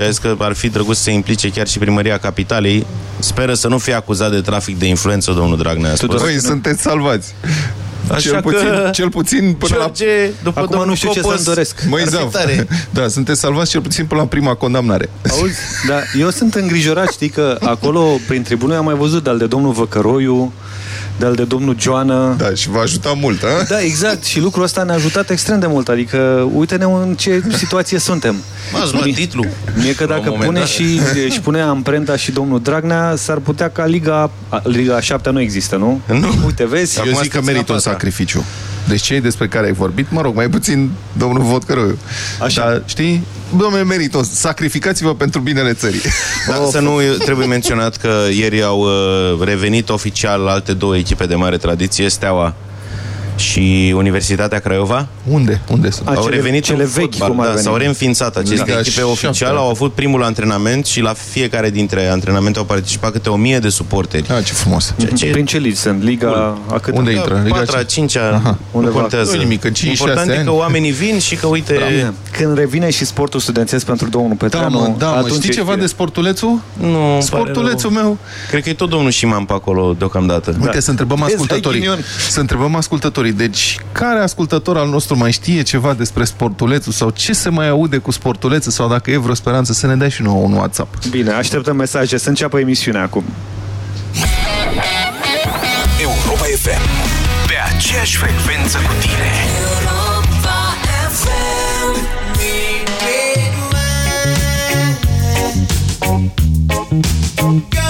și a zis că ar fi drăguț să se implice chiar și primăria capitalei. Speră să nu fie acuzat de trafic de influență, domnul Dragnea. a spus. Voi sunteți salvați. Așa cel, că- puțin, cel puțin până George, la... după Acum domnul nu știu ce Copos, să-mi doresc. Măi, ar fi Zav, tare. da, sunteți salvați cel puțin până la prima condamnare. Auzi? Da, eu sunt îngrijorat, știi că acolo, prin tribună, am mai văzut de-al de domnul Văcăroiu, de-al de domnul Joană. Da, și v-a ajutat mult, a? Da, exact. Și lucrul ăsta ne-a ajutat extrem de mult. Adică, uite-ne în ce situație suntem. M-ați luat Mie- titlu. Mie că La un dacă moment pune dat. și, și pune amprenta și domnul Dragnea, s-ar putea ca Liga, a, Liga 7 nu există, nu? Nu. Uite, vezi? Eu Acum zic că sunteți merită la un patra. sacrificiu. Deci cei despre care ai vorbit, mă rog, mai puțin domnul Vodcăroiu. Așa. Dar, știi, domnule, merită. Sacrificați-vă pentru binele țării. Da, să nu trebuie menționat că ieri au uh, revenit oficial alte două echipe de mare tradiție, Steaua și Universitatea Craiova. Unde? Unde sunt? A, au cele- revenit cele în vechi, fotbal, cum ar da, veni. s-au reînființat aceste Liga echipe șapte. oficial, au avut primul antrenament și la fiecare dintre antrenamente au participat câte o mie de suporteri. Ah, ce frumos. Ceea ce Prin ce ligi sunt? Liga a cât? Unde intră? Liga patra, ce? cincea, Aha. nu Undeva. contează. Nu nimic, în cinci, Important șase e că ani. oamenii vin și că, uite, Bine. Când revine și sportul studențesc pentru domnul Da, Petreanu, mă, da, mă. atunci Știi e ceva fire. de sportulețul? nu, îmi Sportulețul pare rău. meu. Cred că e tot domnul Șiman pe acolo deocamdată. Uite, să întrebăm Vezi, ai ascultătorii. ghinion. Să întrebăm ascultătorii. Deci, care ascultător al nostru mai știe ceva despre sportulețul sau ce se mai aude cu sportulețul sau dacă e vreo speranță să ne dea și nouă un WhatsApp. Bine, așteptăm mesaje. Să înceapă emisiunea acum. Europa FM. Pe aceeași frecvență cu tine. Goes to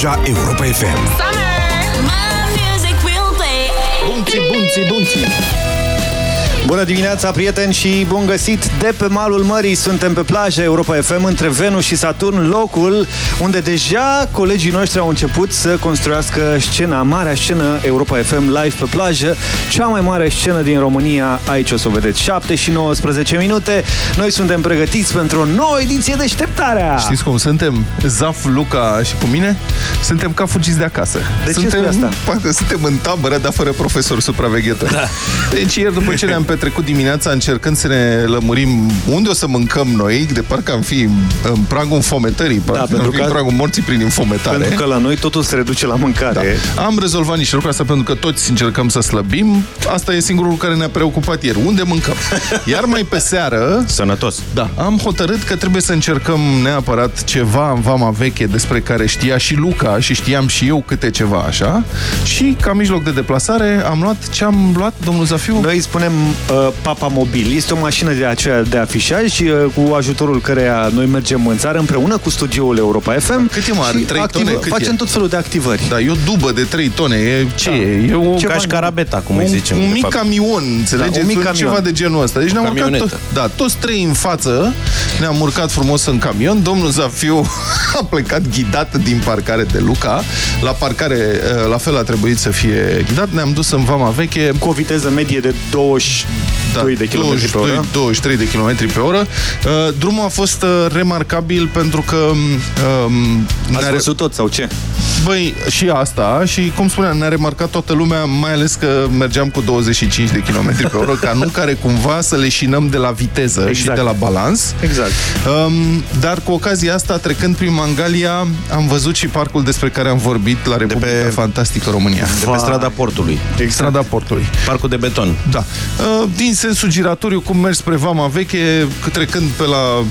plaja Europa FM. Summer. My music will play. Bunții, bunții, bunții! Bună dimineața, prieteni, și bun găsit de pe malul mării. Suntem pe plajă Europa FM între Venus și Saturn, locul unde deja colegii noștri au început să construiască scena, marea scenă Europa FM live pe plajă, cea mai mare scenă din România. Aici o să o vedeți 7 și 19 minute. Noi suntem pregătiți pentru o nouă ediție de Deșteptarea. Știți cum suntem? Zaf, Luca și cu mine? Suntem ca fugiți de acasă. De ce suntem, spui asta? Parcă suntem în tabără, dar fără profesor supraveghetor. Da. Deci ieri, după ce ne-am petrecut dimineața încercând să ne lămurim unde o să mâncăm noi, de parcă am fi în pragul înfometării, parcă pentru am fi că- în pragul morții prin infometare. Pentru că la noi totul se reduce la mâncare. Da. Am rezolvat niște lucruri asta pentru că toți încercăm să slăbim. Asta e singurul lucru care ne-a preocupat ieri. Unde mâncăm? Iar mai pe seară, Sănătos. da, am hotărât că trebuie să încercăm neapărat ceva în vama veche despre care știa și Luca și știam și eu câte ceva așa. Și ca mijloc de deplasare am luat ce am luat, domnul Zafiu? Noi îi spunem uh, Papa Mobil. Este o mașină de aceea de afișaj uh, cu ajutorul căreia noi mergem în țară împreună cu studioul Europa FM. Cât e, mă? Are și trei activ- tone? Cât Facem e? tot felul de activări. Da, e o dubă de 3 tone. E, ce Da. e? E o... Ceva- Ca și carabeta, cum îi un, zicem. un de mic fapt. camion, înțelegeți? Da, un mic Un camion. Ceva de genul ăsta. Deci ne-am urcat, camionetă. to- da, toți trei în față, ne-am urcat frumos în camion. Domnul Zafiu a plecat ghidat din parcare de Luca. La parcare, eh, la fel a trebuit să fie ghidat. Ne-am dus în Vama Veche. Cu o viteză medie de 22 de km pe oră. 23 de km pe oră. Uh, drumul a fost uh, remarcabil pentru că um, Ați ne-a re- văzut tot sau ce? Băi, și asta, și cum spuneam, ne-a remarcat toată lumea, mai ales că mergeam cu 25 de km pe oră, ca nu care cumva să leșinăm de la viteză Exact. și de la balans. Exact. Um, dar cu ocazia asta, trecând prin Mangalia, am văzut și parcul despre care am vorbit la Republica pe- Fantastică România. De pe strada portului. Strada portului. Parcul de beton. Da. Uh, Din sensul giratoriu, cum mergi spre Vama Veche, trecând pe la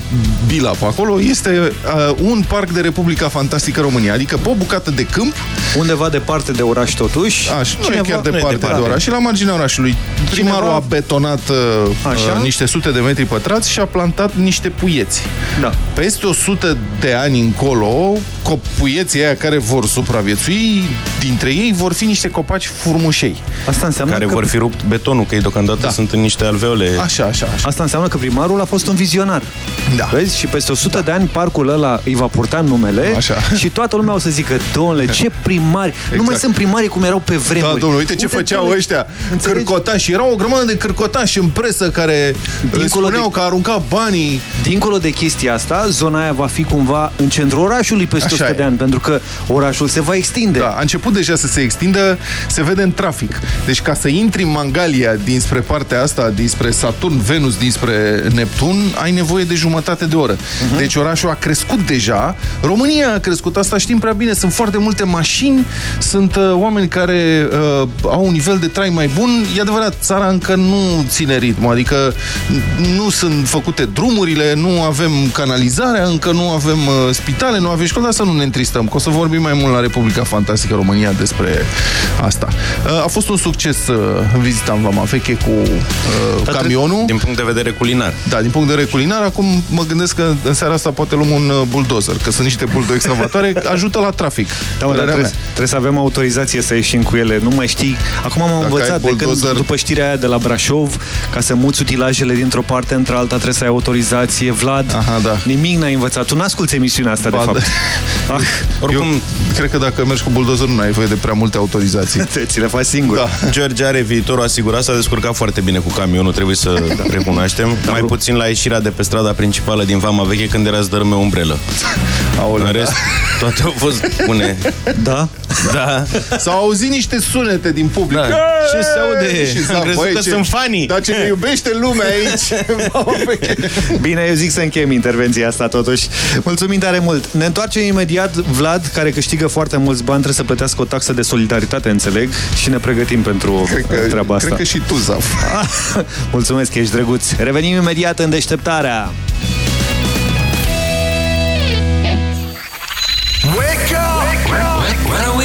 Bila pe acolo, este uh, un parc de Republica Fantastică România. Adică pe o bucată de câmp, Undeva departe de oraș totuși. Aș, nu e Cineva- chiar nu e departe departe. de oraș, și la marginea orașului. Primarul Cineva- a betonat uh, Așa? uh, niște sute de metri pătrați și a plantat niște puieți. Da. Peste 100 de ani încolo, puieții aia care vor supraviețui, dintre ei vor fi niște copaci frumușei. Asta înseamnă Care că... vor fi rupt betonul, că ei deocamdată Da. sunt în niște alveole. Așa, așa, așa. Asta înseamnă că primarul a fost un vizionar. Da. Vezi? Și peste 100 de ani parcul ăla îi va purta numele Așa. și toată lumea o să zică, domnule, ce primari, nu mai sunt primari cum erau pe vremuri. Da, domnule, uite ce făceau domnule, ăștia, înțelegi? cârcotași. Erau o grămadă de cârcotași în presă care Dincolo Dincolo spuneau de- că arunca banii. Dincolo de chestia asta, zona aia va fi cumva în centrul orașului peste Așa 100 e. de ani, pentru că orașul se va extinde. Da, a început deja să se extindă, se vede în trafic. Deci ca să intri în Mangalia dinspre partea asta, dinspre Saturn, Venus, dinspre Neptun, ai nevoie de jumătate de oră. Mhm. Deci orașul a crescut deja. România a crescut, asta știm prea bine. Sunt foarte multe mașini, sunt uh, oameni care uh, au un nivel de trai mai bun. E adevărat, țara încă nu ține ritmul, adică n- nu sunt făcute drumurile, nu avem canalizarea, încă nu avem uh, spitale, nu avem școli, dar să nu ne întristăm, că o să vorbim mai mult la Republica Fantastică România despre asta. Uh, a fost un succes uh, vizita în Vama Veche cu uh, camionul. Din punct de vedere culinar. Da, din punct de vedere culinar, acum mă gândesc că în seara asta poate luăm un uh, bulldozer, că sunt niște buldo excavatoare, ajută la trafic. Da, mă, dar Părerea trebuie, mea. trebuie să avem autorizație să ieșim cu ele. Nu mai știi. Acum am ai învățat de când, bulldozer- după știrea aia de la Brașov, ca să muți utilajele dintr-o parte într-alta, trebuie să ai autorizație. Vlad, Aha, da. nimic n-ai învățat. Tu n-asculti emisiunea asta, Ba, de fapt. Ah, Oricum, Eu cred că dacă mergi cu buldozerul nu ai voie de prea multe autorizații. te, ți le faci singur. Da. George are viitorul asigurat, s-a descurcat foarte bine cu camionul, trebuie să recunoaștem. Mai puțin la ieșirea de pe strada principală din Vama Veche când era să dărâme o umbrelă. Aoleu, În rest, toate au fost bune. Da? Da. S-au auzit niște sunete din public. Da. Ce se aude? Și Am s-a- crezut băi, că ce- sunt fanii. Dar ce ne iubește lumea aici. Bine, eu zic să încheiem intervenția asta totuși. Mulțumim tare mult. Ne întoarcem imediat. Vlad, care câștigă foarte mulți bani, trebuie să plătească o taxă de solidaritate, înțeleg, și ne pregătim pentru cred că, treaba asta. Cred că și tu, Zaf. Mulțumesc, ești drăguț. Revenim imediat în deșteptarea.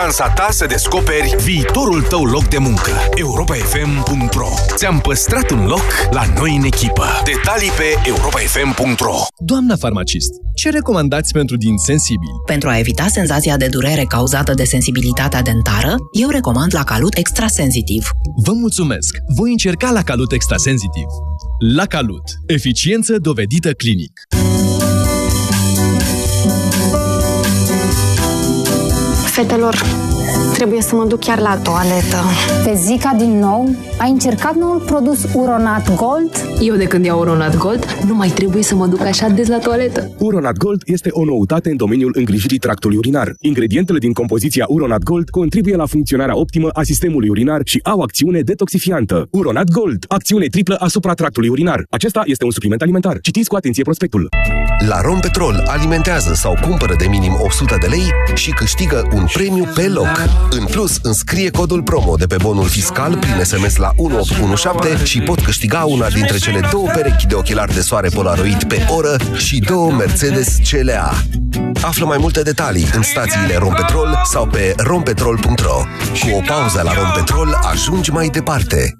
șansa ta să descoperi viitorul tău loc de muncă. europafm.ro Ți-am păstrat un loc la noi în echipă. Detalii pe europafm.ro Doamna farmacist, ce recomandați pentru din sensibili? Pentru a evita senzația de durere cauzată de sensibilitatea dentară, eu recomand la Calut Extrasensitiv. Vă mulțumesc! Voi încerca la Calut Extrasensitiv. La Calut. Eficiență dovedită clinic. Fetelor, trebuie să mă duc chiar la toaletă. Pe Zica din nou? Ai încercat noul produs Uronat Gold? Eu de când iau Uronat Gold, nu mai trebuie să mă duc așa des la toaletă. Uronat Gold este o noutate în domeniul îngrijirii tractului urinar. Ingredientele din compoziția Uronat Gold contribuie la funcționarea optimă a sistemului urinar și au acțiune detoxifiantă. Uronat Gold, acțiune triplă asupra tractului urinar. Acesta este un supliment alimentar. Citiți cu atenție prospectul. La Rompetrol alimentează sau cumpără de minim 100 de lei și câștigă un premiu pe loc. În plus, înscrie codul promo de pe bonul fiscal prin SMS la 1817 și pot câștiga una dintre cele două perechi de ochelari de soare Polaroid pe oră și două Mercedes CLA. Află mai multe detalii în stațiile Rompetrol sau pe rompetrol.ro. Cu o pauză la Rompetrol ajungi mai departe.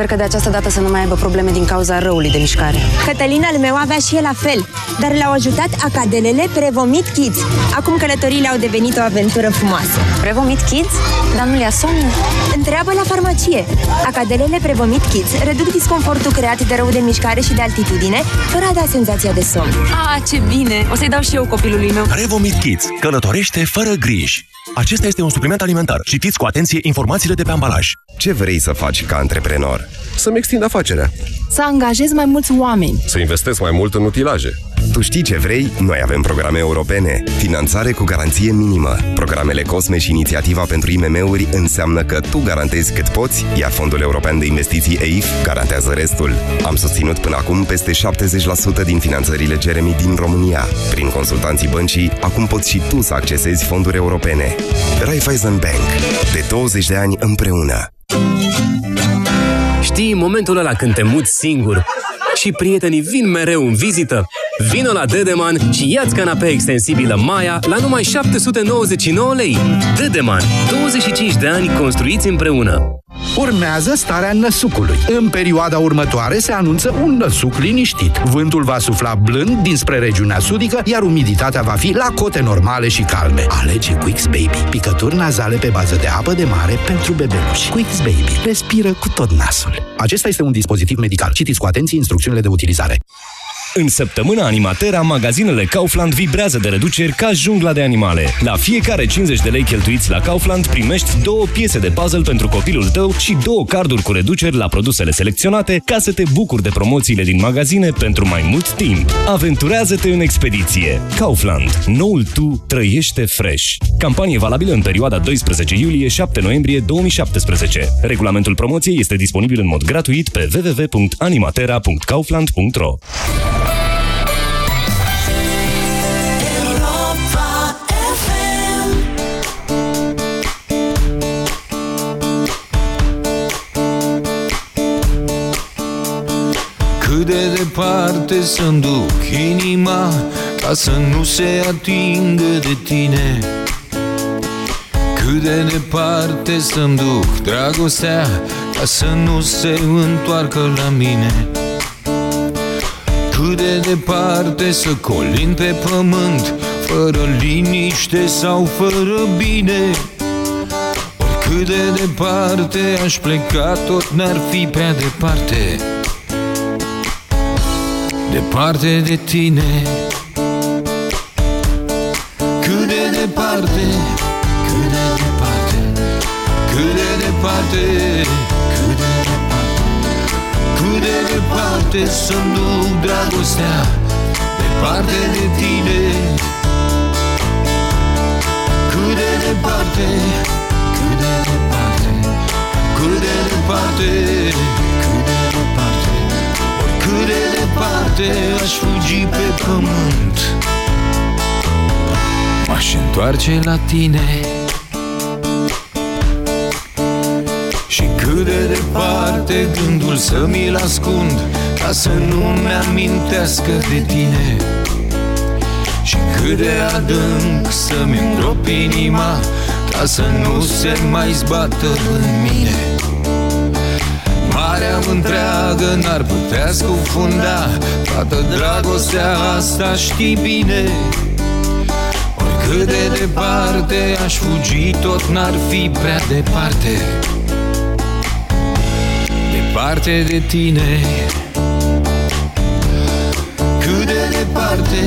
Sper că de această dată să nu mai aibă probleme din cauza răului de mișcare. Cătălin al meu avea și el la fel, dar l-au ajutat acadelele Prevomit Kids. Acum călătoriile au devenit o aventură frumoasă. Prevomit Kids? Dar nu le-a somn? Întreabă la farmacie. Acadelele Prevomit Kids reduc disconfortul creat de rău de mișcare și de altitudine, fără a da senzația de somn. Ah, ce bine! O să-i dau și eu copilului meu. Revomit Kids. Călătorește fără griji. Acesta este un supliment alimentar. Citiți cu atenție informațiile de pe ambalaj. Ce vrei să faci ca antreprenor? Să-mi extind afacerea. Să angajez mai mulți oameni. Să investesc mai mult în utilaje. Tu știi ce vrei? Noi avem programe europene. Finanțare cu garanție minimă. Programele COSME și inițiativa pentru IMM-uri înseamnă că tu garantezi cât poți, iar Fondul European de Investiții EIF garantează restul. Am susținut până acum peste 70% din finanțările Jeremy din România. Prin consultanții băncii, acum poți și tu să accesezi fonduri europene. Raiffeisen Bank. De 20 de ani împreună. Știi momentul ăla când te muți singur și prietenii vin mereu în vizită? Vino la Dedeman și ia-ți canapea extensibilă Maya la numai 799 lei. Dedeman. 25 de ani construiți împreună. Urmează starea năsucului. În perioada următoare se anunță un năsuc liniștit. Vântul va sufla blând dinspre regiunea sudică, iar umiditatea va fi la cote normale și calme. Alege Quix Baby. Picături nazale pe bază de apă de mare pentru bebeluși. Quix Baby. Respiră cu tot nasul. Acesta este un dispozitiv medical. Citiți cu atenție instrucțiunile de utilizare. În săptămâna Animatera, magazinele Kaufland vibrează de reduceri ca jungla de animale. La fiecare 50 de lei cheltuiți la Kaufland primești două piese de puzzle pentru copilul tău și două carduri cu reduceri la produsele selecționate ca să te bucuri de promoțiile din magazine pentru mai mult timp. Aventurează-te în expediție. Kaufland. Noul tu trăiește fresh. Campanie valabilă în perioada 12 iulie-7 noiembrie 2017. Regulamentul promoției este disponibil în mod gratuit pe www.animatera.kaufland.ro Cât de departe să-mi duc inima Ca să nu se atingă de tine? Cât de departe să-mi duc dragostea Ca să nu se întoarcă la mine Cât de departe să colin pe pământ Fără liniște sau fără bine. Oricât Cât de departe aș pleca Tot n-ar fi prea departe. Departe de tine. Cât de departe Cât de departe Cât de departe departe Să-mi duc dragostea Departe de tine. Cât de departe Cât de departe Cât de departe Cât de departe Oricât de departe Aș fugi pe pământ. M-aș întoarce la tine. Și cât de departe Gândul să mi-l ascund Ca să nu-mi amintească de tine. Și cât de adânc Să-mi îngrop inima Ca să nu se mai zbată în mine. Marea întreagă n-ar putea scufunda Toată dragostea asta știi bine. Oricât de departe aș fugi Tot n-ar fi prea departe. Departe de tine departe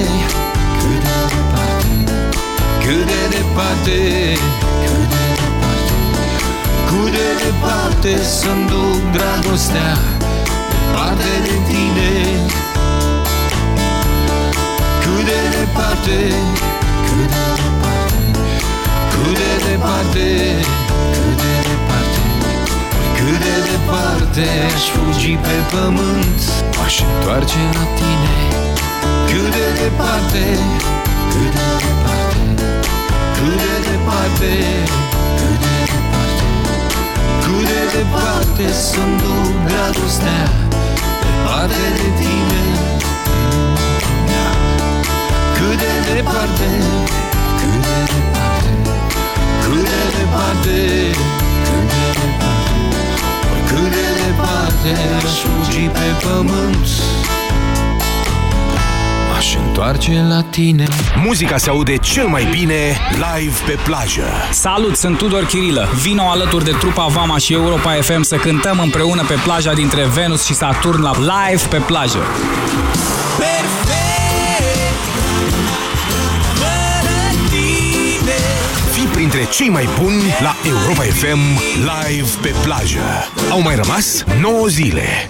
Cât de departe Cât de departe Cât de departe Cât de departe Să-mi duc dragostea Departe de tine. Cât de departe Cât de departe Cât de departe Cât de departe cât de departe aș fugi pe pământ. M-aș întoarce la tine Cât de departe Cât de departe Cât de departe Cât de departe Cât de departe Să-mi duc dragostea Departe de tine Da. Cât de departe Cât de departe Cât de departe Cât de departe cât de departe aș fugi pe pământ M-aș întoarce la tine Muzica se aude cel mai bine live pe plajă. Salut, sunt Tudor Chirilă. Vino alături de trupa Vama și Europa FM să cântăm împreună pe plaja dintre Venus și Saturn la live pe plajă. Fii printre cei mai buni la Europa FM live pe plajă. Au mai rămas 9 zile.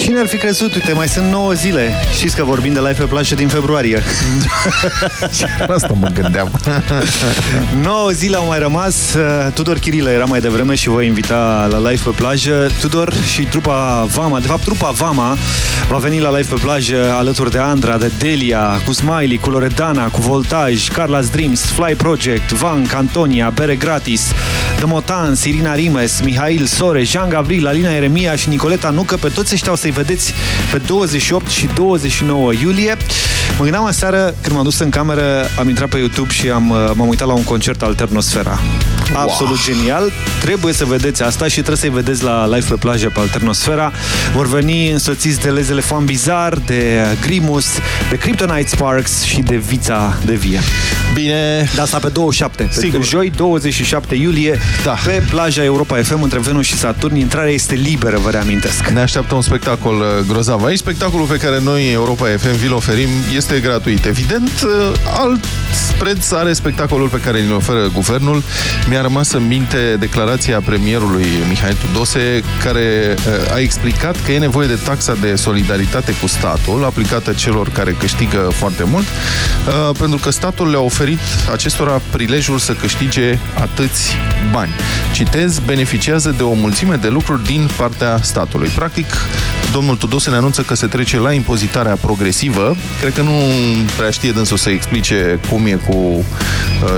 Cine ar fi crezut? Uite, mai sunt 9 zile. Știți că vorbim de live pe plajă din februarie. Asta mă gândeam. 9 zile au mai rămas. Tudor Chirilă era mai devreme și voi invita la live pe plajă. Tudor și trupa Vama, de fapt trupa Vama va veni la live pe plajă alături de Andra, de Delia, cu Smiley, cu Loredana, cu Voltaj, Carla's Dreams, Fly Project, Van, Antonia, Bere Gratis, The Motans, Irina Rimes, Mihail Soreș, Jean Gavril, Alina Eremia și Nicoleta Nucă. Pe toți ăștia o să-i vedeți pe 28 și 29 iulie. Mă gândeam aseară, când m-am dus în cameră, am intrat pe YouTube și am, m-am uitat la un concert Alternosfera. Absolut wow. genial. Trebuie să vedeți asta și trebuie să-i vedeți la live pe plajă pe Alternosfera. Vor veni însoțiți de Les Elefant Bizar, de Grimus, de Kryptonite Sparks și de Vița de Vie. Bine. De asta pe 27. Sigur. Pe joi, 27 iulie, da. pe plaja Europa FM între Venus și Saturn. Intrarea este liberă, vă reamintesc. Ne așteaptă un spectacol uh, grozav. Aici spectacolul pe care noi, Europa FM, vi-l oferim este gratuit. Evident, uh, alt preț are spectacolul pe care îl oferă guvernul. Mi-a rămas în minte declarația premierului Mihai Tudose, care uh, a explicat că e nevoie de taxa de solidaritate cu statul, aplicată celor care câștigă foarte mult, pentru că statul le-a oferit acestora prilejul să câștige atâți bani. Citez, beneficiază de o mulțime de lucruri din partea statului. Practic, domnul Tudose ne anunță că se trece la impozitarea progresivă. Cred că nu prea știe dânsul să explice cum e cu uh,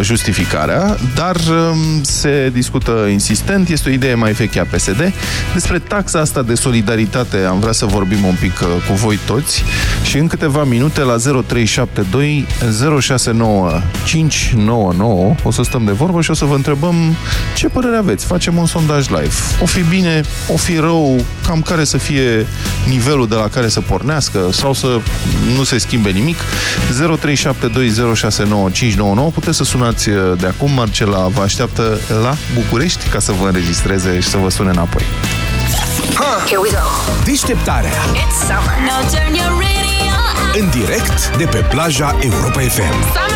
justificarea, dar um, se discută insistent, este o idee mai veche a PSD. Despre taxa asta de solidaritate am vrea să vorbim un pic uh, cu voi toți și în câteva minute la 0372 069 599 o să stăm de vorbă și o să vă întrebăm ce părere aveți aveți, facem un sondaj live. O fi bine, o fi rău, cam care să fie nivelul de la care să pornească sau să nu se schimbe nimic. 0372069599 puteți să sunați de acum. Marcela vă așteaptă la București ca să vă înregistreze și să vă sune înapoi. Here we go. Deșteptarea. It's summer. Now turn your radio up. În direct de pe plaja Europa FM. Summer.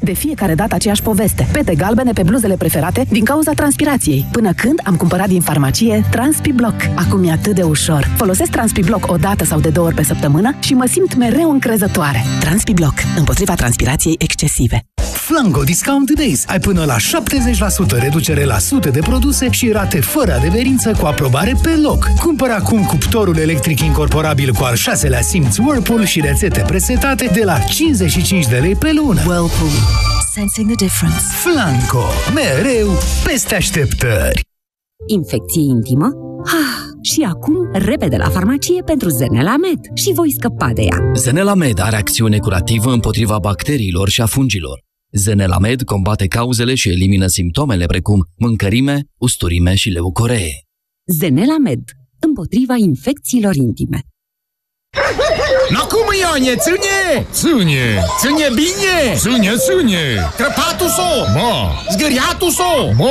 De fiecare dată aceeași poveste. Pete galbene pe bluzele preferate din cauza transpirației. Până când am cumpărat din farmacie TranspiBlock. Acum e atât de ușor. Folosesc TranspiBlock o dată sau de două ori pe săptămână și mă simt mereu încrezătoare. TranspiBlock. Împotriva transpirației excesive. Flanco Discount Days. Ai până la 70% reducere la sute de produse și rate fără adeverință cu aprobare pe loc. Cumpără acum cuptorul electric incorporabil cu al șaselea simț Whirlpool și rețete presetate de la 55 de lei pe lună. Whirlpool. Sensing the difference. Flanco. Mereu peste așteptări. Infecție intimă? Ah, și acum, repede la farmacie pentru Zenelamed și voi scăpa de ea. Zenelamed are acțiune curativă împotriva bacteriilor și a fungilor. Zenelamed combate cauzele și elimină simptomele precum mâncărime, usturime și leucoree. Zenelamed, împotriva infecțiilor intime. No cum, Ionie, ține! Ține! Ține bine! Ține, ține! Crăpatul so! Ma! Zgâriatul so! Ma!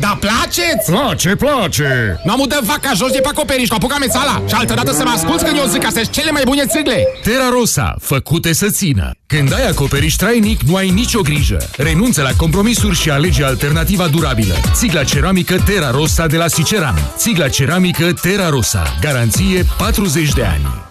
Da place Place, place! Nu am dă vaca jos de pe acoperiș cu apucame țala și altă dată să mă asculți când eu zic că astea cele mai bune țigle! Terra Rosa, făcute să țină. Când ai acoperiș trainic, nu ai nicio grijă. Renunță la compromisuri și alege alternativa durabilă. Țigla ceramică Terra Rosa de la Siceran. Țigla ceramică Terra Rosa. Garanție 40 de ani.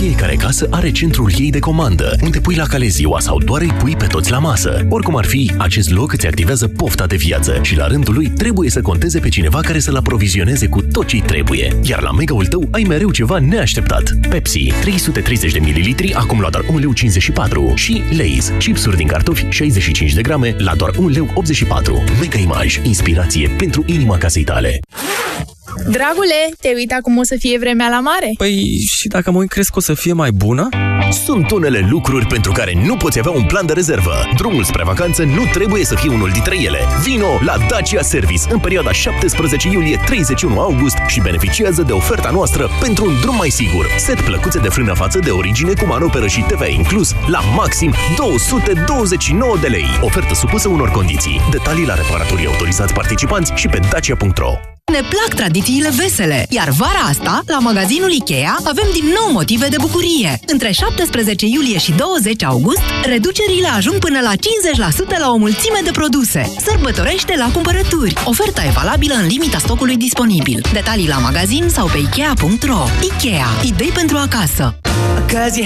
Fiecare casă are centrul ei de comandă, unde pui la cale ziua sau doar îi pui pe toți la masă. Oricum ar fi, acest loc îți activează pofta de viață și la rândul lui trebuie să conteze pe cineva care să-l aprovizioneze cu tot ce trebuie. Iar la megaul tău ai mereu ceva neașteptat. Pepsi, 330 de ml, acum la doar 1,54 leu și Lay's, chipsuri din cartofi 65 de grame la doar 1,84 leu. Mega Image, inspirație pentru inima casei tale. Dragule, te uita cum o să fie vremea la mare? Păi, și dacă mă uit, crezi că o să fie mai bună? Sunt unele lucruri pentru care nu poți avea un plan de rezervă. Drumul spre vacanță nu trebuie să fie unul dintre ele. Vino la Dacia Service în perioada 17 iulie-31 august și beneficiază de oferta noastră pentru un drum mai sigur. Set plăcuțe de frână față de origine cu manoperă și TVA inclus la maxim 229 de lei. Ofertă supusă unor condiții. Detalii la reparatorii autorizați participanți și pe dacia.ro. Ne plac tradițiile vesele, iar vara asta, la magazinul Ikea, avem din nou motive de bucurie. Între 17 iulie și 20 august, reducerile ajung până la 50% la o mulțime de produse. Sărbătorește la cumpărături. Oferta e valabilă în limita stocului disponibil. Detalii la magazin sau pe Ikea.ro. Ikea. Idei pentru acasă. Cause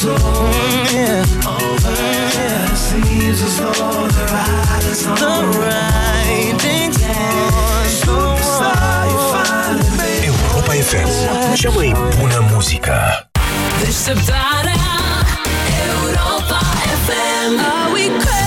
Europa FM, cea mai bună muzică. Deșteptarea Europa FM. Are we crazy?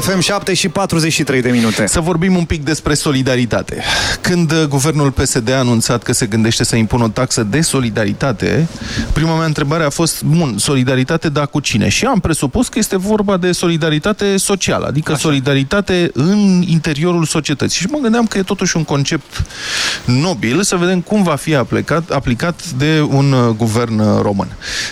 FM, 7 și 43 de minute. Să vorbim un pic despre solidaritate. Când uh, guvernul PSD a anunțat că se gândește să impună o taxă de solidaritate, prima mea întrebare a fost, bun, solidaritate, da, cu cine? Și am presupus că este vorba de solidaritate socială, adică Așa. solidaritate în interiorul societății. Și mă gândeam că e totuși un concept nobil, să vedem cum va fi aplicat, aplicat de un uh, guvern uh, român.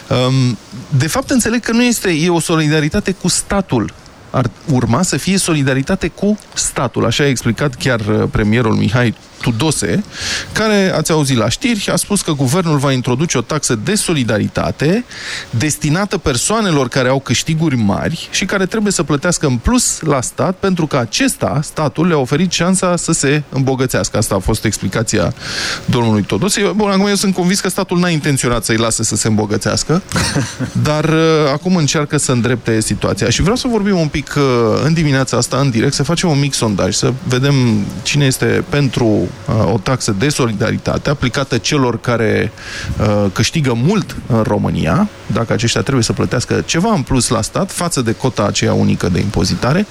Um, de fapt, înțeleg că nu este, e o solidaritate cu statul ar urma să fie solidaritate cu statul. Așa a explicat chiar uh, premierul Mihai Tudose, care, ați auzit la știri, a spus că guvernul va introduce o taxă de solidaritate destinată persoanelor care au câștiguri mari și care trebuie să plătească în plus la stat pentru că acesta, statul, le-a oferit șansa să se îmbogățească. Asta a fost explicația domnului Todose. Eu, bun, acum eu sunt convins că statul n-a intenționat să-i lase să se îmbogățească, dar uh, acum încearcă să îndrepte situația. Și vreau să vorbim un pic uh, în dimineața asta, în direct, să facem un mic sondaj, să vedem cine este pentru uh, o taxă de solidaritate aplicată celor care uh, câștigă mult în România, dacă aceștia trebuie să plătească ceva în plus la stat față de cota aceea unică de impozitare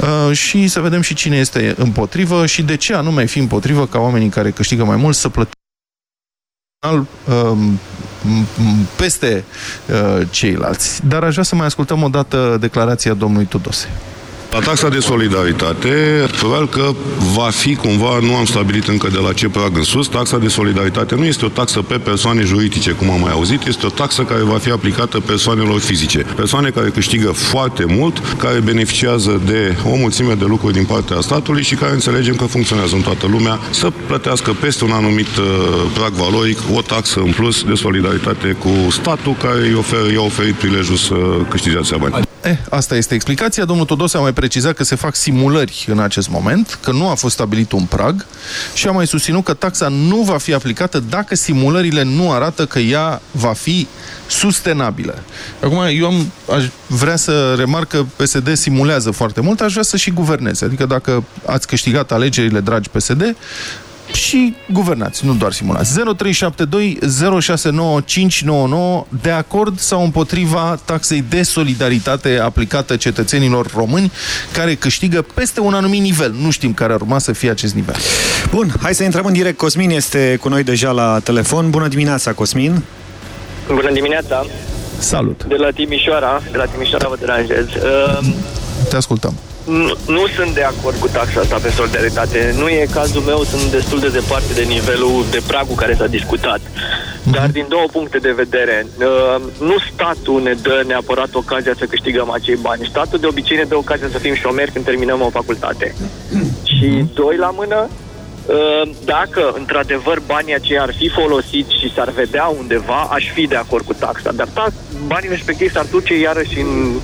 uh, și să vedem și cine este împotrivă și de ce anume fi împotrivă ca oamenii care câștigă mai mult să plătească um, peste uh, ceilalți. Dar aș vrea să mai ascultăm o dată declarația domnului Tudose. La taxa de solidaritate, probabil că va fi cumva, nu am stabilit încă de la ce prag în sus, taxa de solidaritate nu este o taxă pe persoane juridice, cum am mai auzit, este o taxă care va fi aplicată persoanelor fizice. Persoane care câștigă foarte mult, care beneficiază de o mulțime de lucruri din partea statului și care înțelegem că funcționează în toată lumea, să plătească peste un anumit uh, prag valoric o taxă în plus de solidaritate cu statul care îi oferă, i-a oferit prilejul să câștige ația bani. Eh, asta este explicația. Domnul Todose a mai precizat că se fac simulări în acest moment, că nu a fost stabilit un prag și a mai susținut că taxa nu va fi aplicată dacă simulările nu arată că ea va fi sustenabilă. Acum, eu am, aș vrea să remarc că PSD simulează foarte mult, aș vrea să și guverneze. Adică dacă ați câștigat alegerile, dragi PSD, și guvernați, nu doar simulați. 0372 069 599 de acord sau împotriva taxei de solidaritate aplicată cetățenilor români care câștigă peste un anumit nivel. Nu știm care ar urma să fie acest nivel. Bun, hai să intrăm în direct. Cosmin este cu noi deja la telefon. Bună dimineața, Cosmin! Bună dimineața! Salut! De la Timișoara, de la Timișoara vă deranjez. Uh, Te ascultăm. Nu, nu sunt de acord cu taxa asta pe solidaritate. Nu e cazul meu, sunt destul de departe de nivelul de pragul care s-a discutat. Dar din două puncte de vedere, uh, nu statul ne dă neapărat ocazia să câștigăm acei bani. Statul de obicei ne dă ocazia să fim șomeri când terminăm o facultate. Și doi la mână, uh, dacă într-adevăr banii aceia ar fi folosiți și s-ar vedea undeva, aș fi de acord cu taxa. Dar ta, banii respectivi s-ar duce iarăși în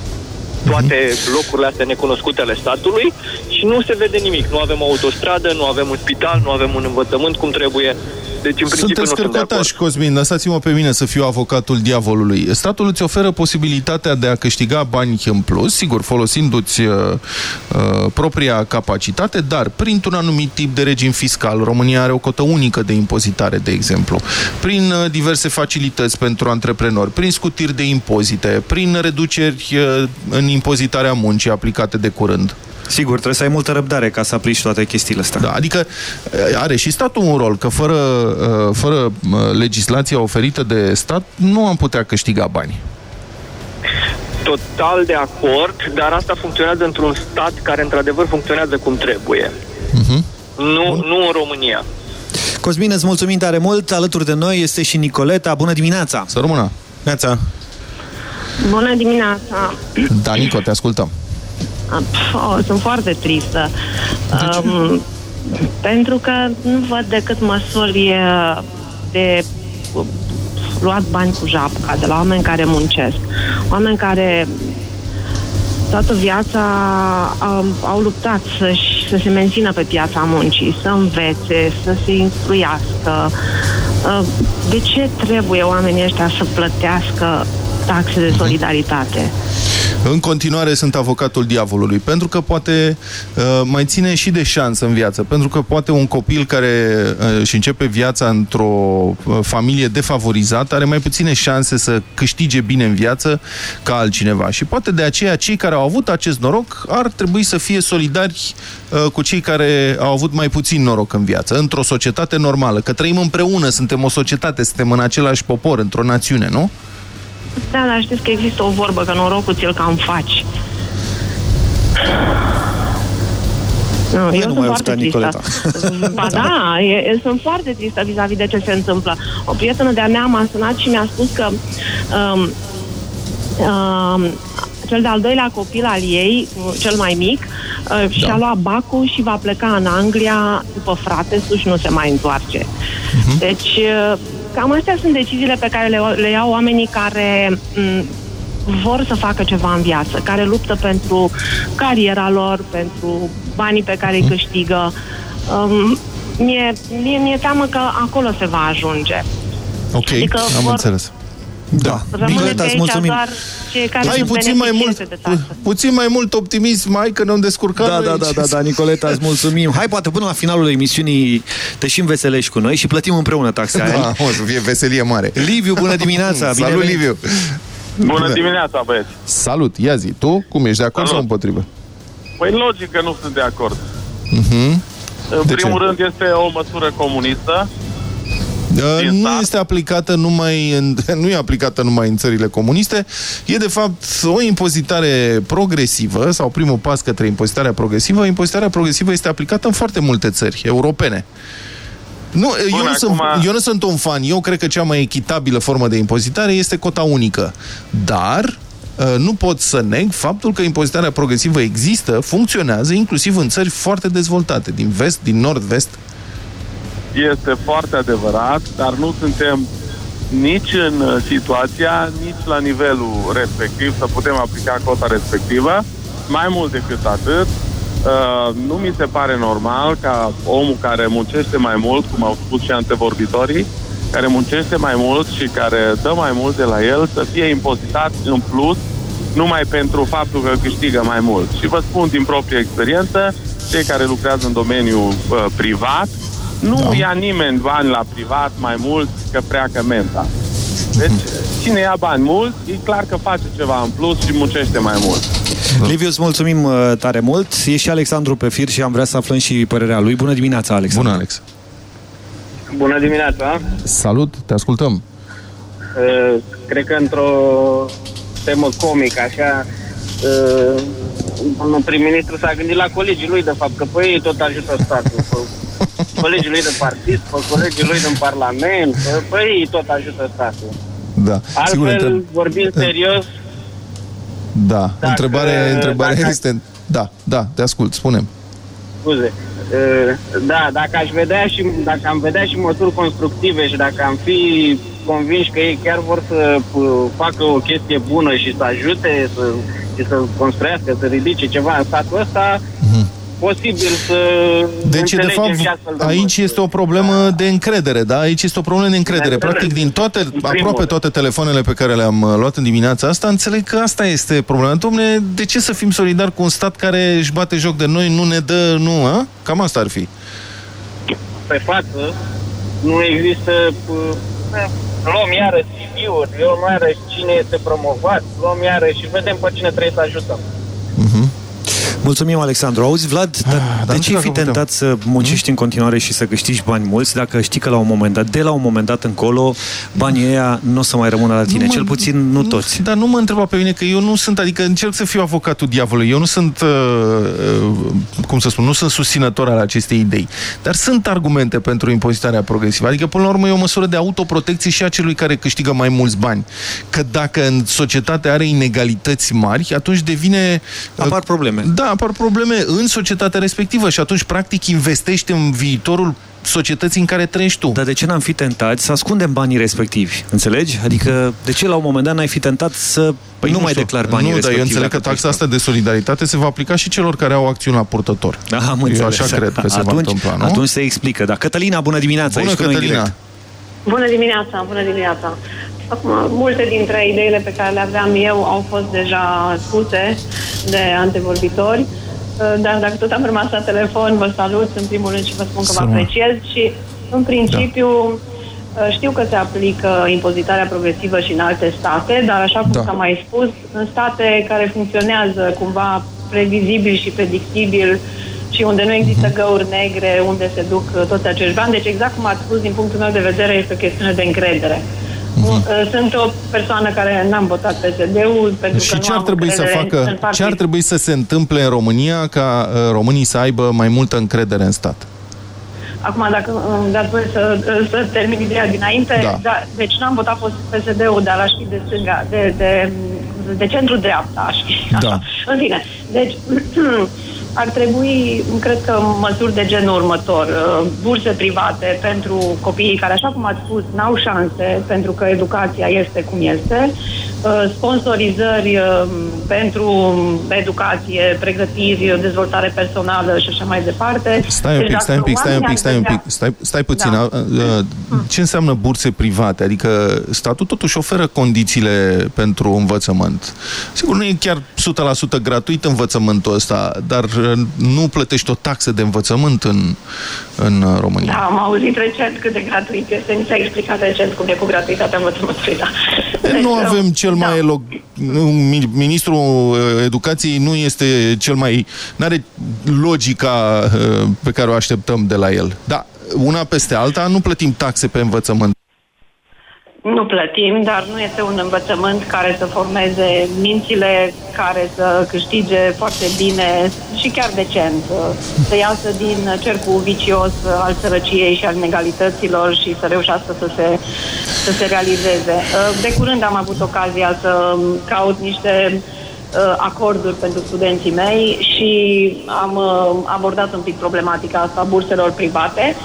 toate locurile astea necunoscute ale statului și nu se vede nimic. Nu avem o autostradă, nu avem un spital, nu avem un învățământ cum trebuie. Deci, în principiu, Sunteți nu sunt de acord. cărcotași, Cosmin, lăsați-mă pe mine să fiu avocatul diavolului. Statul îți oferă posibilitatea de a câștiga bani în plus, sigur, folosindu-ți uh, uh, propria capacitate, dar printr-un anumit tip de regim fiscal. România are o cotă unică de impozitare, de exemplu, prin uh, diverse facilități pentru antreprenori, prin scutiri de impozite, prin reduceri uh, în impozitarea muncii aplicate de curând. Sigur, trebuie să ai multă răbdare ca să aplici toate chestiile astea. Da, adică uh, are și statul un rol, că fără, uh, fără uh, legislația oferită de stat nu am putea câștiga bani. Total de acord, dar asta funcționează într-un stat care într-adevăr funcționează cum trebuie. Uh-huh. Nu, nu în România. Cosmin, îți mulțumim tare mult. Alături de noi este și Nicoleta. Bună dimineața! Să rămână! Neața! Bună dimineața! Da, Nico, te ascultăm. Oh, sunt foarte tristă. Um, pentru că nu văd decât măsuri uh, de uh, luat bani cu japca de la oameni care muncesc. Oameni care toată viața um, au luptat să, să se mențină pe piața muncii, să învețe, să se instruiască. Uh, De ce trebuie oamenii ăștia să plătească taxe de solidaritate? În continuare sunt avocatul diavolului, pentru că poate uh, mai ține și de șansă în viață, pentru că poate un copil care uh, își începe viața într-o uh, familie defavorizată are mai puține șanse să câștige bine în viață ca altcineva. Și poate de aceea cei care au avut acest noroc ar trebui să fie solidari uh, cu cei care au avut mai puțin noroc în viață, într-o societate normală, că trăim împreună, suntem o societate, suntem în același popor, într-o națiune, nu? Da, dar știți că există o vorbă, că norocul ți-l cam faci. Nu, eu nu sunt mai foarte ajută Nicoleta. tristă. Ba da, e, e, sunt foarte tristă vis-a-vis de ce se întâmplă. O prietenă de-a mea m-a sunat și mi-a spus că um, um, cel de-al doilea copil al ei, uh, cel mai mic, uh, Da. și-a luat bacul și va pleca în Anglia după frate și nu se mai întoarce. Mhm. Deci, uh, cam astea sunt deciziile pe care le, le iau oamenii care m, vor să facă ceva în viață, care luptă pentru cariera lor, pentru banii pe care îi câștigă. Um, mie, mie, mi-e teamă că acolo se va ajunge. Ok, Adică am vor- înțeles. Da. Rămâne Nicoleta, pe îți aici mulțumim. doar cei care Hai sunt puțin mai mult, beneficienți de taxă. puțin mai mult optimism, mai că ne-am descurcat Da, noi da, aici. da, da, da, Nicoleta, îți mulțumim. Hai, poate până la finalul emisiunii te și înveselești cu noi și plătim împreună taxa aia. Da, o să fie veselie mare. Liviu, bună dimineața! bine Salut, venit. Liviu! Bună dimineața, băieți! Salut, ia zi, tu cum ești, de acord sau împotrivă? Păi logic că nu sunt de acord. Mhm. În De primul ce? rând este o măsură comunistă. Uh, Nu este aplicată numai în, nu e aplicată numai în țările comuniste, e de fapt o impozitare progresivă sau primul pas către impozitarea progresivă. Impozitarea progresivă este aplicată în foarte multe țări europene. Nu, eu, nu sunt, eu nu sunt un fan. Eu cred că cea mai echitabilă formă de impozitare este cota unică. Dar uh, nu pot să neg faptul că impozitarea progresivă există, funcționează, inclusiv în țări foarte dezvoltate, din vest, din nord-vest. Este foarte adevărat, dar nu suntem nici în uh, situația, nici la nivelul respectiv să putem aplica cota respectivă. Mai mult decât atât, uh, nu mi se pare normal ca omul care muncește mai mult, cum au spus și antevorbitorii, care muncește mai mult și care dă mai mult de la el, să fie impozitat în plus numai pentru faptul că câștigă mai mult. Și vă spun din proprie experiență, cei care lucrează în domeniul uh, privat, nu da. ia nimeni bani la privat mai mult că pleacă menta. Deci, cine ia bani mult, e clar că face ceva în plus și muncește mai mult. Liviu, îți mulțumim uh, tare mult. E și Alexandru pe fir și am vrea să aflăm și părerea lui. Bună dimineața, Alexandru. Bună, Alex. Bună dimineața! Salut, te ascultăm. Uh, Cred că într-o temă comică, așa, uh, domnul prim-ministru s-a gândit la colegii lui, de fapt, că pe ei tot ajută statul. Pe colegii lui de partid, pe colegii lui din parlament, pe, pe ei tot ajută statul. Da. Sigur, Altfel, întreb... vorbind serios, Da, întrebarea, întrebarea dacă- este... Da, da, te ascult, spunem. scuze, uh, da, dacă aș vedea și, dacă am vedea și măsuri constructive și dacă am fi convinși că ei chiar vor să uh, facă o chestie bună și să ajute să, și să construiască, să ridice ceva în statul ăsta, posibil să Deci, de înțelegem fapt, și astfel de aici este o problemă de încredere, da? Aici este o problemă de încredere. De încredere. Practic, din toate, aproape rând. toate telefoanele pe care le-am uh, luat în dimineața asta, înțeleg că asta este problema. Dom'le, de ce să fim solidari cu un stat care își bate joc de noi, nu ne dă, nu, a? Cam asta ar fi. pe față, nu există uh, luăm iară CV-uri, luăm iară cine este promovat, luăm iară și vedem pe cine trebuie să ajutăm. Mulțumim, Alexandru. Auzi, Vlad, dar de nu ce știu ai fi dacă tentat să muncești în continuare și să câștigi bani mulți dacă știi că la un moment dat, de la un moment dat încolo, banii ăia nu o să mai rămână la tine? mă- Cel puțin nu toți. Dar nu mă întreba pe mine că eu nu sunt, adică încerc să fiu avocatul diavolului, eu nu sunt, uh, uh, cum să spun, nu sunt susținător al acestei idei. Dar sunt argumente pentru impozitarea progresivă. Adică, până la urmă, e o măsură de autoprotecție și a celui care câștigă mai mulți bani. Că dacă în societate are inegalități mari, atunci devine... Apar probleme. Da, apar probleme în societatea respectivă și atunci, practic, investești în viitorul societății în care trăiești tu. Dar de ce n-am fi tentat să ascundem banii respectivi? Înțelegi? Adică de ce la un moment dat n-ai fi tentat să păi nu, mai știu. declar banii Nu, dar eu respectivi? înțeleg că dacă taxa asta de solidaritate se va aplica și celor care au acțiuni la purtător. Da, am eu înțeles. așa cred că se va atunci, întâmpla, nu? Atunci se explică. Da, Cătălina, bună dimineața! Bună, ești cu noi în Cătălina! Direct. Bună dimineața, bună dimineața. Acum, multe dintre ideile pe care le aveam eu au fost deja spuse de antevorbitori, dar dacă tot am rămas la telefon, vă salut în primul rând și vă spun că vă Să mă- apreciez și, în principiu, știu că se aplică impozitarea progresivă și în alte state, dar așa cum Da. s-a mai spus, în state care funcționează cumva previzibil și predictibil și unde nu există găuri negre, unde se duc uh, toți acești bani. Deci exact cum ați spus, din punctul meu de vedere, este o chestiune de încredere. Uh, Sunt o persoană care n-am votat PSD-ul pentru că Și nu ce ar am trebui să încredere facă, în partid. ce ar trebui să se întâmple în România ca uh, românii să aibă mai multă încredere în stat? Acum, dacă îmi dați voie să, să termin ideea dinainte, Da. da, deci n-am votat fost PSD-ul, dar aș fi de stânga, de, de, cum de centru-dreapta, aș fi. Așa. Da. În fine, deci ar trebui, cred că, măsuri de genul următor. Uh, Burse private pentru copiii care, așa cum ați spus, n-au șanse, pentru că educația este cum este. Uh, Sponsorizări uh, pentru educație, pregătiri, dezvoltare personală și așa mai departe. Stai un Deci pic, dacă stai un pic, stai un oamenii pic, stai un ar pic, stai, stai puțin. Da. Da. Ce înseamnă burse private? Adică statul totuși oferă condițiile pentru învățământ. Sigur, nu e chiar 100% gratuit învățământul ăsta, dar uh, nu plătești o taxă de învățământ în, în uh, România. Da, am auzit recent cât de gratuit este. Mi s-a explicat recent cum e cu gratuitatea învățământului, da. Deci, Nu uh, avem cel mai elog... nu, mi- Ministrul uh, Educației nu este cel mai... N-are logica uh, pe care o așteptăm de la el. Da, una peste alta nu plătim taxe pe învățământ. Nu plătim, dar nu este un învățământ care să formeze mințile, care să câștige foarte bine și chiar decent, să iasă din cercul vicios al sărăciei și al inegalităților și să reușească să se, să se realizeze. De curând am avut ocazia să caut niște uh, acorduri pentru studenții mei și am uh, abordat un pic problematica asta a burselor private.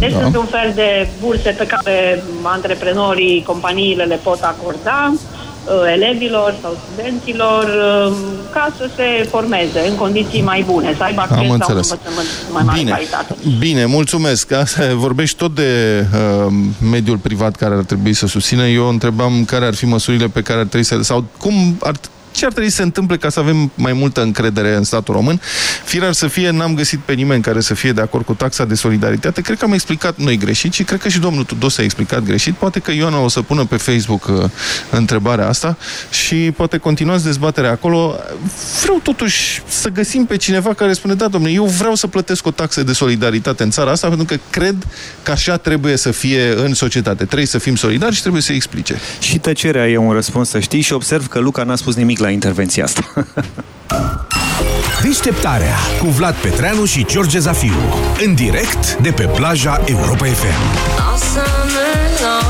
Deci Da. sunt un fel de burse pe care antreprenorii, companiile le pot acorda uh, elevilor sau studenților uh, ca să se formeze în condiții mai bune, să aibă acces Am la un înțeles. învățământ cu mai mare Bine, calitate. bine, mulțumesc. Asta, vorbești tot de uh, mediul privat care ar trebui să susțină. Eu întrebam care ar fi măsurile pe care ar trebui să... sau cum ar ce ar trebui să se întâmple ca să avem mai multă încredere în statul român? Fir ar să fie, n-am găsit pe nimeni care să fie de acord cu taxa de solidaritate. Cred că am explicat noi greșit și cred că și domnul Tudos a explicat greșit. Poate că Ioana o să pună pe Facebook uh, întrebarea asta și poate continuați dezbaterea acolo. Vreau totuși să găsim pe cineva care spune, da, domnule, eu vreau să plătesc o taxă de solidaritate în țara asta pentru că cred că așa trebuie să fie în societate. Trebuie să fim solidari și trebuie să explice. Și tăcerea e un răspuns, să știi, și observ că Luca n-a spus nimic la intervenția asta. Deșteptarea cu Vlad Petreanu și George Zafiu. În direct de pe plaja Europa FM. All summer long.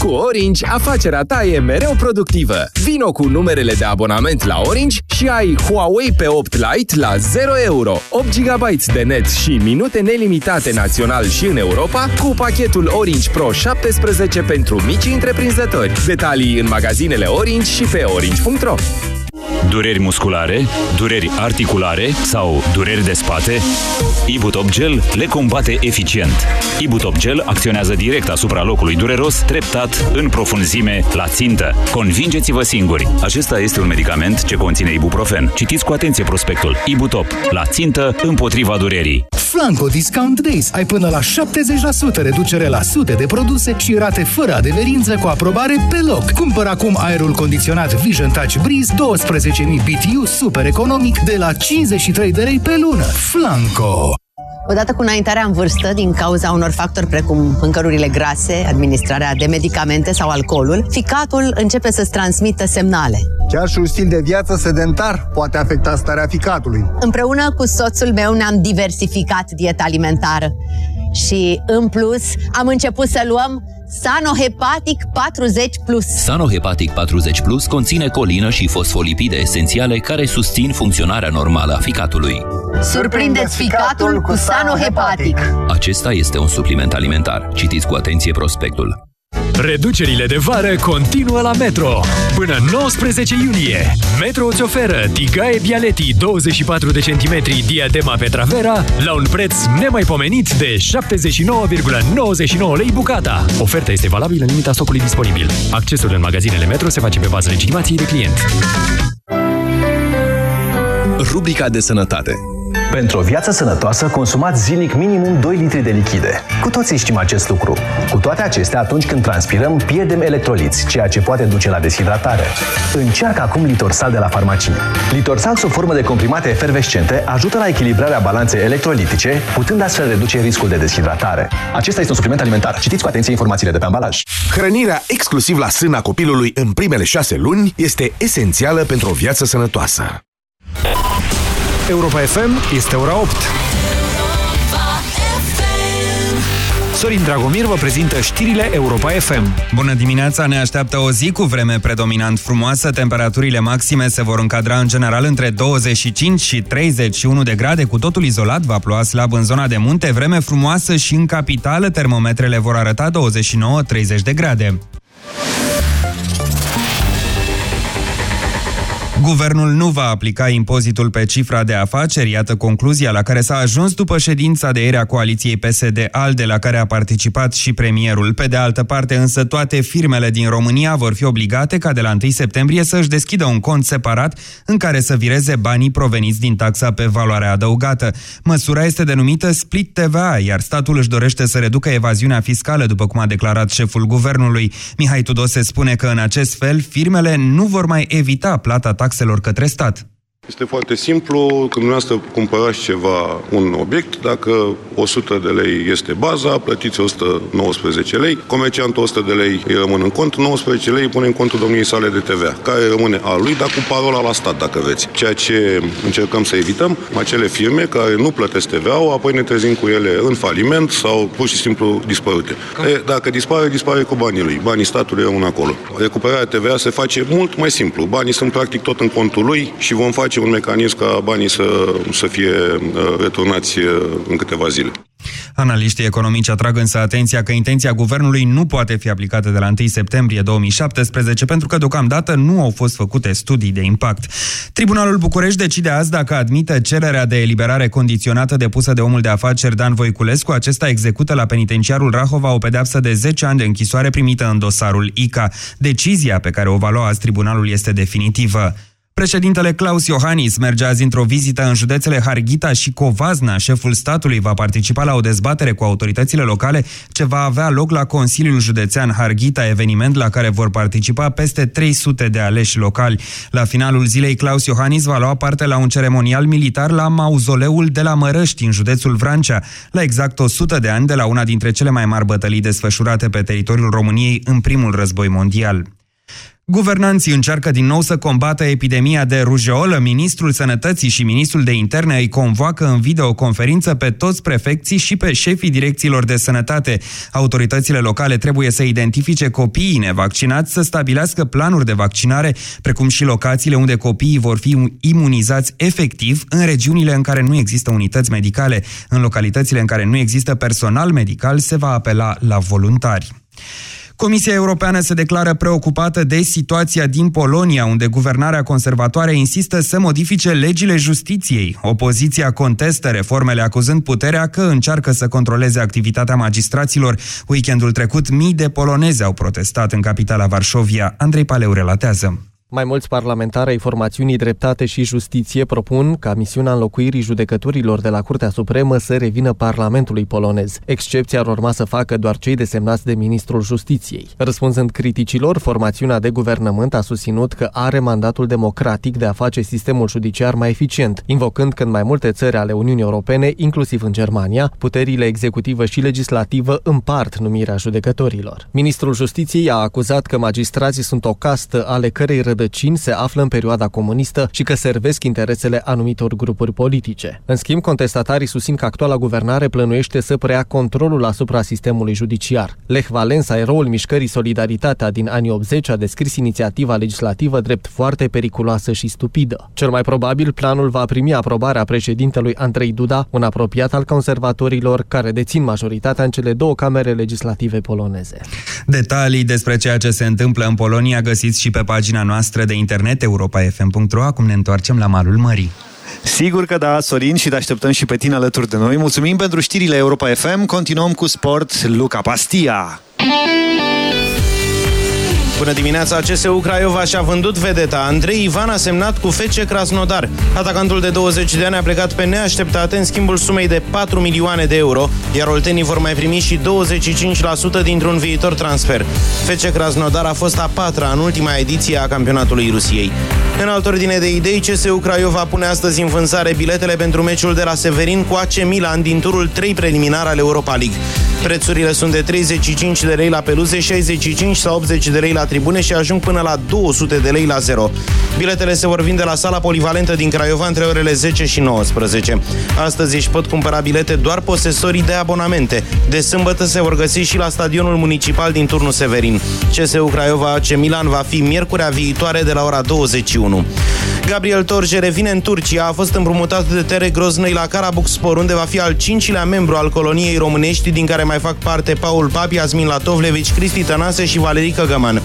Cu Orange, afacerea ta e mereu productivă. Vino cu numerele de abonament la Orange și ai Huawei P8 Lite la 0 euro, 8 GB de net și minute nelimitate național și în Europa cu pachetul Orange Pro 17 pentru mici întreprinzători. Detalii în magazinele Orange și pe orange.ro Dureri musculare, dureri articulare sau dureri de spate? Ibutop Gel le combate eficient. Ibutop Gel acționează direct asupra locului dureros, treptat, în profunzime, la țintă. Convingeți-vă singuri! Acesta este un medicament ce conține ibuprofen. Citiți cu atenție prospectul. Ibutop. La țintă, împotriva durerii. Flanco Discount Days. Ai până la 70% reducere la sute de produse și rate fără adeverință cu aprobare pe loc. Cumpăr acum aerul condiționat Vision Touch Breeze 12.000 BTU super economic de la 53 de lei pe lună. Flanco! Odată cu înaintarea în vârstă, din cauza unor factori precum mâncărurile grase, administrarea de medicamente sau alcoolul, ficatul începe să-ți transmită semnale. Chiar și un stil de viață sedentar poate afecta starea ficatului. Împreună cu soțul meu ne-am diversificat dieta alimentară și, în plus, am început să luăm Sanohepatic 40+. Plus. Sanohepatic 40 Plus conține colină și fosfolipide esențiale care susțin funcționarea normală a ficatului. Surprindeți ficatul cu Sanohepatic. Acesta este un supliment alimentar. Citiți cu atenție prospectul. Reducerile de vară continuă la Metro. Până 19 iulie, Metro îți oferă tigaie Bialetti 24 de centimetri diadema Petravera la un preț nemaipomenit de 79,99 lei bucata. Oferta este valabilă în limita stocului disponibil. Accesul în magazinele Metro se face pe bază legitimației de client. Rubrica de sănătate Pentru o viață sănătoasă, consumați zilnic minimum 2 litri de lichide. Cu toții știm acest lucru. Cu toate acestea, atunci când transpirăm, pierdem electroliți, ceea ce poate duce la deshidratare. Încearcă acum Litorsal de la farmacie. Litorsal sub formă de comprimate efervescente ajută la echilibrarea balanței electrolitice, putând astfel reduce riscul de deshidratare. Acesta este un supliment alimentar. Citiți cu atenție informațiile de pe ambalaj. Hrănirea exclusiv la sâna copilului în primele șase luni este esențială pentru o viață sănătoasă. Europa FM este ora 8. Sorin Dragomir vă prezintă știrile Europa FM. Bună dimineața, ne așteaptă o zi cu vreme predominant frumoasă. Temperaturile maxime se vor încadra în general între 25 și 31 de grade, cu totul izolat, va ploua slab în zona de munte, vreme frumoasă și în capitală, termometrele vor arăta 29-30 de grade. Guvernul nu va aplica impozitul pe cifra de afaceri, iată concluzia la care s-a ajuns după ședința de ieri a coaliției PSD-ALDE, la care a participat și premierul. Pe de altă parte, însă, toate firmele din România vor fi obligate ca de la 1 septembrie să-și deschidă un cont separat în care să vireze banii proveniți din taxa pe valoare adăugată. Măsura este denumită Split TVA, iar statul își dorește să reducă evaziunea fiscală, după cum a declarat șeful guvernului. Mihai Tudose spune că în acest fel firmele nu vor mai evita plata taxelor către stat. Este foarte simplu, când dumneavoastră cumpărați ceva, un obiect, dacă 100 de lei este baza, plătiți 119 lei, comerciantul 100 de lei îi rămân în cont, 19 lei îi pune în contul domniei sale de TVA, care rămâne al lui, dar cu parola la stat, dacă vreți. Ceea ce încercăm să evităm, acele firme care nu plătesc TVA-ul, apoi ne trezim cu ele în faliment sau pur și simplu dispărute. E, dacă dispare, dispare cu banii lui. Banii statului rămân acolo. Recuperarea TVA se face mult mai simplu. Banii sunt practic tot în contul lui și vom face un mecanism ca banii să, să fie uh, returnați uh, în câteva zile. Analiștii economici atrag însă atenția că intenția guvernului nu poate fi aplicată de la 1 septembrie 2017 pentru că deocamdată nu au fost făcute studii de impact. Tribunalul București decide azi dacă admite cererea de eliberare condiționată depusă de omul de afaceri Dan Voiculescu. Acesta execută la penitenciarul Rahova o pedeapsă de 10 ani de închisoare primită în dosarul ICA. Decizia pe care o va lua azi tribunalul este definitivă. Președintele Claus Iohannis merge azi într-o vizită în județele Harghita și Covazna. Șeful statului va participa la o dezbatere cu autoritățile locale ce va avea loc la Consiliul Județean Harghita, eveniment la care vor participa peste 300 de aleși locali. La finalul zilei, Claus Iohannis va lua parte la un ceremonial militar la mauzoleul de la Mărăști, în județul Vrancea, la exact 100 de ani de la una dintre cele mai mari bătălii desfășurate pe teritoriul României în primul război mondial. Guvernanții încearcă din nou să combată epidemia de rujeolă. Ministrul Sănătății și Ministrul de Interne îi convoacă în videoconferință pe toți prefecții și pe șefii direcțiilor de sănătate. Autoritățile locale trebuie să identifice copiii nevaccinați, să stabilească planuri de vaccinare, precum și locațiile unde copiii vor fi imunizați efectiv în regiunile în care nu există unități medicale. În localitățile în care nu există personal medical se va apela la voluntari. Comisia Europeană se declară preocupată de situația din Polonia, unde guvernarea conservatoare insistă să modifice legile justiției. Opoziția contestă reformele acuzând puterea că încearcă să controleze activitatea magistraților. Weekendul trecut, mii de polonezi au protestat în capitala Varșovia. Andrei Paleu relatează. Mai mulți parlamentari ai formațiunii Dreptate și Justiție propun ca misiunea înlocuirii judecătorilor de la Curtea Supremă să revină Parlamentului polonez. Excepția ar urma să facă doar cei desemnați de Ministrul Justiției. Răspunzând criticilor, formațiunea de guvernământ a susținut că are mandatul democratic de a face sistemul judiciar mai eficient, invocând că în mai multe țări ale Uniunii Europene, inclusiv în Germania, puterile executivă și legislativă împart numirea judecătorilor. Ministrul Justiției a acuzat că magistrații sunt o castă ale cărei rădăcini se află în perioada comunistă și că servesc interesele anumitor grupuri politice. În schimb, contestatarii susțin că actuala guvernare plănuiește să preia controlul asupra sistemului judiciar. Lech Valensa, eroul mișcării Solidaritatea din anii 80, a descris inițiativa legislativă drept foarte periculoasă și stupidă. Cel mai probabil, planul va primi aprobarea președintelui Andrei Duda, un apropiat al conservatorilor care dețin majoritatea în cele două camere legislative poloneze. Detalii despre ceea ce se întâmplă în Polonia găsiți și pe pagina noastră de internet europa.fm.ro. Acum ne întoarcem la malul mării. Sigur că da, Sorin, și te așteptăm și pe tine alături de noi. Mulțumim pentru știrile Europa FM. Continuăm cu sport. Luca Pastia. Bună dimineața, CSU Craiova și-a vândut vedeta. Andrei Ivan a semnat cu FC Krasnodar. Atacantul de 20 de ani a plecat pe neașteptate în schimbul sumei de 4 milioane de euro, iar oltenii vor mai primi și 25% dintr-un viitor transfer. FC Krasnodar a fost a patra în ultima ediție a campionatului Rusiei. În altă ordine de idei, CSU Craiova pune astăzi în vânzare biletele pentru meciul de la Severin cu AC Milan din turul 3 preliminar al Europa League. Prețurile sunt de 35 de lei la peluze, 65 sau 80 de lei la tribune și ajung până la 200 de lei la 0. Biletele se vor vinde la sala polivalentă din Craiova între orele 10 și 19. Astăzi își pot cumpăra bilete doar posesorii de abonamente. De sâmbătă se vor găsi și la stadionul municipal din turnul Severin. CSU Craiova AC Milan va fi miercurea viitoare de la ora 21. Gabriel Torje revine în Turcia, a fost împrumutat de Tere Groznăi la Karabukspor, unde va fi al cincilea membru al coloniei românești, din care mai fac parte Paul Papi, Asmin Latovlevici, Cristi Tănase și Valerica Găman.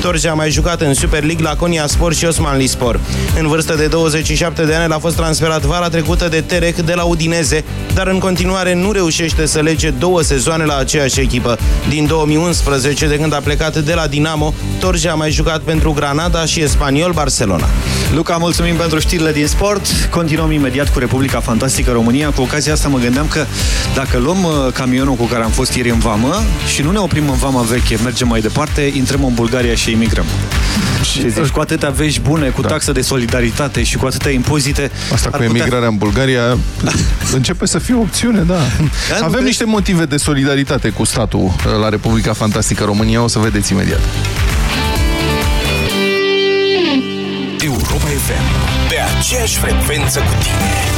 Torje a mai jucat în Super League la Konya Sport și Osmanli Sport. În vârstă de 27 de ani a fost transferat vara trecută de Terek de la Udineze, dar în continuare nu reușește să lege două sezoane la aceeași echipă. Din 2011, de când a plecat de la Dinamo, Torje a mai jucat pentru Granada și Espaniol Barcelona. Luca, mulțumim pentru știrile din sport. Continuăm imediat cu Republica Fantastică România. Cu ocazia asta mă gândeam că dacă luăm uh, camionul cu care am fost ieri în vamă și nu ne oprim în vama veche, mergem mai departe, intrăm în Bulgaria și emigrăm. Și zici, cu atâtea vești bune, cu da. taxă de solidaritate și cu atâtea impozite... Asta cu emigrarea în Bulgaria începe să fie o opțiune, da. Avem niște motive de solidaritate cu statul uh, la Republica Fantastică România, o să vedeți imediat. Europa FM. Pe aceeași frecvență cu tine.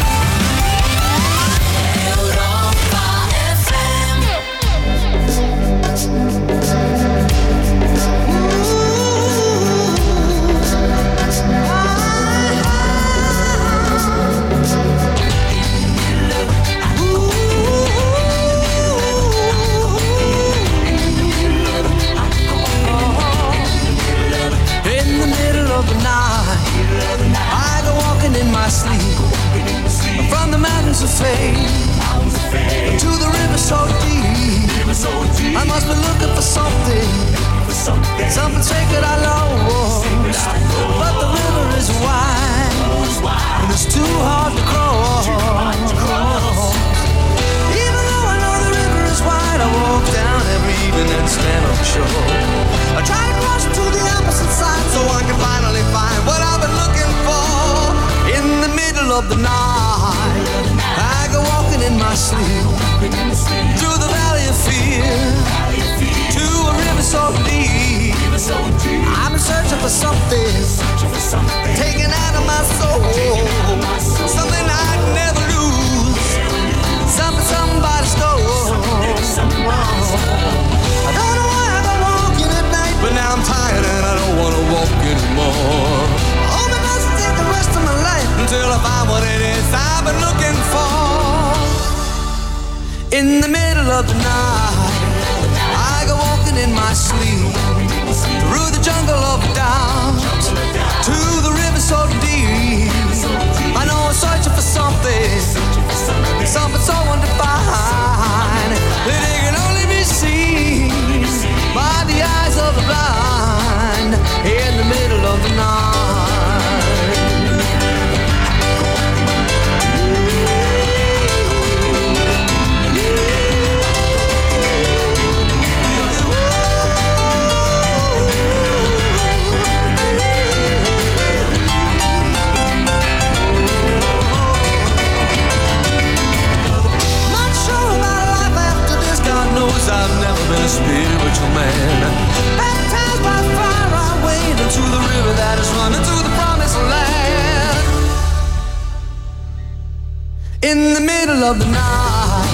Of the night, I go walking in my sleep through the valley of fear to a river so deep. I'm searching for something taken out of my soul, something I'd never lose, something somebody stole. I don't know why I go walking at night, but now I'm tired and I don't want to walk anymore. Until I find what it is I've been looking for. In the middle of the night, I go walking in my sleep through the jungle of doubt to the spiritual man. Baptized by fire, I wade into the river that is running to the promised land. In the middle of the night,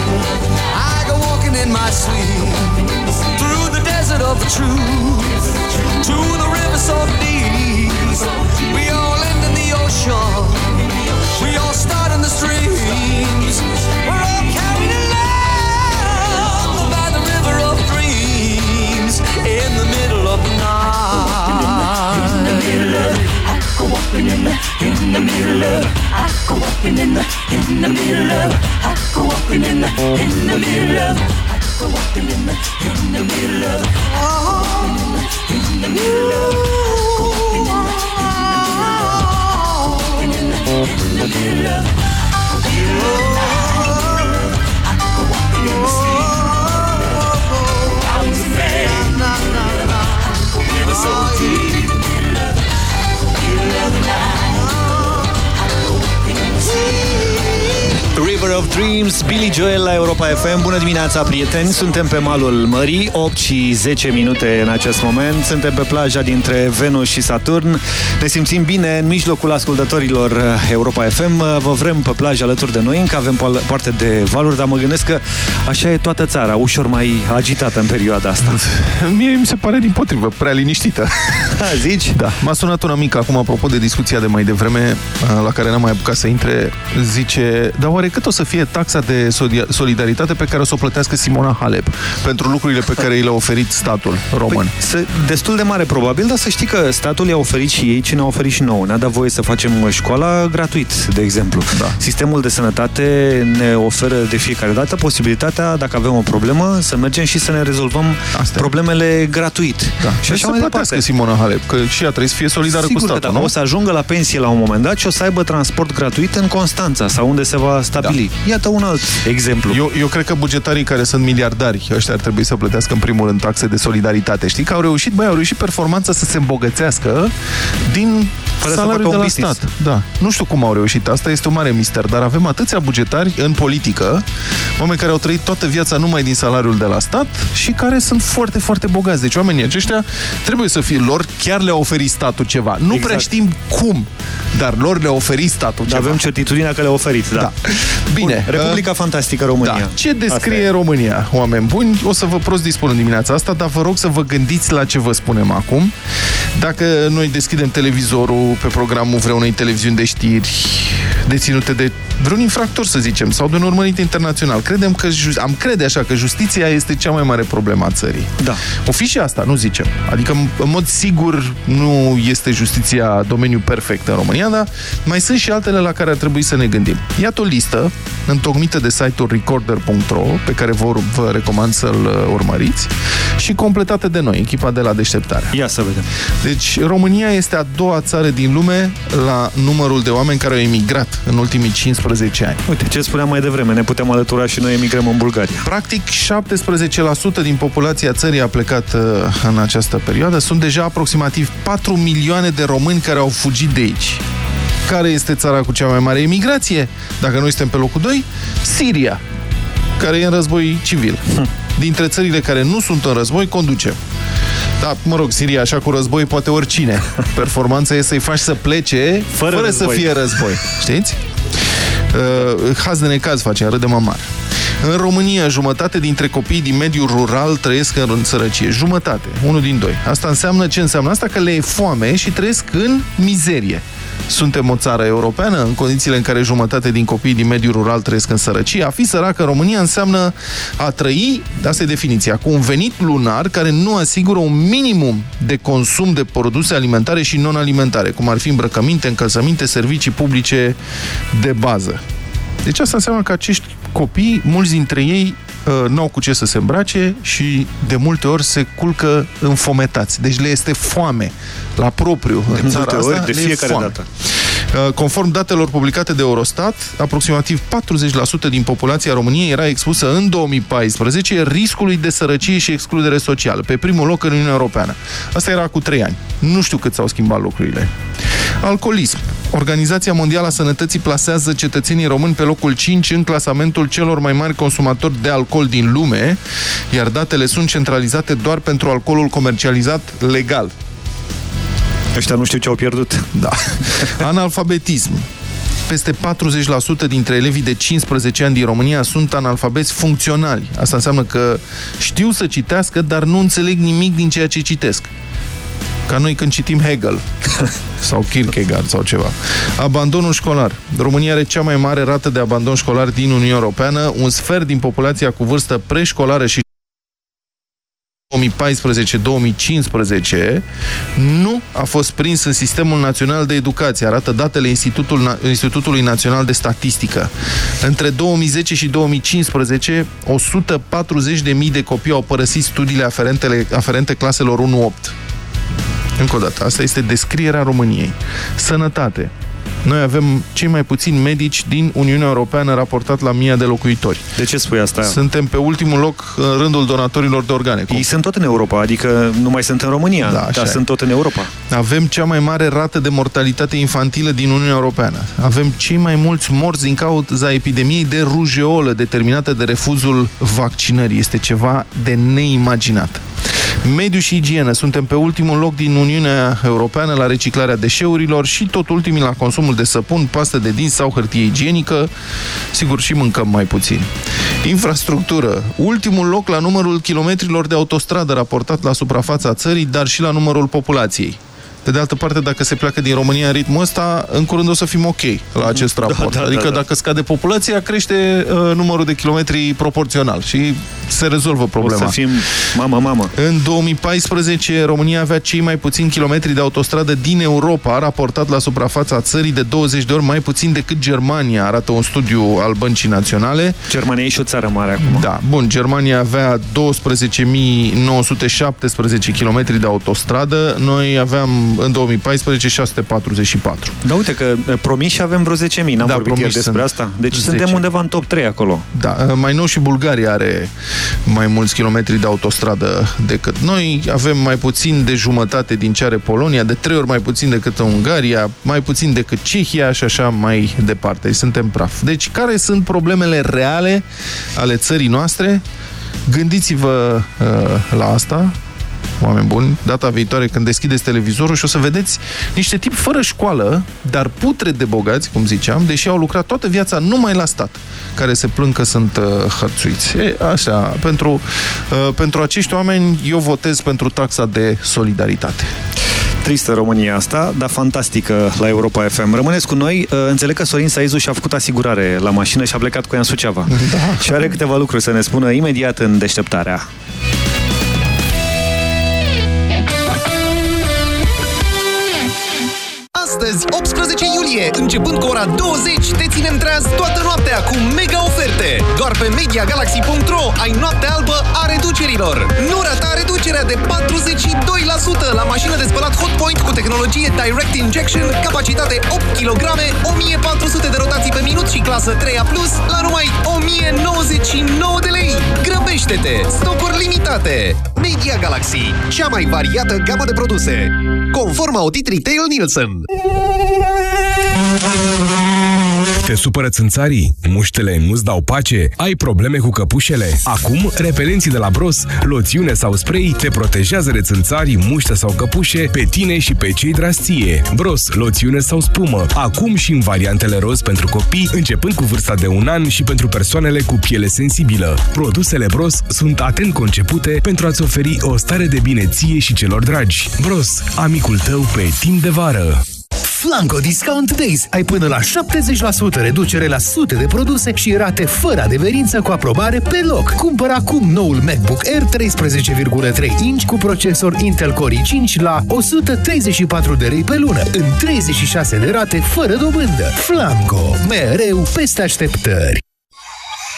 I go walking in my sleep through the desert of the truth to the river so deep. We all end in the ocean. The middle of I go walking in the in the middle of I go walking in the in the middle of I go walking in the in the middle of oh in the middle of walking in the in the middle of River of Dreams, Billy Joel la Europa FM. Bună dimineața, prieteni! Suntem pe malul mării, 8 și 10 minute în acest moment. Suntem pe plaja dintre Venus și Saturn. Ne simțim bine în mijlocul ascultătorilor Europa FM. Vă vrem pe plajă alături de noi, încă avem parte de valuri, dar mă gândesc că așa e toată țara, ușor mai agitată în perioada asta. Mie mi se pare din potrivă, prea liniștită. Da, zici? Da. M-a sunat una mică acum, apropo de discuția de mai devreme, la care n-am mai apucat să intre, zice, dar oare cât o să fie taxa de solidaritate pe care o să o plătească Simona Halep pentru lucrurile pe care i le-a oferit statul român? Păi, destul de mare probabil, dar să știi că statul i-a oferit și ei ce ne-a oferit și nouă. Ne-a dat voie să facem școala gratuit, de exemplu. Da. Sistemul de sănătate ne oferă de fiecare dată posibilitatea, dacă avem o problemă, să mergem și să ne rezolvăm Asta problemele gratuit. Da. Și așa mai departe. Simona Halep, că și ea trebuie să fie solidară Sigur cu statul, că da. nu? O să ajungă la pensie la un moment dat și o să aibă transport gratuit în Constanța sau unde se va stabili. Da. Iată un alt exemplu. Eu, eu cred că bugetarii care sunt miliardari, ăștia ar trebui să plătească în primul rând taxe de solidaritate. Știi că au reușit, băi, au reușit performanța să se îmbogățească din Fără să salariul facă de un la business. stat. Da. Nu știu cum au reușit asta, este un mare mister, dar avem atâția bugetari în politică, oameni care au trăit toată viața numai din salariul de la stat și care sunt foarte, foarte bogați. Deci oamenii aceștia trebuie să fie lor, chiar le-a oferit statul ceva. Nu Exact. prea știm cum, dar lor le-a oferit statul Dar ceva. avem certitudinea că le-a oferit, da. Da. Bine. Bun. Republica Fantastică România. Da. Ce Asta descrie e. România, oameni buni? O să vă prost dispun în dimineața asta, dar vă rog să vă gândiți la ce vă spunem acum. Dacă noi deschidem televizorul pe programul vreunei televiziuni de știri deținute de vreun infractor, să zicem, sau de un urmărit internațional, credem că, ju- am crede așa că justiția este cea mai mare problemă a țării. Da. O fi și asta, nu zicem. Adică, în mod sigur, nu este justiția domeniul perfect în România, dar mai sunt și altele la care ar trebui să ne gândim. Iată o listă întocmită de site-ul recorder.ro, pe care vă, vă recomand să-l uh, urmăriți, și completată de noi, echipa de la Deșteptare. Ia să vedem. Deci, România este a doua țară din lume la numărul de oameni care au emigrat în ultimii 15 ani. Uite, ce spuneam mai devreme, ne putem alătura și noi emigrăm în Bulgaria. Practic, 17% din populația țării a plecat uh, în această perioadă. Sunt deja aproximativ 4 milioane de români care au fugit de aici. Care este țara cu cea mai mare emigrație? Dacă noi suntem pe locul 2, Siria, care e în război civil. Dintre țările care nu sunt în război, conduce. Da, mă rog, Siria, așa cu război, poate oricine. Performanța e să-i faci să plece fără, fără să război. fie război. Știți? Uh, haz de necaz face, râdem amar. În România, jumătate dintre copiii din mediul rural trăiesc în sărăcie. Jumătate, unul din doi. Asta înseamnă ce înseamnă asta? Că le e foame și trăiesc în mizerie. Suntem o țară europeană, în condițiile în care jumătate din copiii din mediul rural trăiesc în sărăcie. A fi săracă în România înseamnă a trăi, asta e definiția, cu un venit lunar care nu asigură un minimum de consum de produse alimentare și non-alimentare, cum ar fi îmbrăcăminte, încălțăminte, servicii publice de bază. Deci asta înseamnă că acești copii, mulți dintre ei uh, n-au cu ce să se îmbrace și de multe ori se culcă înfometați. Deci le este foame la propriu De în țara multe asta. ori, de le e fiecare foame. dată. Uh, Conform datelor publicate de Eurostat, aproximativ 40% din populația României era expusă în 2014 riscului de sărăcie și excludere socială, pe primul loc în Uniunea Europeană. Asta era cu 3 ani. Nu știu cât s-au schimbat lucrurile. Alcoolism. Organizația Mondială a Sănătății plasează cetățenii români pe locul 5 în clasamentul celor mai mari consumatori de alcool din lume, iar datele sunt centralizate doar pentru alcoolul comercializat legal. Ăștia nu știu ce au pierdut. Da. Analfabetism. Peste 40% dintre elevii de 15 ani din România sunt analfabeți funcționali. Asta înseamnă că știu să citească, dar nu înțeleg nimic din ceea ce citesc. Ca noi când citim Hegel sau Kierkegaard sau ceva. Abandonul școlar. România are cea mai mare rată de abandon școlar din Uniunea Europeană. Un sfert din populația cu vârstă preșcolară și 2014-2015 nu a fost prins în Sistemul Național de Educație, arată datele Institutul Na Institutului Național de Statistică. Între 2010 și 2015, 140.000 de copii au părăsit studiile aferente, aferente claselor 1-8. Încă o dată, asta este descrierea României. Sănătate. Noi avem cei mai puțini medici din Uniunea Europeană raportat la mii de locuitori. De ce spui asta? Suntem pe ultimul loc în rândul donatorilor de organe. Ei sunt tot în Europa, adică nu mai sunt în România, Da, așa dar e. sunt tot în Europa. Avem cea mai mare rată de mortalitate infantilă din Uniunea Europeană. Avem cei mai mulți morți din cauza epidemiei de rujeolă determinată de refuzul vaccinării. Este ceva de neimaginat. Mediu și igienă. Suntem pe ultimul loc din Uniunea Europeană la reciclarea deșeurilor și tot ultimii la consumul de săpun, pastă de dinți sau hârtie igienică. Sigur, și mâncăm mai puțin. Infrastructură. Ultimul loc la numărul kilometrilor de autostradă raportat la suprafața țării, dar și la numărul populației. Pe de altă parte, dacă se pleacă din România în ritmul ăsta, în curând o să fim ok la acest raport. da, adică da, da. dacă scade populația, crește uh, numărul de kilometri proporțional și se rezolvă problema. O să fim mamă, mamă. În 2014, România avea cei mai puțini kilometri de autostradă din Europa, raportat la suprafața țării de 20 de ori mai puțin decât Germania, arată un studiu al Băncii Naționale. Germania e și o țară mare acum. Da, bun, Germania avea 12.917 km de autostradă, noi aveam în 2014 644. Da, uite că eh, promiși avem vreo 10.000, n-am Da, vorbit ieri promiși despre sunt asta. Deci 10. suntem undeva în top 3 acolo. Da, mai nou și Bulgaria are mai mulți kilometri de autostradă decât noi. Avem mai puțin de jumătate din ce are Polonia, de trei ori mai puțin decât Ungaria, mai puțin decât Cehia și așa mai departe. Suntem praf. Deci, care sunt problemele reale ale țării noastre? Gândiți-vă uh, la asta, oameni buni, data viitoare când deschideți televizorul și o să vedeți niște tipi fără școală, dar putre de bogați, cum ziceam, deși au lucrat toată viața numai la stat, care se plâng că sunt uh, hărțuiți. E, așa, pentru, uh, pentru acești oameni eu votez pentru taxa de solidaritate. Tristă România asta, dar fantastică la Europa FM. Rămâneți cu noi. Uh, Înțeleg că Sorin Saizu și-a făcut asigurare la mașină și a plecat cu ea în Suceava. Da. Și are câteva lucruri să ne spună imediat în deșteptarea. Astăzi, 18 iulie, începând cu ora 20, te ținem treaz toată noaptea cu mega oferte. Doar pe MediaGalaxy.ro ai noaptea albă a reducerilor. Nu rata reducerea de 42% la mașină de spălat Hotpoint cu tehnologie Direct Injection, capacitate 8 kg, 1400 de rotații pe minut și clasă 3A+, la numai 1099 de lei. Grăbește-te! Stocuri limitate! Media Galaxy, cea mai variată gamă de produse. Conform audit Retail Nielsen. Te supără țânțarii? Muștele nu-ți dau pace? Ai probleme cu căpușele? Acum, repelenții de la Bros, loțiune sau spray te protejează de țânțarii, muște sau căpușe pe tine și pe cei drastie. Bros, loțiune sau spumă. Acum și în variantele roz pentru copii, începând cu vârsta de un an și pentru persoanele cu piele sensibilă. Produsele Bros sunt atent concepute pentru a-ți oferi o stare de bine ție și celor dragi. Bros, amicul tău pe timp de vară. Flanco Discount Days ai până la 70% reducere la sute de produse și rate fără adeverință cu aprobare pe loc. Cumpără acum noul MacBook Air 13,3 inch cu procesor Intel Core i5 la 134 de lei pe lună, în 36 de rate fără dobândă. Flanco, mereu peste așteptări.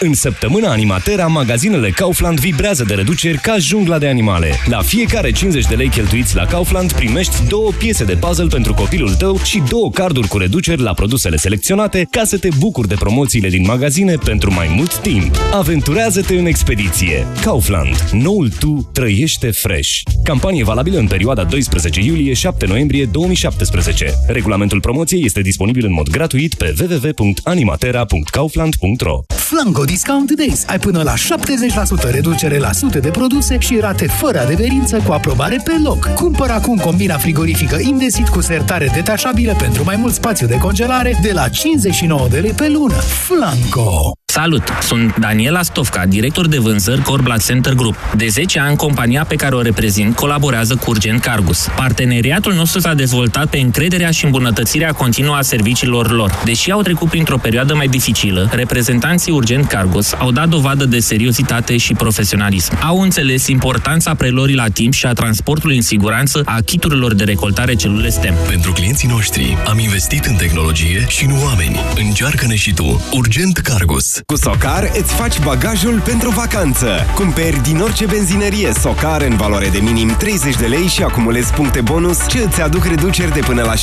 În săptămâna Animatera, magazinele Kaufland vibrează de reduceri ca jungla de animale. La fiecare 50 de lei cheltuiți la Kaufland primești două piese de puzzle pentru copilul tău și două carduri cu reduceri la produsele selecționate ca să te bucuri de promoțiile din magazine pentru mai mult timp. Aventurează-te în expediție. Kaufland. Noul tu trăiește fresh. Campanie valabilă în perioada 12 iulie-7 noiembrie 2017. Regulamentul promoției este disponibil în mod gratuit pe www.animatera.kaufland.ro Flanco Discount Days ai până la 70% reducere la sute de produse și rate fără adeverință cu aprobare pe loc. Cumpără acum combina frigorifică Indesit cu sertare detașabilă pentru mai mult spațiu de congelare de la 59 de lei pe lună. Flanco! Salut! Sunt Daniela Stofca, director de vânzări Corblat Center Group. De 10 ani, compania pe care o reprezint colaborează cu Urgent Cargus. Parteneriatul nostru s-a dezvoltat pe încrederea și îmbunătățirea continuă a serviciilor lor. Deși au trecut printr-o perioadă mai dificilă, reprezentanții Urgent Cargus au dat dovadă de seriozitate și profesionalism. Au înțeles importanța prelorii la timp și a transportului în siguranță a chiturilor de recoltare celule STEM. Pentru clienții noștri am investit în tehnologie și în oameni. Încearcă-ne și tu. Urgent Cargus. Cu Socar îți faci bagajul pentru vacanță. Cumperi din orice benzinărie Socar în valoare de minim 30 de lei și acumulezi puncte bonus ce îți aduc reduceri de până la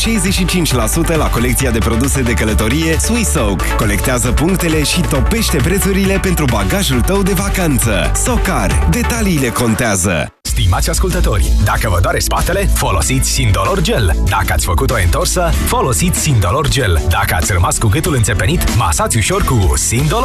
65% la colecția de produse de călătorie Swissoak. Colectează punctele și topește prețurile pentru bagajul tău de vacanță. Socar. Detaliile contează. Stimați ascultători, dacă vă doare spatele, folosiți Sindolor Gel. Dacă ați făcut o întorsă, folosiți Sindolor Gel. Dacă ați rămas cu gâtul înțepenit, masați ușor cu Sindolor.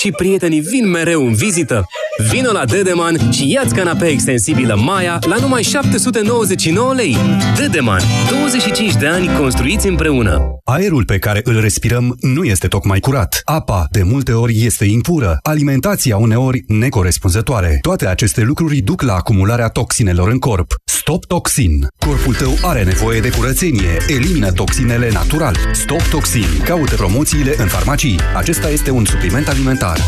și prietenii vin mereu în vizită? Vino la Dedeman și ia-ți canapea extensibilă Maya la numai 799 lei. Dedeman. 25 de ani construiți împreună. Aerul pe care îl respirăm nu este tocmai curat. Apa, de multe ori, este impură. Alimentația, uneori, necorespunzătoare. Toate aceste lucruri duc la acumularea toxinelor în corp. Stop Toxin. Corpul tău are nevoie de curățenie. Elimină toxinele natural. Stop Toxin. Caută promoțiile în farmacii. Acesta este un supliment alimentar.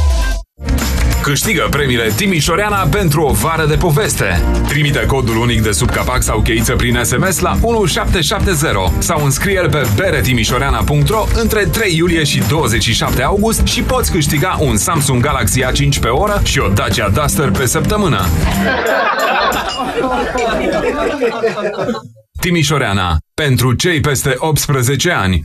Câștigă premiile Timișoreana pentru o vară de poveste. Trimite codul unic de sub capac sau cheiță prin SMS la 1770 sau înscrie-l pe beretimișoreana.ro între 3 iulie și 27 august și poți câștiga un Samsung Galaxy A5 pe oră și o Dacia Duster pe săptămână. Timișoreana. Pentru cei peste 18 ani.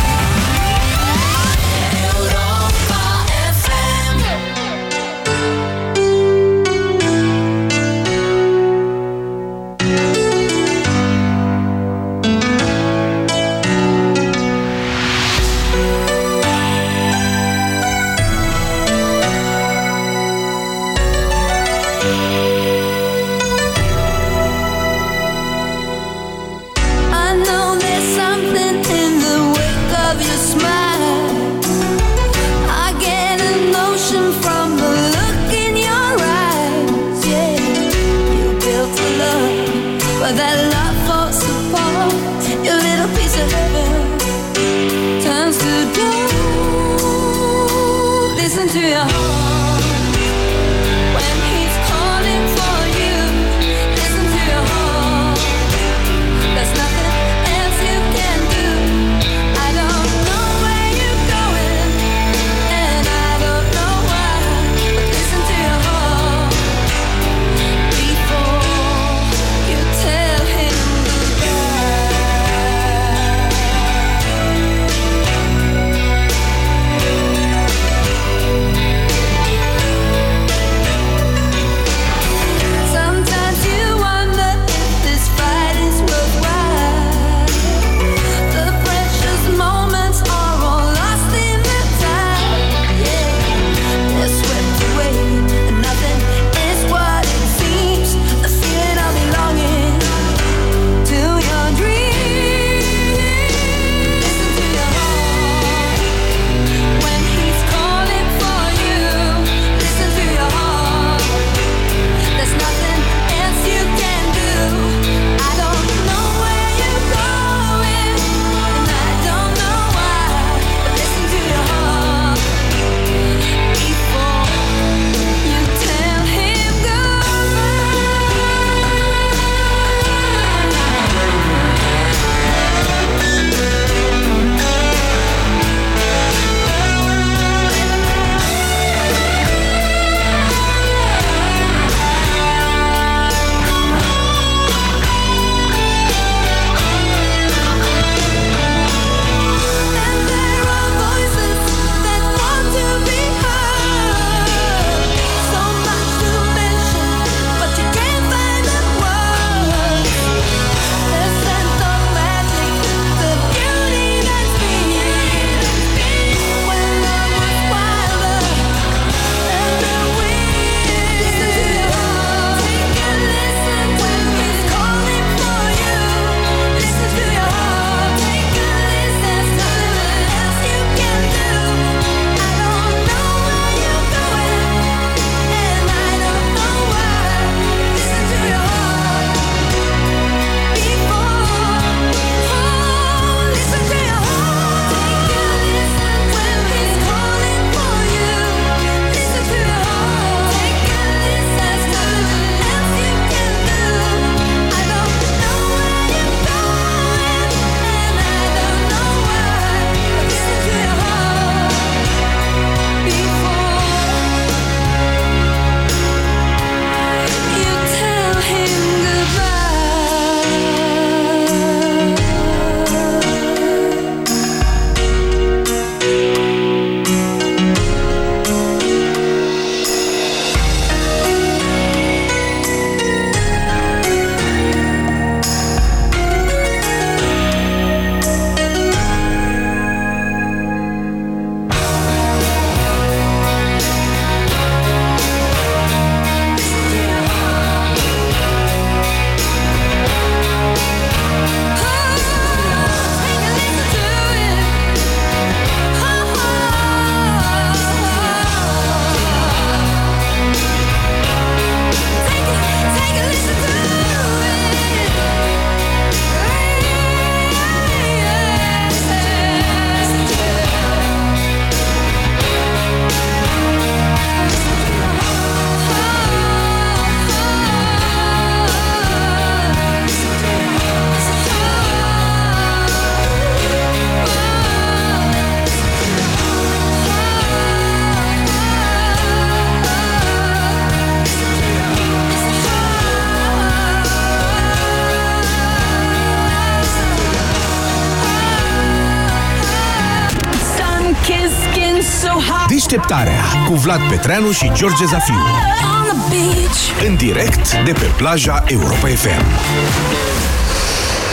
Cu Vlad Petreanu și George Zafiu. on the beach. În direct de pe plaja Europa FM.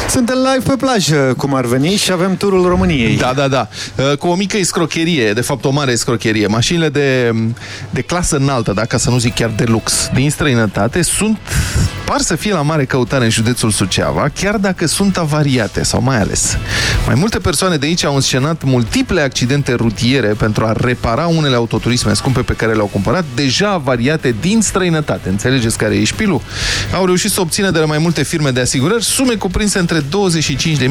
Suntem live pe plajă, cum ar veni, și avem turul României. Da, da, da. Uh, Cu o mică escrocherie, de fapt o mare escrocherie. Mașinile de, de clasă înaltă, dacă să nu zic chiar de lux, din străinătate, sunt, par să fie la mare căutare în județul Suceava, chiar dacă sunt avariate, sau mai ales. Mai multe persoane de aici au înscenat multiple accidente rutiere pentru a repara unele autoturisme scumpe pe care le-au cumpărat, deja avariate din străinătate. Înțelegeți care e șpilul? Au reușit să obțină de la mai multe firme de asigurări sume cuprinse între 25.000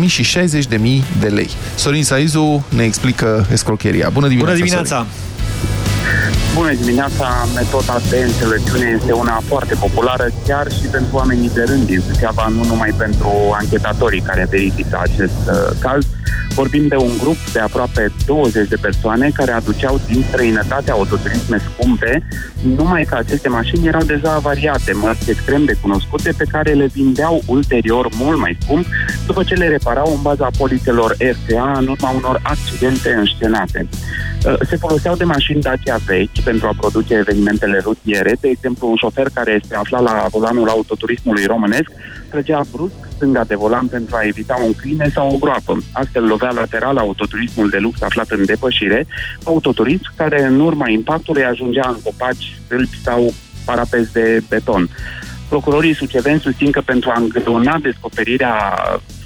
și 60.000 de lei. Sorin Saizu ne explică escrocheria. Bună dimineața! Bună dimineața! Sorin. Bună dimineața! Metoda de înțelepciune este una foarte populară chiar și pentru oamenii de rând din Suceava, nu numai pentru anchetatorii care verifică acest uh, caz. Vorbim de un grup de aproape 20 de persoane care aduceau din străinătate autoturisme scumpe, numai că aceste mașini erau deja avariate, mărți extrem de cunoscute pe care le vindeau ulterior mult mai scump după ce le reparau în baza polițelor RTA în urma unor accidente înștenate. Uh, Se foloseau de mașini Dacia vechi pentru a produce evenimentele rutiere, de exemplu un șofer care se afla la volanul autoturismului românesc trăgea brusc stânga de volan pentru a evita un câine sau o groapă. Astfel lovea lateral autoturismul de lux aflat în depășire, autoturism care în urma impactului ajungea în copaci, stâlpi sau parapezi de beton. Procurorii suceveni susțin că pentru a îngreuna descoperirea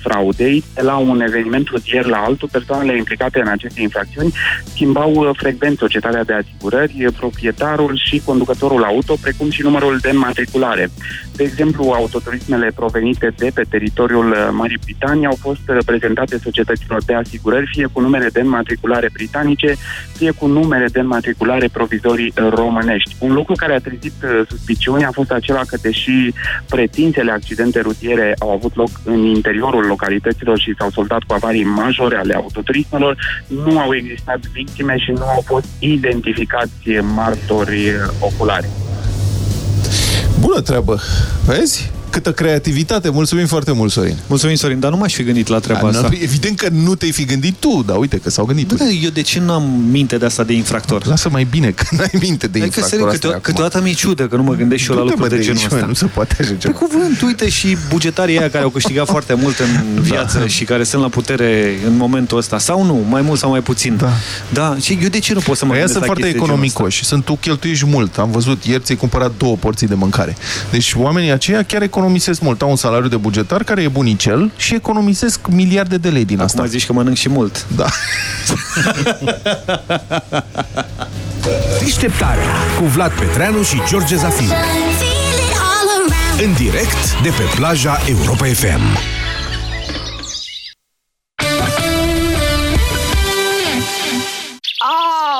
fraudei, de la un eveniment rutier la altul, persoanele implicate în aceste infracțiuni schimbau uh, frecvent societatea de asigurări, uh, proprietarul și conducătorul auto, precum și numărul de înmatriculare. De exemplu, autoturismele provenite de pe teritoriul uh, Marii Britanii au fost uh, prezentate societăților de asigurări, fie cu numere de înmatriculare britanice, fie cu numere de înmatriculare provizorii uh, românești. Un lucru care a trezit uh, suspiciuni a fost acela că, deși pretințele accidente rutiere au avut loc în interiorul localităților și s-au soldat cu avarii majore ale autoturismelor, nu au existat victime și nu au fost identificați martori uh, oculari. Bună treabă! Vezi? Câtă creativitate! Mulțumim foarte mult, Sorin! Mulțumim, Sorin, dar nu m-aș fi gândit la treaba A, asta. n- Evident că nu te-ai fi gândit tu, dar uite că s-au gândit. Bă, eu de ce nu am minte de asta de infractor? Lasă mai bine că n-ai minte de Adică, infractor. serios, asta câte, acum. câteodată mi-e ciudă că nu mă gândesc și eu la Du-te, lucruri bă, de genul aici, ăsta. Nu se poate așa Pe ceva. cuvânt, uite și bugetarii aia care au câștigat foarte mult în viață Da. și care sunt la putere în momentul ăsta. Sau nu, mai mult sau mai puțin. Da. Da, și eu de ce nu pot să mă Aia gândesc sunt la foarte chestii de genul ăsta? economicoși. Sunt tu cheltuiești mult. Am văzut, ieri ți-ai cumpărat două porții de mâncare. Deci oamenii aceia chiar economisesc mult. Au un salariu de bugetar care e bunicel și economisesc miliarde de lei din asta. Acum zici că mănânc și mult. Da. Deșteptarea cu Vlad Petreanu și George Zafiu. În direct de pe plaja Europa FM.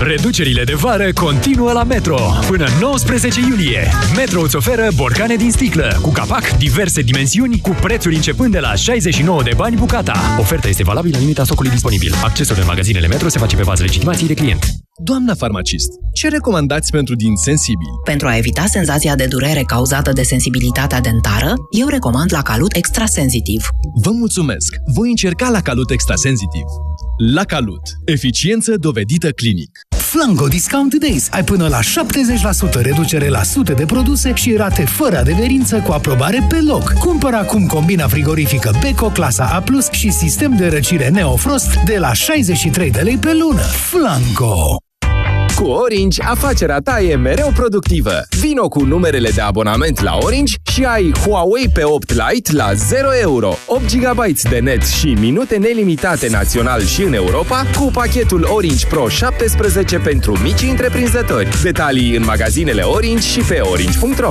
Reducerile de vară continuă la Metro. Până 19 iulie, Metro îți oferă borcane din sticlă, cu capac, diverse dimensiuni, cu prețuri începând de la 69 de bani bucata. Oferta este valabilă în limita stocului disponibil. Accesul în magazinele Metro se face pe bază legitimației de client. Doamna farmacist, ce recomandați pentru din sensibili? Pentru a evita senzația de durere cauzată de sensibilitatea dentară, eu recomand la Calut Extrasensitiv. Vă mulțumesc! Voi încerca la Calut Extrasensitiv. La Calut. Eficiență dovedită clinic. Flanco Discount Days. Ai până la 70% reducere la sute de produse și rate fără adeverință cu aprobare pe loc. Cumpără acum combina frigorifică Beko clasa A+, și sistem de răcire Neofrost de la 63 de lei pe lună. Flanco! Cu Orange, afacerea ta e mereu productivă. Vino cu numerele de abonament la Orange și ai Huawei P8 Lite la 0 euro, 8 GB de net și minute nelimitate național și în Europa cu pachetul Orange Pro 17 pentru mici întreprinzători. Detalii în magazinele Orange și pe orange.ro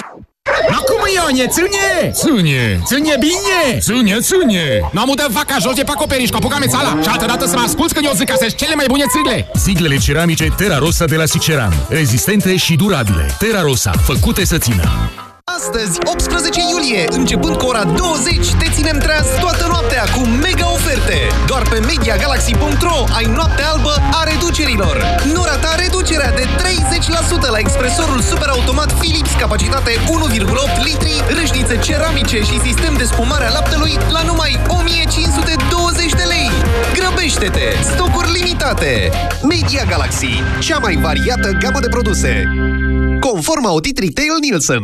Acum Ionie, ține! Ține, ține bine! Ține, ține! Nu am udat vaca jos de pe acoperiș cu apucame țala și altă dată să mă asculți când eu zic că sunt cele mai bune țigle! Siglele ceramice Terra Rosa de la Siceran. Rezistente și durabile. Terra Rosa, făcute să țină. Astăzi, 18 iulie, începând cu ora 20, te ținem treaz toată noaptea cu mega oferte. Doar pe MediaGalaxy.ro ai noaptea albă a reducerilor. Nu rata reducerea de 30% la expresorul superautomat Philips, capacitate 1,8 litri, râșnițe ceramice și sistem de spumare a laptelui la numai 1520 de lei. Grăbește-te! Stocuri limitate! Media Galaxy, cea mai variată gamă de produse. Conform audit Retail Nielsen.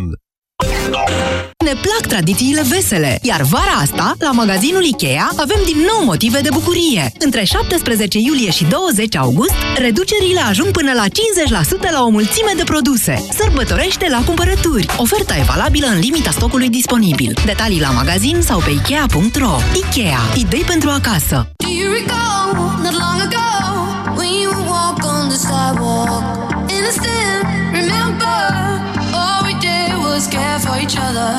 Ne plac tradițiile vesele, iar vara asta, la magazinul Ikea, avem din nou motive de bucurie. Între 17 iulie și 20 august, reducerile ajung până la 50% la o mulțime de produse. Sărbătorește la cumpărături. Oferta e valabilă în limita stocului disponibil. Detalii la magazin sau pe Ikea.ro. Ikea. Idei pentru acasă. Do you recall not long ago when you would walk on the sidewalk? Other.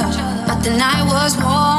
But the night was warm,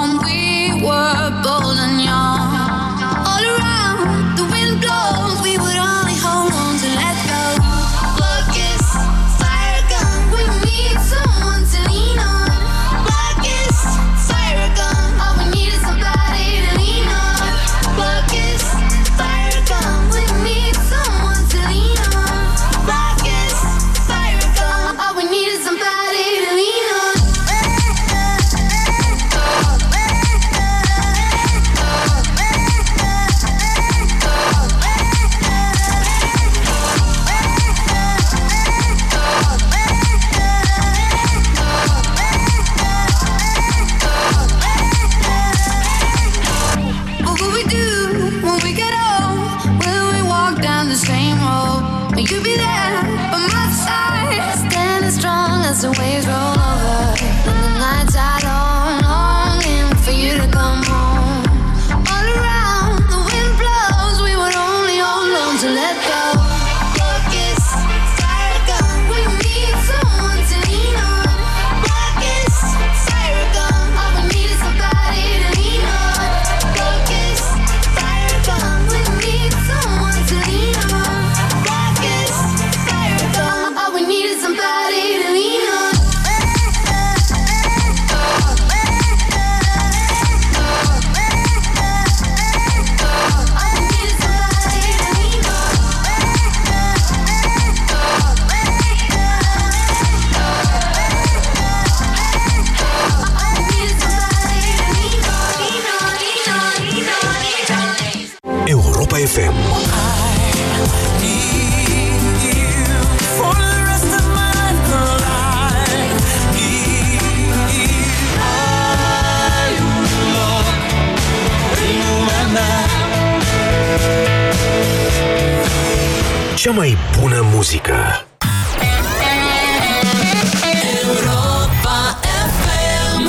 Cea mai bună muzică.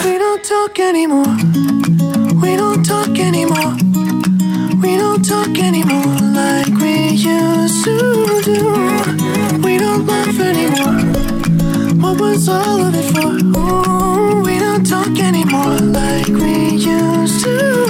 We don't talk anymore. We don't talk anymore. We don't talk anymore like we used to do. We don't laugh anymore. What was all of it for? Ooh, we don't talk anymore like we used to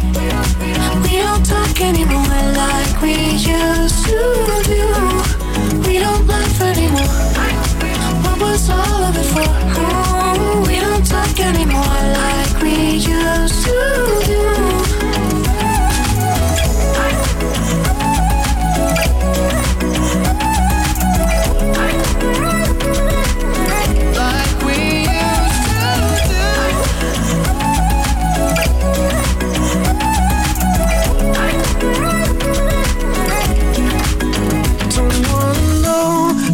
we don't talk anymore like we used to do. We don't laugh anymore. What was all of it for? Oh, we don't talk anymore like we used to do.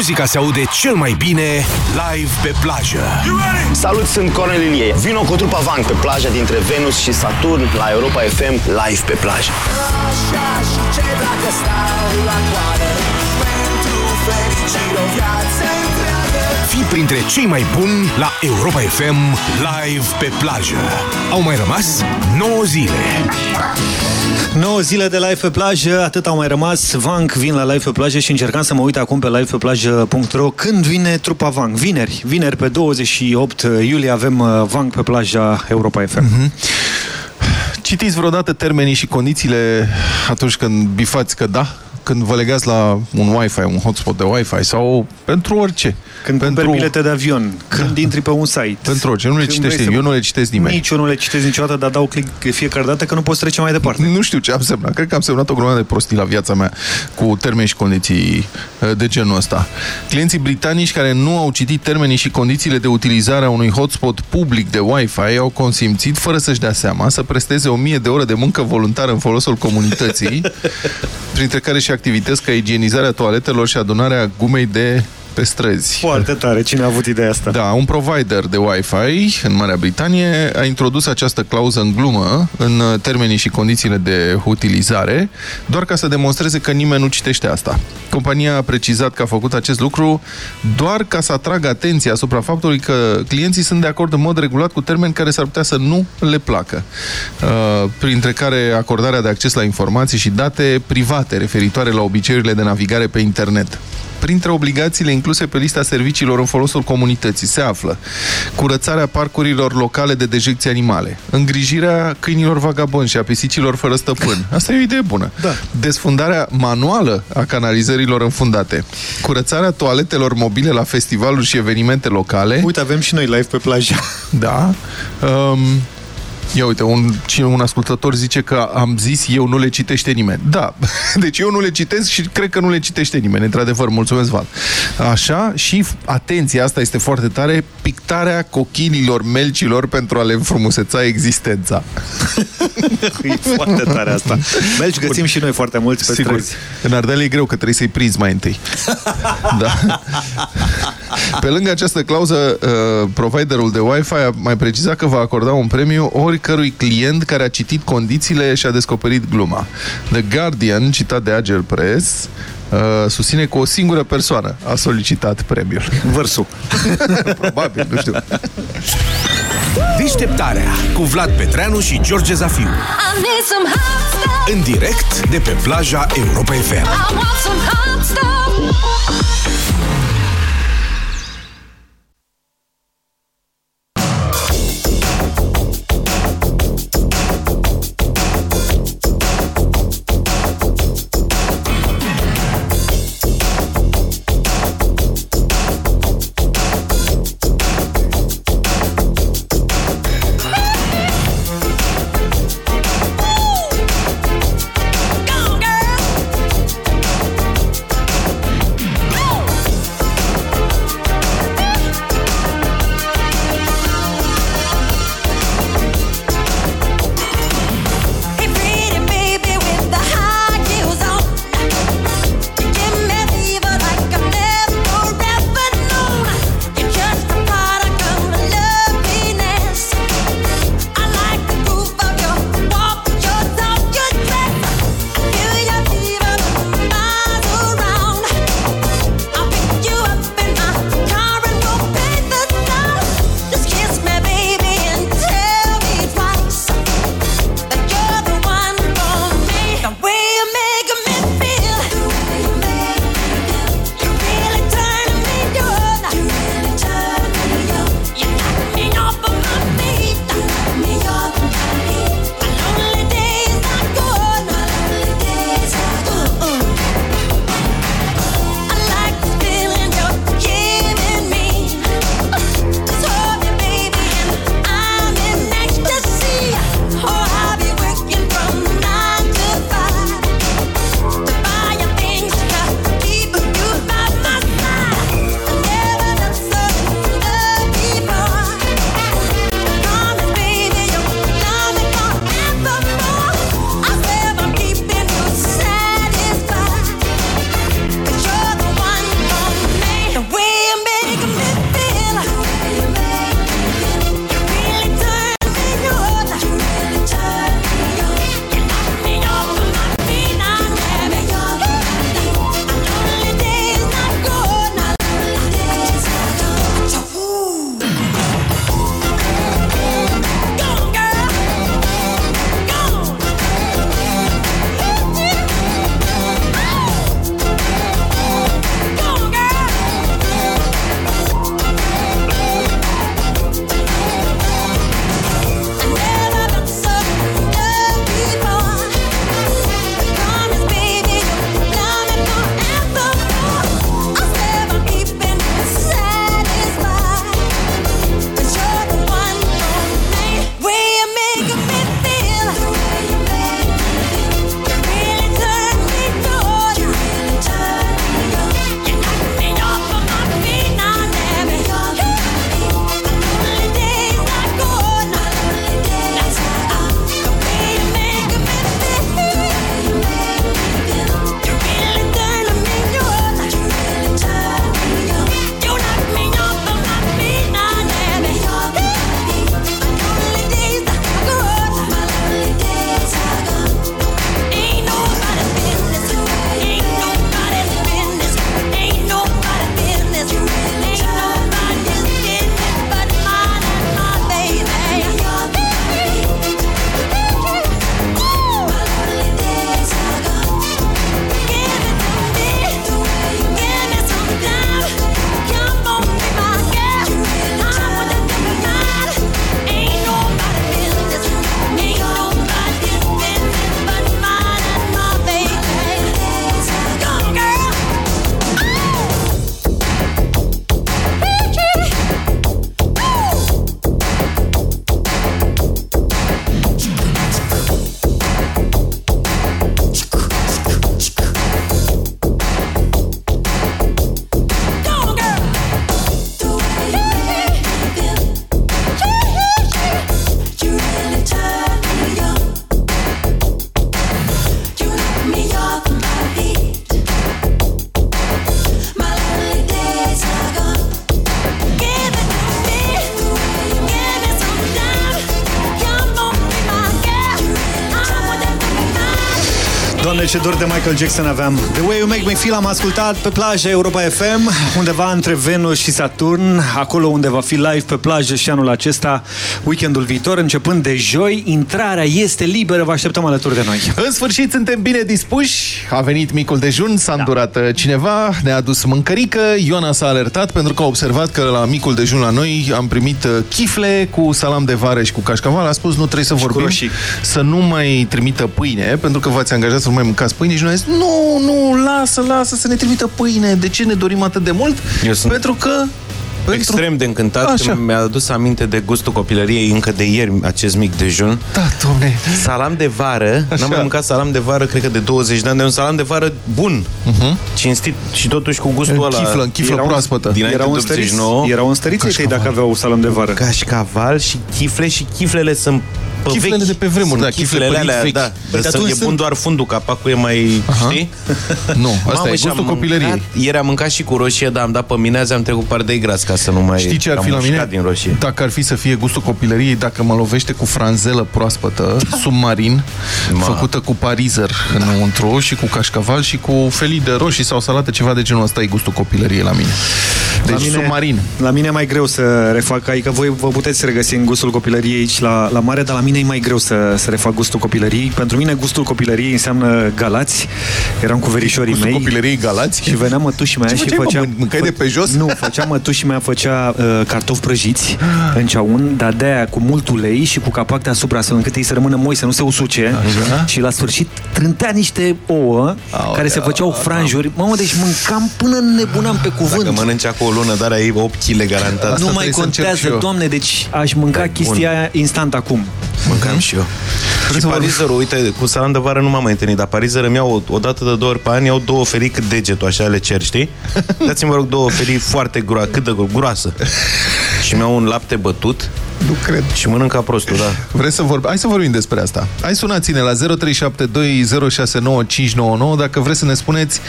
Muzica se aude cel mai bine live pe plajă. Salut, sunt Cornel Ilie. Vino cu trupa Vang pe plaja dintre Venus și Saturn la Europa FM live pe plajă. Așa printre cei mai buni la Europa FM live pe plajă. Au mai rămas 9 zile. 9 zile de live pe plajă, atât au mai rămas. Vank vin la live pe plajă și încercam să mă uit acum pe livepeplajă.ro când vine trupa Vank. Vineri, vineri pe 28 iulie avem uh, Vank pe plaja Europa FM. Mhm. Citiți vreodată termenii și condițiile atunci când bifați că da? Când vă legați la un Wi-Fi, un hotspot de Wi-Fi sau pentru orice. Când pentru... cumperi bilete de avion, când intri pe un site. Pentru orice, nu le Când citește, vrei să- eu nu le citesc nimeni. Nici eu nu le citesc niciodată, dar dau click de fiecare dată că nu poți trece mai departe. Nu știu ce am semnat. Cred că am semnat o grămadă de prostii la viața mea cu termeni și condiții uh, de genul ăsta. Clienții britanici care nu au citit termenii și condițiile de utilizare a unui hotspot public de Wi-Fi au consimțit, fără să-și dea seama, să presteze o mie de ore de muncă voluntară în folosul comunității, printre care și activități ca igienizarea toaletelor și adunarea gumei de pe străzi. Foarte tare, cine a avut ideea asta? Da, un provider de Wi-Fi în Marea Britanie a introdus această clauză în glumă în uh, termenii și condițiile de utilizare, doar ca să demonstreze că nimeni nu citește asta. Compania a precizat că a făcut acest lucru doar ca să atragă atenția asupra faptului că clienții sunt de acord în mod regulat cu termeni care s-ar putea să nu le placă, Uh, printre care acordarea de acces la informații și date private referitoare la obiceiurile de navigare pe internet. Printre obligațiile incluse pe lista serviciilor în folosul comunității se află curățarea parcurilor locale de dejecție animale, îngrijirea câinilor vagabonzi și a pisicilor fără stăpân. Asta e o idee bună. Da. Desfundarea manuală a canalizărilor înfundate, curățarea toaletelor mobile la festivaluri și evenimente locale. Uite, avem și noi live pe plajă. Da. Um, Ia uite, un, cine- un ascultător zice că am zis eu nu le citește nimeni. Da, deci eu nu le citesc și cred că nu le citește nimeni. Într-adevăr, mulțumesc, Val. Așa, și atenție, asta este foarte tare, pictarea cochinilor melcilor pentru a le înfrumuseța existența. e foarte tare asta. Melci găsim și noi foarte mulți pe Sigur. străzi. În Ardeal e greu, că trebuie să-i prinzi mai întâi. da. Pe lângă această clauză, uh, providerul de Wi-Fi a mai precizat că va acorda un premiu oricărui client care a citit condițiile și a descoperit gluma. The Guardian, citat de Agile Press, uh, susține că o singură persoană a solicitat premiul. Vărsul. Probabil, nu știu. Deșteptarea cu Vlad Petreanu și George Zafiu. I need some hot stuff. În direct de pe plaja Europa FM. Doamne, ce dor de Michael Jackson aveam. The Way You Make Me Feel am ascultat pe plajă Europa FM, undeva între Venus și Saturn, acolo unde va fi live pe plajă și anul acesta, weekendul viitor, începând de joi. Intrarea este liberă, vă așteptăm alături de noi. În sfârșit, suntem bine dispuși. A venit micul dejun, s-a îndurat uh, cineva, ne-a adus mâncărică. Ioana s-a alertat pentru că a observat că la micul dejun la noi am primit uh, chifle cu salam de vară și cu cașcaval. A spus, nu trebuie să vorbim, roșii. să nu mai trimită pâine, pentru că v-ați angajat să nu mai mâncați pâine și noi am zis, nu, nu, lasă, lasă să ne trimită pâine. De ce ne dorim atât de mult? Eu sunt Pentru că extrem de încântat Așa. că mi-a adus aminte de gustul copilăriei încă de ieri acest mic dejun. Da, domne. Salam de vară. Așa. N-am mai mâncat salam de vară, cred că de 20 de ani, de un salam de vară bun, uh-huh. cinstit și totuși cu gustul În ăla. chiflă, în chiflă Era un- proaspătă. Dinainte Erau de înstăriți, 89. erau înstăriți ei tăi dacă aveau salam de vară. Cașcaval și chifle și chiflele sunt pe Chiflele vechi. de pe vremuri, Sunt da, chifle chiflele părinți alea, vechi. da. Păi de Să- atunci e bun sunt- doar fundul, capacul e mai, știi? Nu, asta Mamă, e și am gustul mâncat- copilăriei. Ieri am mâncat și cu roșie, dar am dat pe mine, azi am trecut par de gras ca să nu mai... Știi ce ar am fi la mușcat mine? din roșie. Dacă ar fi să fie gustul copilăriei, dacă mă lovește cu franzelă proaspătă, submarin, Ma. făcută cu parizer înăuntru și cu cașcaval și cu felii de roșii sau salată, ceva de genul ăsta e gustul copilăriei la mine. Deci la mine, submarin. La mine e mai greu să refac, adică voi vă puteți regăsi în gustul copilăriei aici la, la mare, dar la mine e mai greu să, să refac gustul copilăriei. Pentru mine gustul copilăriei înseamnă galați. Eram cu verișorii Gustul mei. copilăriei galați? Și venea mătușii mea Ce și făceai, mă? făcea... Mân- mâncai de pe jos? Nu, făcea mătușii mea, făcea uh, cartofi prăjiți în ceaun, dar de cu mult ulei și cu capac deasupra, astfel încât ei să rămână moi, să nu se usuce. Așa. Și la sfârșit trântea niște ouă care se făceau franjuri. Mamă, deci mâncam până nebuneam pe cuvânt. Dacă mănânci acum o lună, dar ai 8 kg garantat. nu mai contează, doamne, deci aș mânca chestia aia instant acum. Mâncam și eu. Și parizerul, uite, cu salam de vară nu m-am mai întâlnit, dar parizerul îmi iau o, o dată de două ori pe an, iau două felii cât degetul, așa le cer, știi? Dați-mi, vă rog, două felii foarte groase, cât de gro- groasă. Și mi-au un lapte bătut. Nu cred. Și mănânc ca prostul, da. Vreți să vorbim? Hai să vorbim despre asta. Hai sunați-ne la 0372069599 dacă vreți să ne spuneți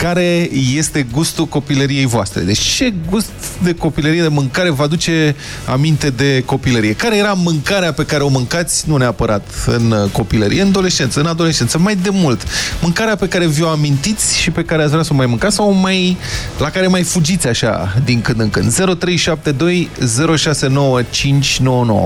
care este gustul copilăriei voastre. Deci ce gust de copilărie, de mâncare vă aduce aminte de copilărie? Care era mâncarea pe care o mâncați, nu neapărat în uh, copilărie, în adolescență, în adolescență, mai de mult? Mâncarea pe care vi-o amintiți și pe care ați vrea să o mai mâncați sau mai, la care mai fugiți așa din când în când? 0372069599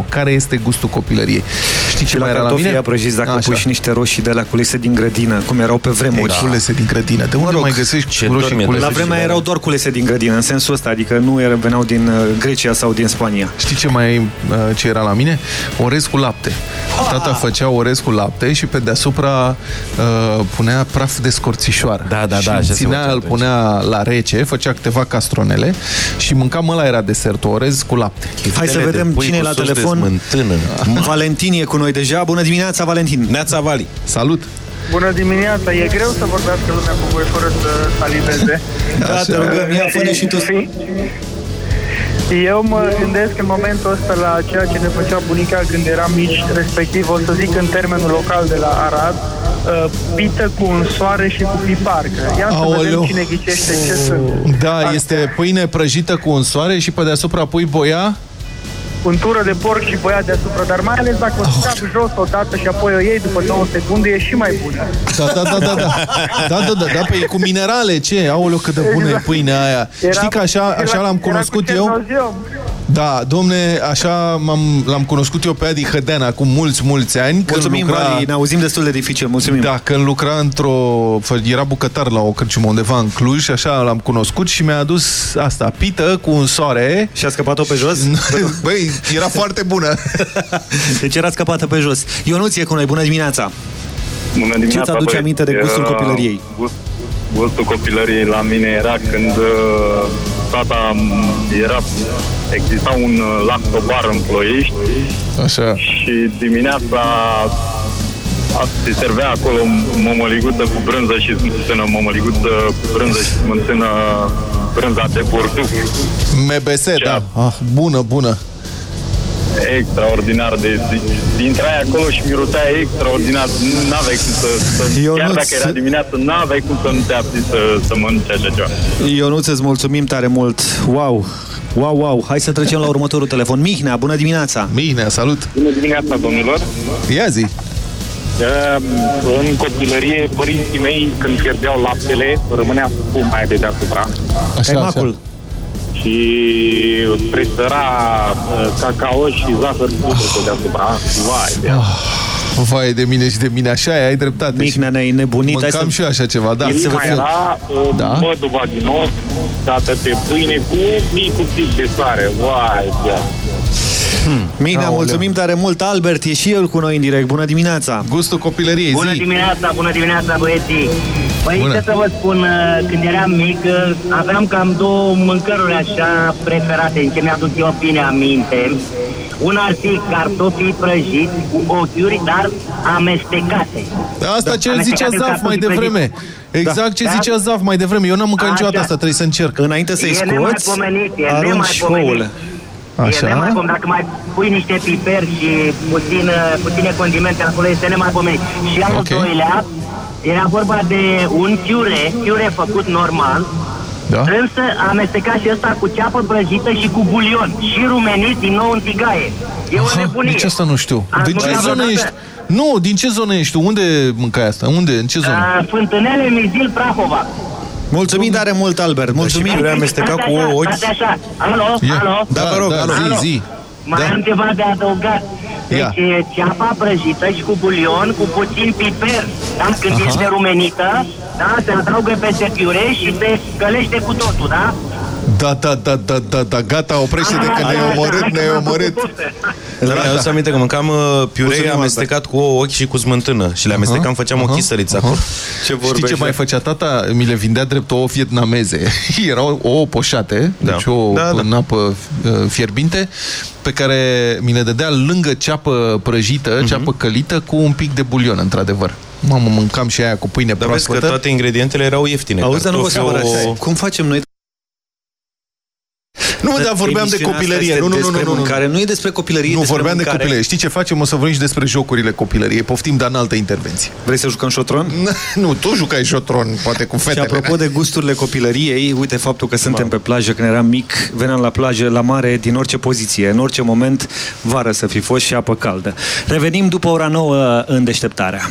Care este gustul copilăriei? Știi ce Și la mai era la cartofii mine? aia prăjiți, dacă Așa. pui și niște roșii de la culese din grădină, cum erau pe vremuri. Culese din grădină. De unde mai găsești roșii culese? La vremea erau doar culese din grădină, în sensul ăsta, adică nu era, veneau din uh, Grecia sau din Spania. Știi ce mai uh, ce era la mine? Orez cu lapte. Tata făcea orez cu lapte și pe deasupra uh, punea praf de scorțișoară. Da, da, și da, îl așa se ținea, făcea îl atunci. punea la rece, făcea câteva castronele și mâncam ăla era desertul, orez cu lapte. Hai să vedem cine e la telefon. Valentin e cu noi deja. Bună dimineața, Valentin! Neața Vali! Salut! Bună dimineața, e greu să vorbească lumea cu voi fără să saliveze. Da, te rugăm, ia fă și tu. Eu mă gândesc în momentul ăsta la ceea ce ne făcea bunica când eram mici, respectiv, o să zic în termenul local de la Arad, uh, pită cu un soare și cu pipar. Că Ia să vedem Aoleu. cine ghicește ce sunt. Da, este pâine prăjită cu un soare și pe deasupra pui boia Untură de porc și băiat deasupra, dar mai ales dacă o scap jos odată și apoi o iei după două secunde, e și mai bună. Da, da, da, da, da. Da, da, da, da, pe cu minerale, ce? Aoleu, cât de bună e pâinea aia. Era- Știi că așa, așa era- l-am era cunoscut cu eu? Cernoziom. Da, domne, așa m-am, l-am cunoscut eu pe Adi Hădean acum mulți, mulți ani. când Mulțumim, Vali, ne auzim destul de dificil, mulțumim. Da, când lucra într-o... fă- Era bucătar la o cărciumă undeva în Cluj, așa l-am cunoscut și mi-a adus asta, pită cu un soare. Și a scăpat-o pe jos? Băi, era foarte bună. Deci era scăpată pe jos. Ionuț e cu noi, bună dimineața! Bună dimineața, Ce-ți aduce băieți. aminte de gustul Uh, copilăriei? Gust, gustul copilăriei la mine era când uh, tata m- era, exista un uh, lactobar în Ploiești Așa. și dimineața a- se servea acolo mămăliguță cu brânză și smântână, mămăliguță cu brânză și smântână, brânza de borduf. MBS, da. Ah, bună, bună. Extraordinar de... de intrai acolo și mirotea extraordinar. Nu aveai cum să... să Eu chiar nu- dacă era dimineață, nu aveai cum să nu te apți să, să mănânci așa ceva. Ionuț, îți mulțumim tare mult! Wow! Wow, wow! Hai să trecem la următorul telefon. Mihnea, bună dimineața! Mihnea, salut! Bună dimineața, domnilor! Ia zi! Uh, În copilărie, părinții mei, când pierdeau laptele, rămânea spuma aia de deasupra. Așa, Caimacul. Și presăra uh, cacao și zahăr pudră pe deasupra. Vai de Vai de mine și de mine, așa e, ai dreptate. Mic ne-ai nebunit. hai Mâncam să- și eu așa ceva, da. El mai era uh, Da? măduva din nou, dată pe pâine cu micul pic de sare. Vai, de Mihnea, Aoleu. mulțumim tare mult. Albert, e și el cu noi în direct. Bună dimineața! Gustul copilăriei, Bună dimineața, bună dimineața, băieții! Păi, Bună. ce să vă spun, uh, când eram mic, uh, aveam cam două mâncăruri așa preferate, în ce mi-aduc eu bine aminte. Una ar fi cartofii prăjiți cu ochiuri, dar amestecate. Asta ce Amestecate zicea cu Zaf cartofi mai devreme. prăjiți. Exact ce Da? zicea Zaf mai devreme. Eu n-am mâncat Așa. niciodată asta, trebuie să încerc. Înainte să-i E nemaipomenit, e nemaipomenit. Așa. E nemaipomenit. Dacă mai pui niște piper și puțin, uh, puține condimente acolo, este nemaipomenit. Și al Ok. doilea, era vorba de un fiure, fiure făcut normal, Da? Însă amestecat și ăsta cu ceapă prăjită și cu bulion și rumenit din nou în tigaie. E o Aha, nebunie. Deci asta nu știu. Ați Din ce mâncat zonă vreodată? ești? Nu, din ce zonă ești tu? Unde mâncai asta? Unde? În ce zonă? Uh, Fântânele Mizil Prahova. Mulțumim tare mult, Albert. Mulțumim. Stați așa, stați așa. Alo, Ia. alo. Da, Da, rog, da, alo. zi, zi. Mai Da. am ceva de adăugat. Deci Ia. e ceapa prăjită și cu bulion, cu puțin piper. Da? Când Aha. este rumenită, da? se adaugă peste piure și se călește cu totul, da? Da, da, da, da, da, da, gata, oprește-te că ne-ai omorât, ne-ai omorât. Da, mi să aminte că mâncam uh, piurei Mulțumim, amestecat cu ouă, ochi și cu smântână. Și le amestecam, făceam o aha, chisăriță aha. acolo. Ce Știi ce mai făcea tata? Mi le vindea drept ouă vietnameze. Erau ouă poșate, Da. deci ouă Da, da. în apă uh, fierbinte, pe care mi le dădea lângă ceapă prăjită, Mhm. ceapă călită, cu un pic de bulion, într-adevăr. Mamă, mâncam și aia cu pâine Dar vezi că proaspătă. toate ingredientele erau ieftine. Auzi, dar nu vă Cartofi, supărați. ouă- Cum facem noi? Nu, dar vorbeam de Emisiunea asta copilărie. este Nu, nu, nu, despre nu, nu, nu. mâncare. Nu e despre copilărie, e Nu, despre vorbeam de mâncare. copilărie. Știi ce facem? O să vorbim și despre jocurile copilăriei. Poftim, dar în altă intervenție. Vrei să jucăm șotron? nu, tu jucai șotron, poate cu Și fetele. apropo de gusturile copilăriei, uite faptul că suntem pe plajă când eram mic, veneam la plajă, la mare, din orice poziție, în orice moment, vară să fi fost și apă caldă. Revenim după ora 9 în deșteptarea.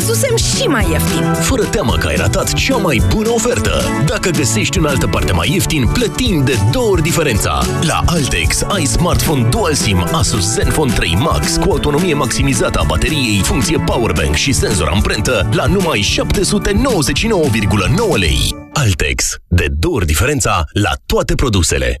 Îl văzusem și mai ieftin. Fără teamă că ai ratat cea mai bună ofertă. Dacă găsești în altă parte mai ieftin, plătim de două ori diferența. La Altex ai smartphone Dual SIM Asus Zenfone 3 Max cu autonomie maximizată a bateriei, funcție powerbank și senzor amprentă la numai 799,9 lei. Altex. De două ori diferența la toate produsele.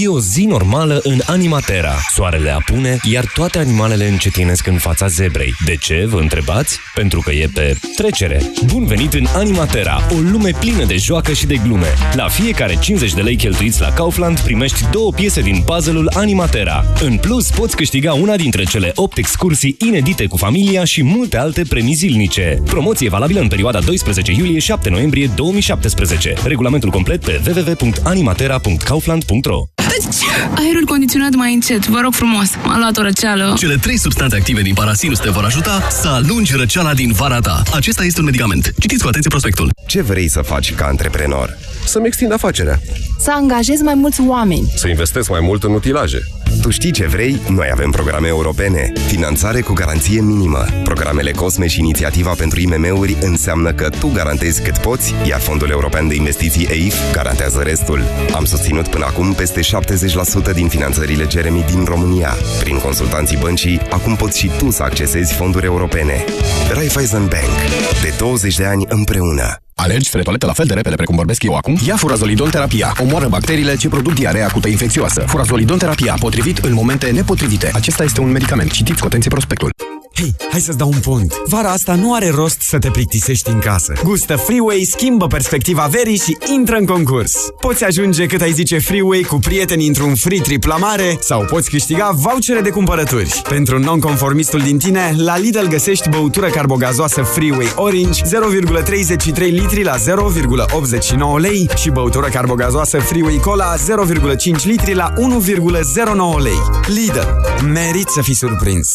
E o zi normală în Animatera. Soarele apune, iar toate animalele încetinesc în fața zebrei. De ce, vă întrebați? Pentru că e pe trecere. Bun venit în Animatera, o lume plină de joacă și de glume. La fiecare 50 de lei cheltuiți la Kaufland primești două piese din puzzle-ul Animatera. În plus, poți câștiga una dintre cele 8 excursii inedite cu familia și multe alte premii zilnice. Promoție valabilă în perioada 12 iulie-7 noiembrie 2017. Regulamentul complet pe www.animatera.kaufland.ro Deci Auzi? Aerul condiționat mai încet, vă rog frumos. M-a luat o răceală. Cele trei substanțe active din Parasinus te vor ajuta să alungi răceala din vara ta. Acesta este un medicament. Citiți cu atenție prospectul. Ce vrei să faci ca antreprenor? Să-mi extind afacerea. Să angajez mai mulți oameni. Să investesc mai mult în utilaje. Tu știi ce vrei? Noi avem programe europene. Finanțare cu garanție minimă. Programele COSME și inițiativa pentru IMM-uri înseamnă că tu garantezi cât poți, iar Fondul European de Investiții EIF garantează restul. Am susținut până acum peste 70% din finanțările Jeremy din România. Prin consultanții băncii, acum poți și tu să accesezi fonduri europene. Raiffeisen Bank. De 20 de ani împreună. Alergi spre toaletă la fel de repede precum vorbesc eu acum? Ia furazolidon terapia. Omoară bacteriile ce produc diarea acută infecțioasă. Furazolidon terapia, potrivit în momente nepotrivite. Acesta este un medicament. Citiți cu atenție prospectul. Hei, hai să-ți dau un pont. Vara asta nu are rost să te plictisești în casă. Gustă Freeway, schimbă perspectiva verii și intră în concurs. Poți ajunge cât ai zice Freeway cu prietenii într-un free trip la mare sau poți câștiga vouchere de cumpărături. Pentru nonconformistul din tine, la Lidl găsești băutură carbogazoasă Freeway Orange 0,33 litri la 0,89 lei și băutură carbogazoasă Freeway Cola 0,5 litri la 1,09 lei. Lidl. Merit să fii surprins.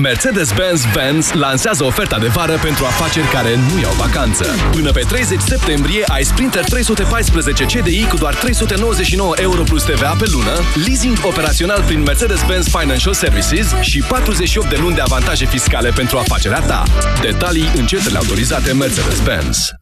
Mercedes-Benz Benz lansează oferta de vară pentru afaceri care nu iau vacanță. Până pe 30 septembrie ai Sprinter 314 CDI cu doar 399 euro plus TVA pe lună, leasing operațional prin Mercedes-Benz Financial Services și 48 de luni de avantaje fiscale pentru afacerea ta. Detalii în centrele autorizate Mercedes-Benz.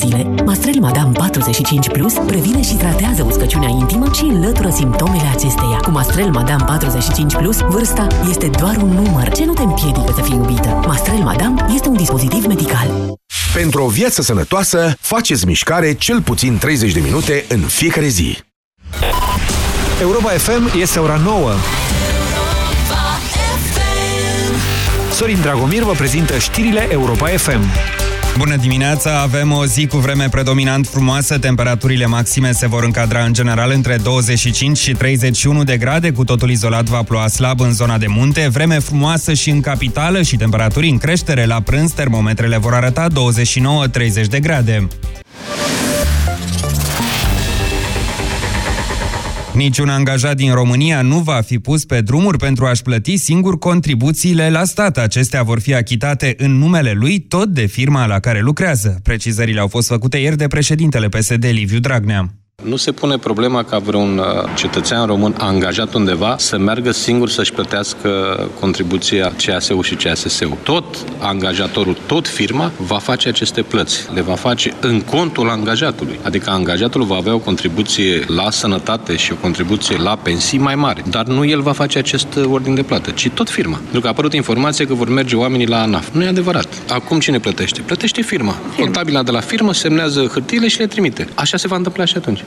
zile, Mastrel Madame 45 Plus previne și tratează uscăciunea intimă și înlătură simptomele acesteia. Cu Mastrel Madame 45 Plus, vârsta este doar un număr ce nu te împiedică să fii iubită. Mastrel Madame este un dispozitiv medical. Pentru o viață sănătoasă, faceți mișcare cel puțin 30 de minute în fiecare zi. Europa FM este ora 9. Sorin Dragomir vă prezintă știrile Europa FM. Bună dimineața! Avem o zi cu vreme predominant frumoasă. Temperaturile maxime se vor încadra în general între 25 și 31 de grade, cu totul izolat va ploua slab în zona de munte. Vreme frumoasă și în capitală și temperaturi în creștere. La prânz, termometrele vor arăta 29-30 de grade. Niciun angajat din România nu va fi pus pe drumuri pentru a-și plăti singur contribuțiile la stat. Acestea vor fi achitate în numele lui tot de firma la care lucrează. Precizările au fost făcute ieri de președintele PSD, Liviu Dragnea. Nu se pune problema ca vreun uh, cetățean român angajat undeva să meargă singur să-și plătească contribuția CASU și CASSU. Tot angajatorul, tot firma va face aceste plăți. Le va face în contul angajatului. Adică angajatul va avea o contribuție la sănătate și o contribuție la pensii mai mare. Dar nu el va face acest uh, ordin de plată, ci tot firma. Pentru că a apărut informația că vor merge oamenii la ANAF. Nu e adevărat. Acum cine plătește? Plătește firma. Contabila de la firmă semnează hârtiile și le trimite. Așa se va întâmpla și atunci.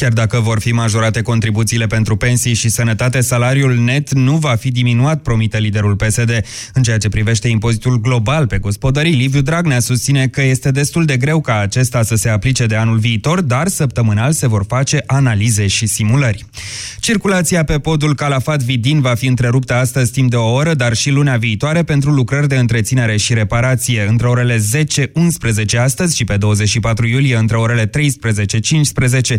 Chiar dacă vor fi majorate contribuțiile pentru pensii și sănătate, salariul net nu va fi diminuat, promite liderul PSD. În ceea ce privește impozitul global pe gospodării, Liviu Dragnea susține că este destul de greu ca acesta să se aplice de anul viitor, dar săptămânal se vor face analize și simulări. Circulația pe podul Calafat-Vidin va fi întreruptă astăzi timp de o oră, dar și luna viitoare pentru lucrări de întreținere și reparație. Între orele 10-11 astăzi și pe 24 iulie, între orele 13-15,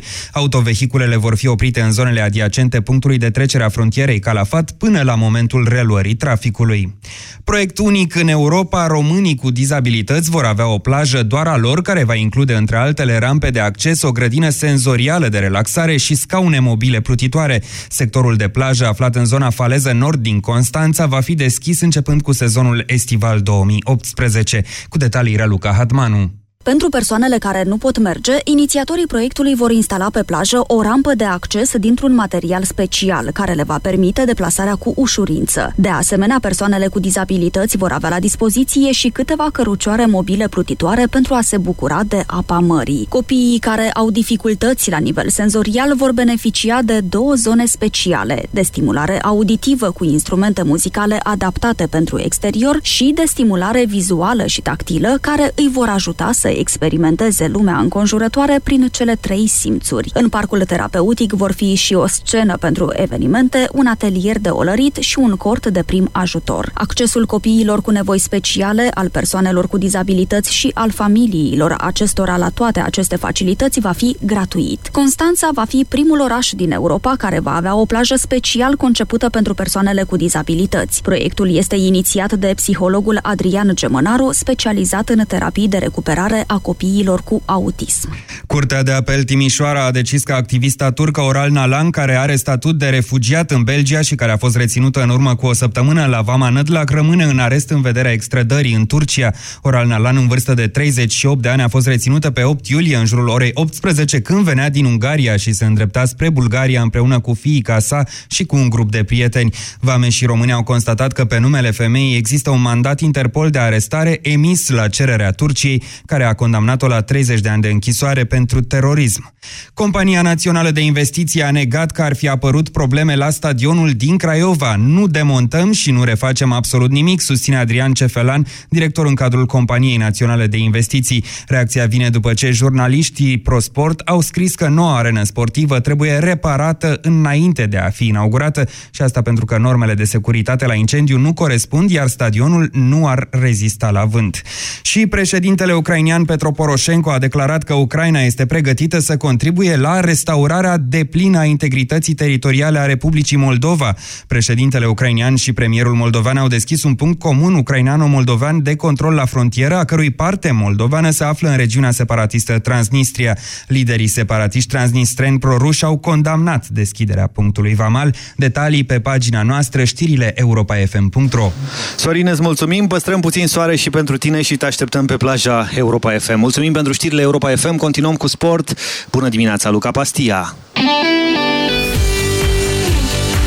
Autovehiculele vor fi oprite în zonele adiacente punctului de trecere a frontierei Calafat până la momentul reluării traficului. Proiect unic în Europa, românii cu dizabilități vor avea o plajă doar a lor, care va include între altele rampe de acces, o grădină senzorială de relaxare și scaune mobile plutitoare. Sectorul de plajă aflat în zona faleză nord din Constanța va fi deschis începând cu sezonul estival 2018. Cu detalii Raluca Hatmanu. Pentru persoanele care nu pot merge, inițiatorii proiectului vor instala pe plajă o rampă de acces dintr-un material special, care le va permite deplasarea cu ușurință. De asemenea, persoanele cu dizabilități vor avea la dispoziție și câteva cărucioare mobile plutitoare pentru a se bucura de apa mării. Copiii care au dificultăți la nivel senzorial vor beneficia de două zone speciale, de stimulare auditivă cu instrumente muzicale adaptate pentru exterior și de stimulare vizuală și tactilă, care îi vor ajuta să experimenteze lumea înconjurătoare prin cele trei simțuri. În parcul terapeutic vor fi și o scenă pentru evenimente, un atelier de olărit și un cort de prim ajutor. Accesul copiilor cu nevoi speciale, al persoanelor cu dizabilități și al familiilor acestora la toate aceste facilități va fi gratuit. Constanța va fi primul oraș din Europa care va avea o plajă special concepută pentru persoanele cu dizabilități. Proiectul este inițiat de psihologul Adrian Gemănaru, specializat în terapii de recuperare a copiilor cu autism. Curtea de apel Timișoara a decis că activista turcă Oral Nalan, care are statut de refugiat în Belgia și care a fost reținută în urmă cu o săptămână la Vama Nădlac, rămâne în arest în vederea extradării în Turcia. Oral Nalan, în vârstă de 38 de ani, a fost reținută pe 8 iulie în jurul orei 18 când venea din Ungaria și se îndrepta spre Bulgaria împreună cu fiica sa și cu un grup de prieteni. Vame și români au constatat că pe numele femeii există un mandat Interpol de arestare emis la cererea Turciei, care a condamnat-o la 30 de ani de închisoare pentru terorism. Compania Națională de Investiții a negat că ar fi apărut probleme la stadionul din Craiova. Nu demontăm și nu refacem absolut nimic, susține Adrian Cefelan, director în cadrul Companiei Naționale de Investiții. Reacția vine după ce jurnaliștii ProSport au scris că noua arenă sportivă trebuie reparată înainte de a fi inaugurată și asta pentru că normele de securitate la incendiu nu corespund, iar stadionul nu ar rezista la vânt. Și președintele ucrainian ucrainean Petro Poroșenko a declarat că Ucraina este pregătită să contribuie la restaurarea deplină a integrității teritoriale a Republicii Moldova. Președintele ucrainean și premierul moldovean au deschis un punct comun ucraineano-moldovean de control la frontieră, a cărui parte moldovană se află în regiunea separatistă Transnistria. Liderii separatiști transnistreni proruși au condamnat deschiderea punctului Vamal. Detalii pe pagina noastră, știrile europa.fm.ro Sorin, îți mulțumim, păstrăm puțin soare și pentru tine și te așteptăm pe plaja Europa Europa FM. Mulțumim pentru știrile Europa FM. Continuăm cu sport. Bună dimineața, Luca Pastia!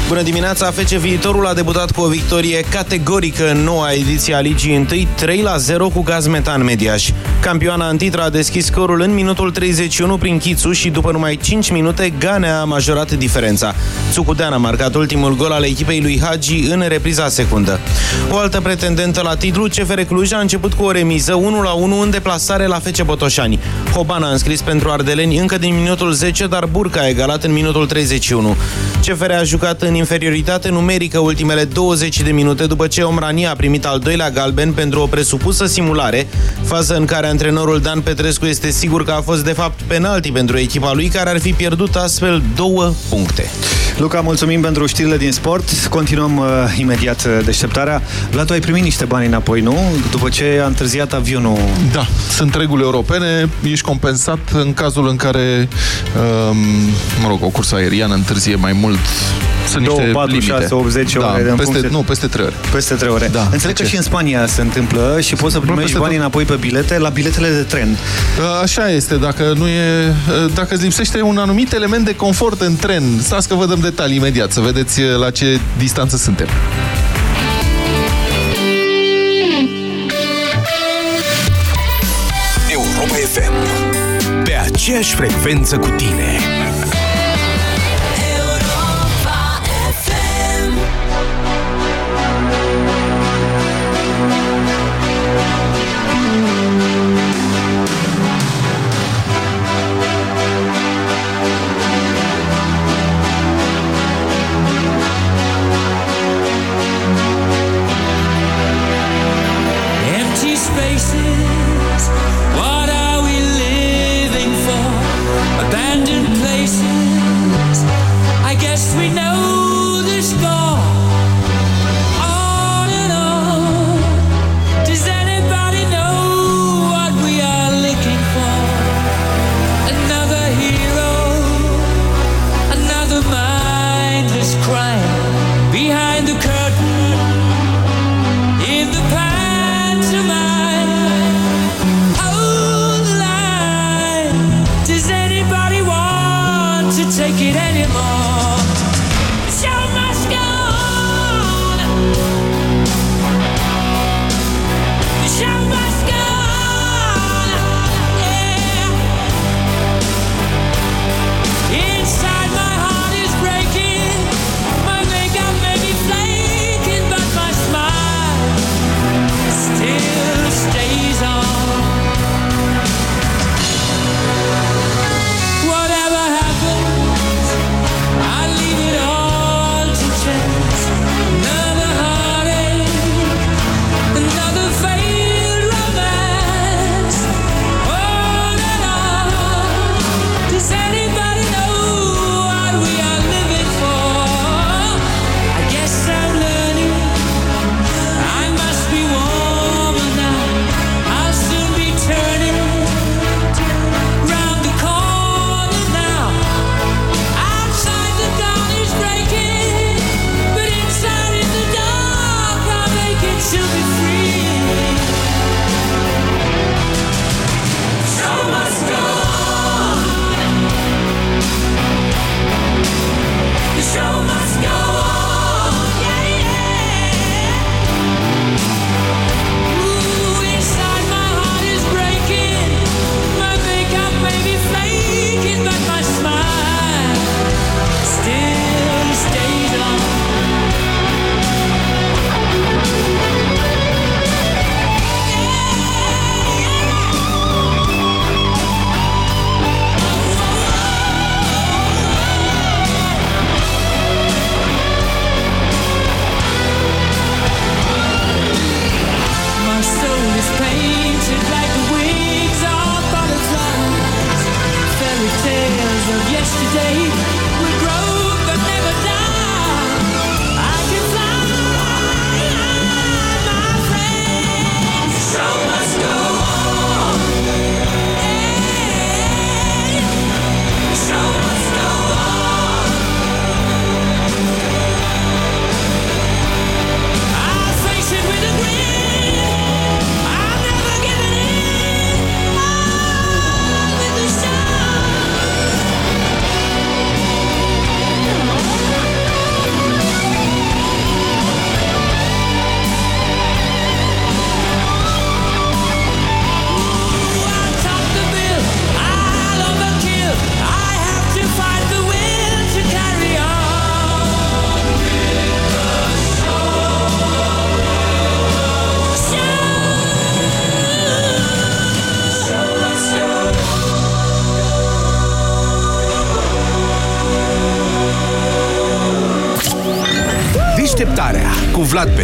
Bună dimineața! FC Viitorul a debutat cu o victorie categorică în noua ediție a Ligii 1, 3 la 0 cu gaz metan Mediaș. Campioana Antitra a deschis scorul în minutul 31 prin Chițu și după numai 5 minute Ganea a majorat diferența. Țucudean a marcat ultimul gol al echipei lui Hagi în repriza secundă. O altă pretendentă la titlu, CFR Cluj, a început cu o remiză 1 la 1 în deplasare la FC Botoșani. Hoban a înscris pentru Ardeleni încă din minutul 10, dar Burca a egalat în minutul 31. CFR a jucat în inferioritate numerică ultimele 20 de minute după ce Omrania a primit al doilea galben pentru o presupusă simulare, fază în care antrenorul Dan Petrescu este sigur că a fost de fapt penalti pentru echipa lui, care ar fi pierdut astfel două puncte. Luca, mulțumim pentru știrile din sport. Continuăm uh, imediat uh, deșteptarea. Vlad, tu ai primit niște bani înapoi, nu? După ce a întârziat avionul. Da, sunt reguli europene. Ești compensat în cazul în care, um, mă rog, o cursă aeriană întârzie mai mult sunt 2, niște 4, limite. 6, 80 da, ore. Peste, funcție... Nu, peste 3 ore. Peste 3 ore. Da, Înțeleg că ce? și în Spania se întâmplă și poți să primești banii înapoi pe bilete la biletele de tren. Așa este, dacă nu e, dacă îți lipsește un anumit element de confort în tren, stați că vă dăm detalii imediat, să vedeți la ce distanță suntem. Europa FM. Pe aceeași frecvență cu tine.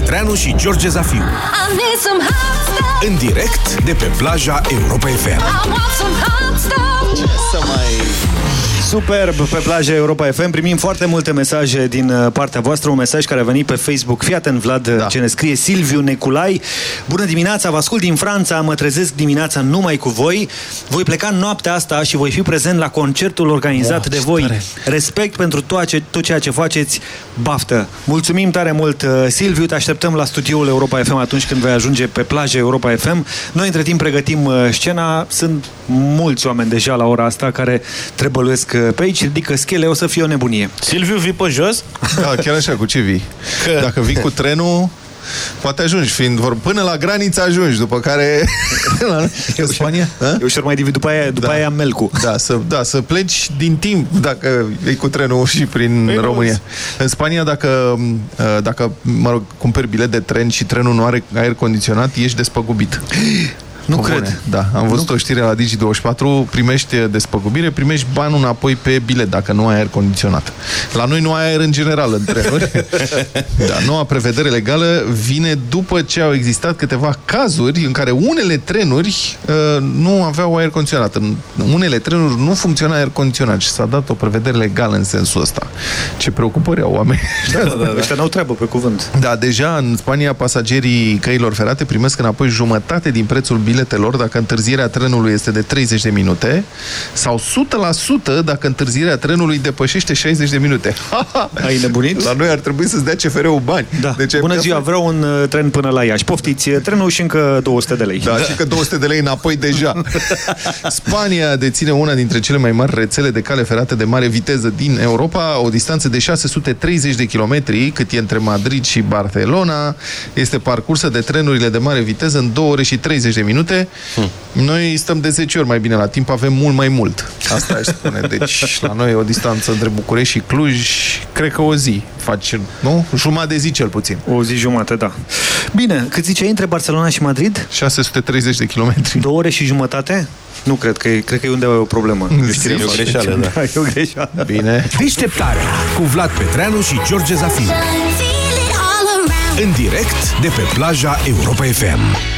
Petreanu și George Zafiu. I need some hot stuff. În direct de pe plaja Europa FM. I want some hot stuff. Să mai... Superb pe plaja Europa FM. Primim foarte multe mesaje din uh, partea voastră. Un mesaj care a venit pe Facebook. Fii atent, Vlad, da. ce ne scrie Silviu Neculai. Bună dimineața, vă ascult din Franța, mă trezesc dimineața numai cu voi. Voi pleca noaptea asta și voi fi prezent la concertul organizat Wow, de ce voi. tare. Respect pentru tot, ce, tot ceea ce faceți. Baftă! Mulțumim tare mult, uh, Silviu. Te așteptăm la studioul Europa FM atunci când vei ajunge pe plaja Europa FM. Noi, între timp, pregătim uh, scena. Sunt mulți oameni deja la ora asta care trebăluiesc uh, pe aici. Ridică schele, o să fie o nebunie. Silviu, vii pe jos? Da, chiar așa, cu ce vii? Că- Dacă vii cu trenul, poate ajungi, fiind vor până la graniță ajungi, după care în Spania. E ușor mai divid, după aia, după Da. aia Melcu. Da să, da, să pleci din timp dacă e cu trenul și prin Păi nu, România. În Spania, dacă, uh, dacă, mă rog, cumperi bilet de tren și trenul nu are aer condiționat, ești despăgubit. Nu Pe cred. bune. Da, am văzut o știre la Digi24, primești despăgubire, primești banul înapoi pe bilet dacă nu ai aer condiționat. La noi nu ai aer în general în trenuri. da, noua prevedere legală vine după ce au existat câteva cazuri în care unele trenuri uh, nu aveau aer condiționat. În unele trenuri nu funcționa aer condiționat și s-a dat o prevedere legală în sensul ăsta. Ce preocupări au oameni. Da, da, da, ăștia n-au treabă pe cuvânt. Da, deja în Spania pasagerii căilor ferate primesc înapoi jumătate din prețul biletelor dacă întârzierea trenului este de 30 de minute sau 100% dacă întârzierea trenului depășește 60 de minute. Ai nebunit? La noi ar trebui să-ți dea CFR-ul bani. Da. Deci ai Bună putea ziua, să- vreau un uh, tren până la Iași. Poftiți, uh, trenul și încă 200 de lei. Da, și că 200 de lei înapoi deja. Spania deține una dintre cele mai mari rețele de cale ferată de mare viteză din Europa, o distanță de 630 de kilometri, cât e între Madrid și Barcelona. Este parcursă de trenurile de mare viteză în 2 ore și 30 de minute. Noi stăm de 10 ori mai bine la timp, avem mult mai mult. Asta aș spune. Deci, la noi e o distanță între București și Cluj, cred că o zi faci, nu? Jumătate de zi cel puțin. O zi jumate, da. Bine, cât ziceai între Barcelona și Madrid? 630 de kilometri. Două ore și jumătate? Nu cred că e, cred că e undeva o problemă. Eu știu, E o greșeală, da. E o greșeală. Bine. Deșteptarea cu Vlad Petreanu și George Zafiu. În direct de pe plaja Europa FM.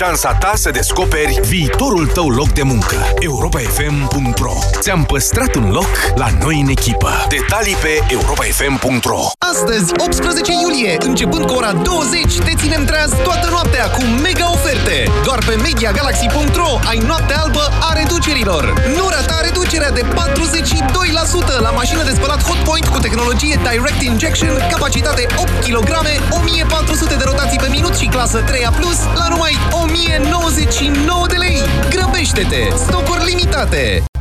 șansa ta să descoperi viitorul tău loc de muncă. europafm.ro Ți-am păstrat un loc la noi în echipă. Detalii pe europafm.ro Astăzi, 18 iulie, începând cu ora 20, te ținem treaz toată noaptea cu mega oferte. Doar pe MediaGalaxy.ro ai noaptea albă a reducerilor. Nu rata reducerea de 42% la mașină de spălat Hotpoint cu tehnologie Direct Injection, capacitate 8 kg, 1400 de rotații pe minut și clasă 3A+, la numai 1099 de lei. Grăbește-te! Stocuri limitate!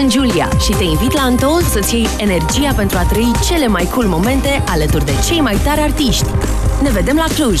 Sunt Julia și te invit la Untold să-ți iei energia pentru a trăi cele mai cool momente alături de cei mai tari artiști. Ne vedem la Cluj!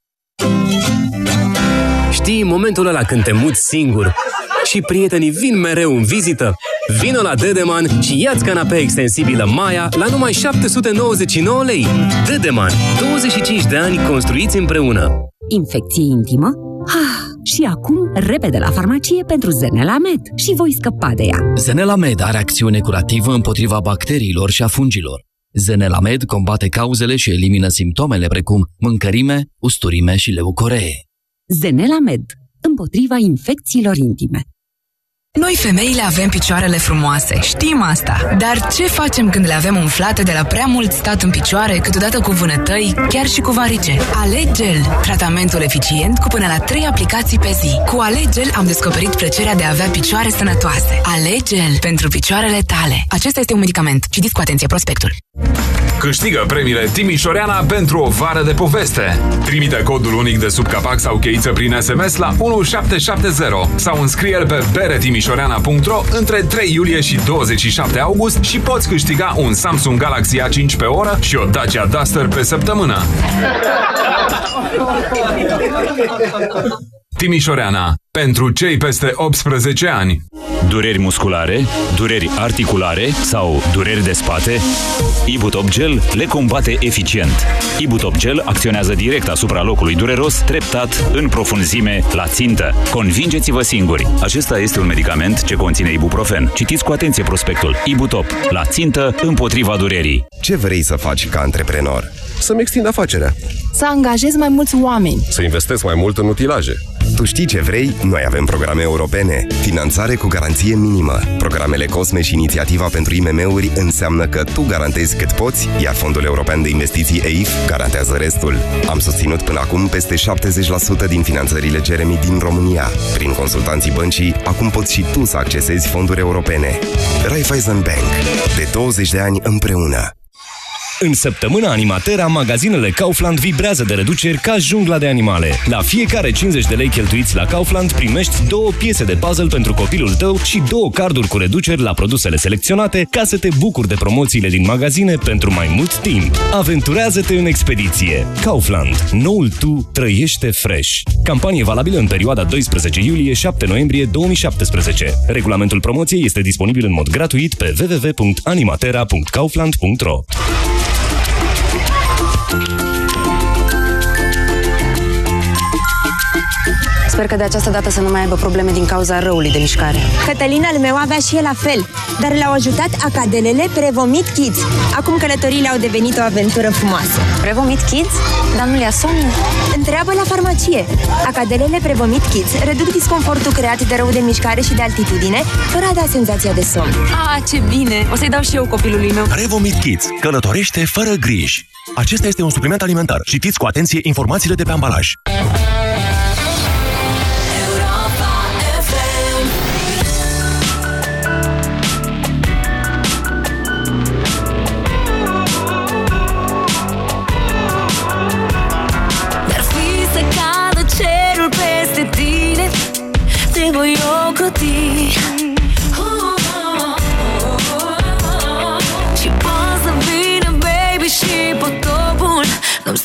Știi momentul ăla când te muți singur și prietenii vin mereu în vizită? Vino la Dedeman și ia-ți canapea extensibilă Maya la numai 799 lei. Dedeman. 25 de ani construiți împreună. Infecție intimă? Ah, și acum, repede la farmacie pentru Zenelamed și voi scăpa de ea. Zenelamed are acțiune curativă împotriva bacteriilor și a fungilor. Zenelamed combate cauzele și elimină simptomele precum mâncărime, usturime și leucoree. Zenelamed, împotriva infecțiilor intime. Noi femeile avem picioarele frumoase, știm asta. Dar ce facem când le avem umflate de la prea mult stat în picioare, câteodată cu vânătăi, chiar și cu varice? Alegel, tratamentul eficient cu până la 3 aplicații pe zi. Cu Alegel am descoperit plăcerea de a avea picioare sănătoase. Alegel pentru picioarele tale. Acesta este un medicament. Citiți cu atenție prospectul. Câștigă premiile Timișoreana pentru o vară de poveste. Trimite codul unic de sub capac sau cheiță prin SMS la 1770 sau înscrie-l pe beretimișoreana.ro între 3 iulie și 27 august și poți câștiga un Samsung Galaxy A5 pe oră și o Dacia Duster pe săptămână. Timișoreana. Pentru cei peste 18 ani. Dureri musculare, dureri articulare sau dureri de spate? Ibutop Gel le combate eficient. Ibutop Gel acționează direct asupra locului dureros, treptat, în profunzime, la țintă. Convingeți-vă singuri. Acesta este un medicament ce conține ibuprofen. Citiți cu atenție prospectul. Ibutop. La țintă, împotriva durerii. Ce vrei să faci ca antreprenor? Să-mi extind afacerea. Să angajez mai mulți oameni. Să investesc mai mult în utilaje. Tu știi ce vrei? Noi avem programe europene. Finanțare cu garanție minimă. Programele COSME și inițiativa pentru IMM-uri înseamnă că tu garantezi cât poți, iar Fondul European de Investiții EIF garantează restul. Am susținut până acum peste 70% din finanțările Jeremy din România. Prin consultanții băncii, acum poți și tu să accesezi fonduri europene. Raiffeisen Bank. De 20 de ani împreună. În săptămâna Animatera, magazinele Kaufland vibrează de reduceri ca jungla de animale. La fiecare 50 de lei cheltuiți la Kaufland primești două piese de puzzle pentru copilul tău și două carduri cu reduceri la produsele selecționate ca să te bucuri de promoțiile din magazine pentru mai mult timp. Aventurează-te în expediție. Kaufland. Noul tu trăiește fresh. Campanie valabilă în perioada 12 iulie-7 noiembrie 2017. Regulamentul promoției este disponibil în mod gratuit pe www.animatera.kaufland.ro Sper că de această dată să nu mai aibă probleme din cauza răului de mișcare. Cătălin al meu avea și el la fel, dar l-au ajutat acadelele Prevomit Kids. Acum călătoriile au devenit o aventură frumoasă. Prevomit Kids? Dar nu le-a somn? Întreabă la farmacie. Acadelele Prevomit Kids reduc disconfortul creat de rău de mișcare și de altitudine, fără a da senzația de somn. Ah, ce bine! O să-i dau și eu copilului meu. Revomit Kids. Călătorește fără griji. Acesta este un supliment alimentar. Citiți cu atenție informațiile de pe ambalaj.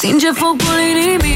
Nu-mi stinge focul inimii Chiar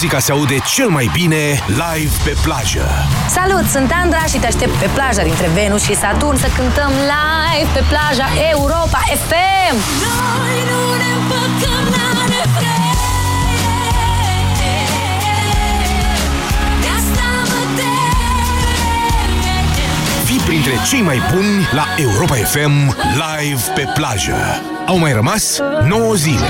Muzica se aude cel mai bine live pe plajă. Salut, sunt Andra și te aștept pe plaja dintre Venus și Saturn să cântăm live pe plaja Europa FM. Noi nu ne împăcăm la refren De asta mă Fii printre cei mai buni la Europa FM live pe plajă. Au mai rămas 9 zile.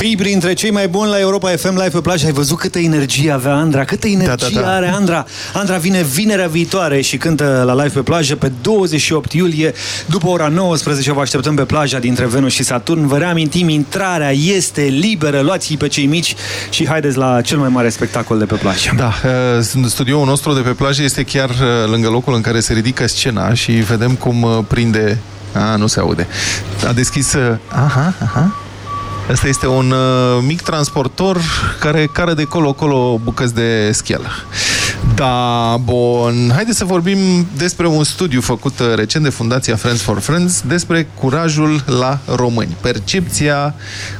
Fii printre cei mai buni la Europa FM Live pe plajă. Ai văzut câtă energie avea Andra? Câtă energie Da, da, da. are Andra? Andra vine vinerea viitoare și cântă la live pe plajă pe 28 iulie. După ora 19 vă așteptăm pe plaja dintre Venus și Saturn. Vă reamintim, intrarea este liberă. Luați-i pe cei mici și haideți la cel mai mare spectacol de pe plajă. Da, uh, studioul nostru de pe plajă este chiar uh, lângă locul în care se ridică scena și vedem cum uh, prinde... A, nu se aude. A deschis... uh, Aha, aha. Asta este un uh, mic transportor care care de colo-colo bucăți de schelă. Da, bun. Haideți să vorbim despre un studiu făcut uh, recent de Fundația Friends for Friends despre curajul la români. Percepția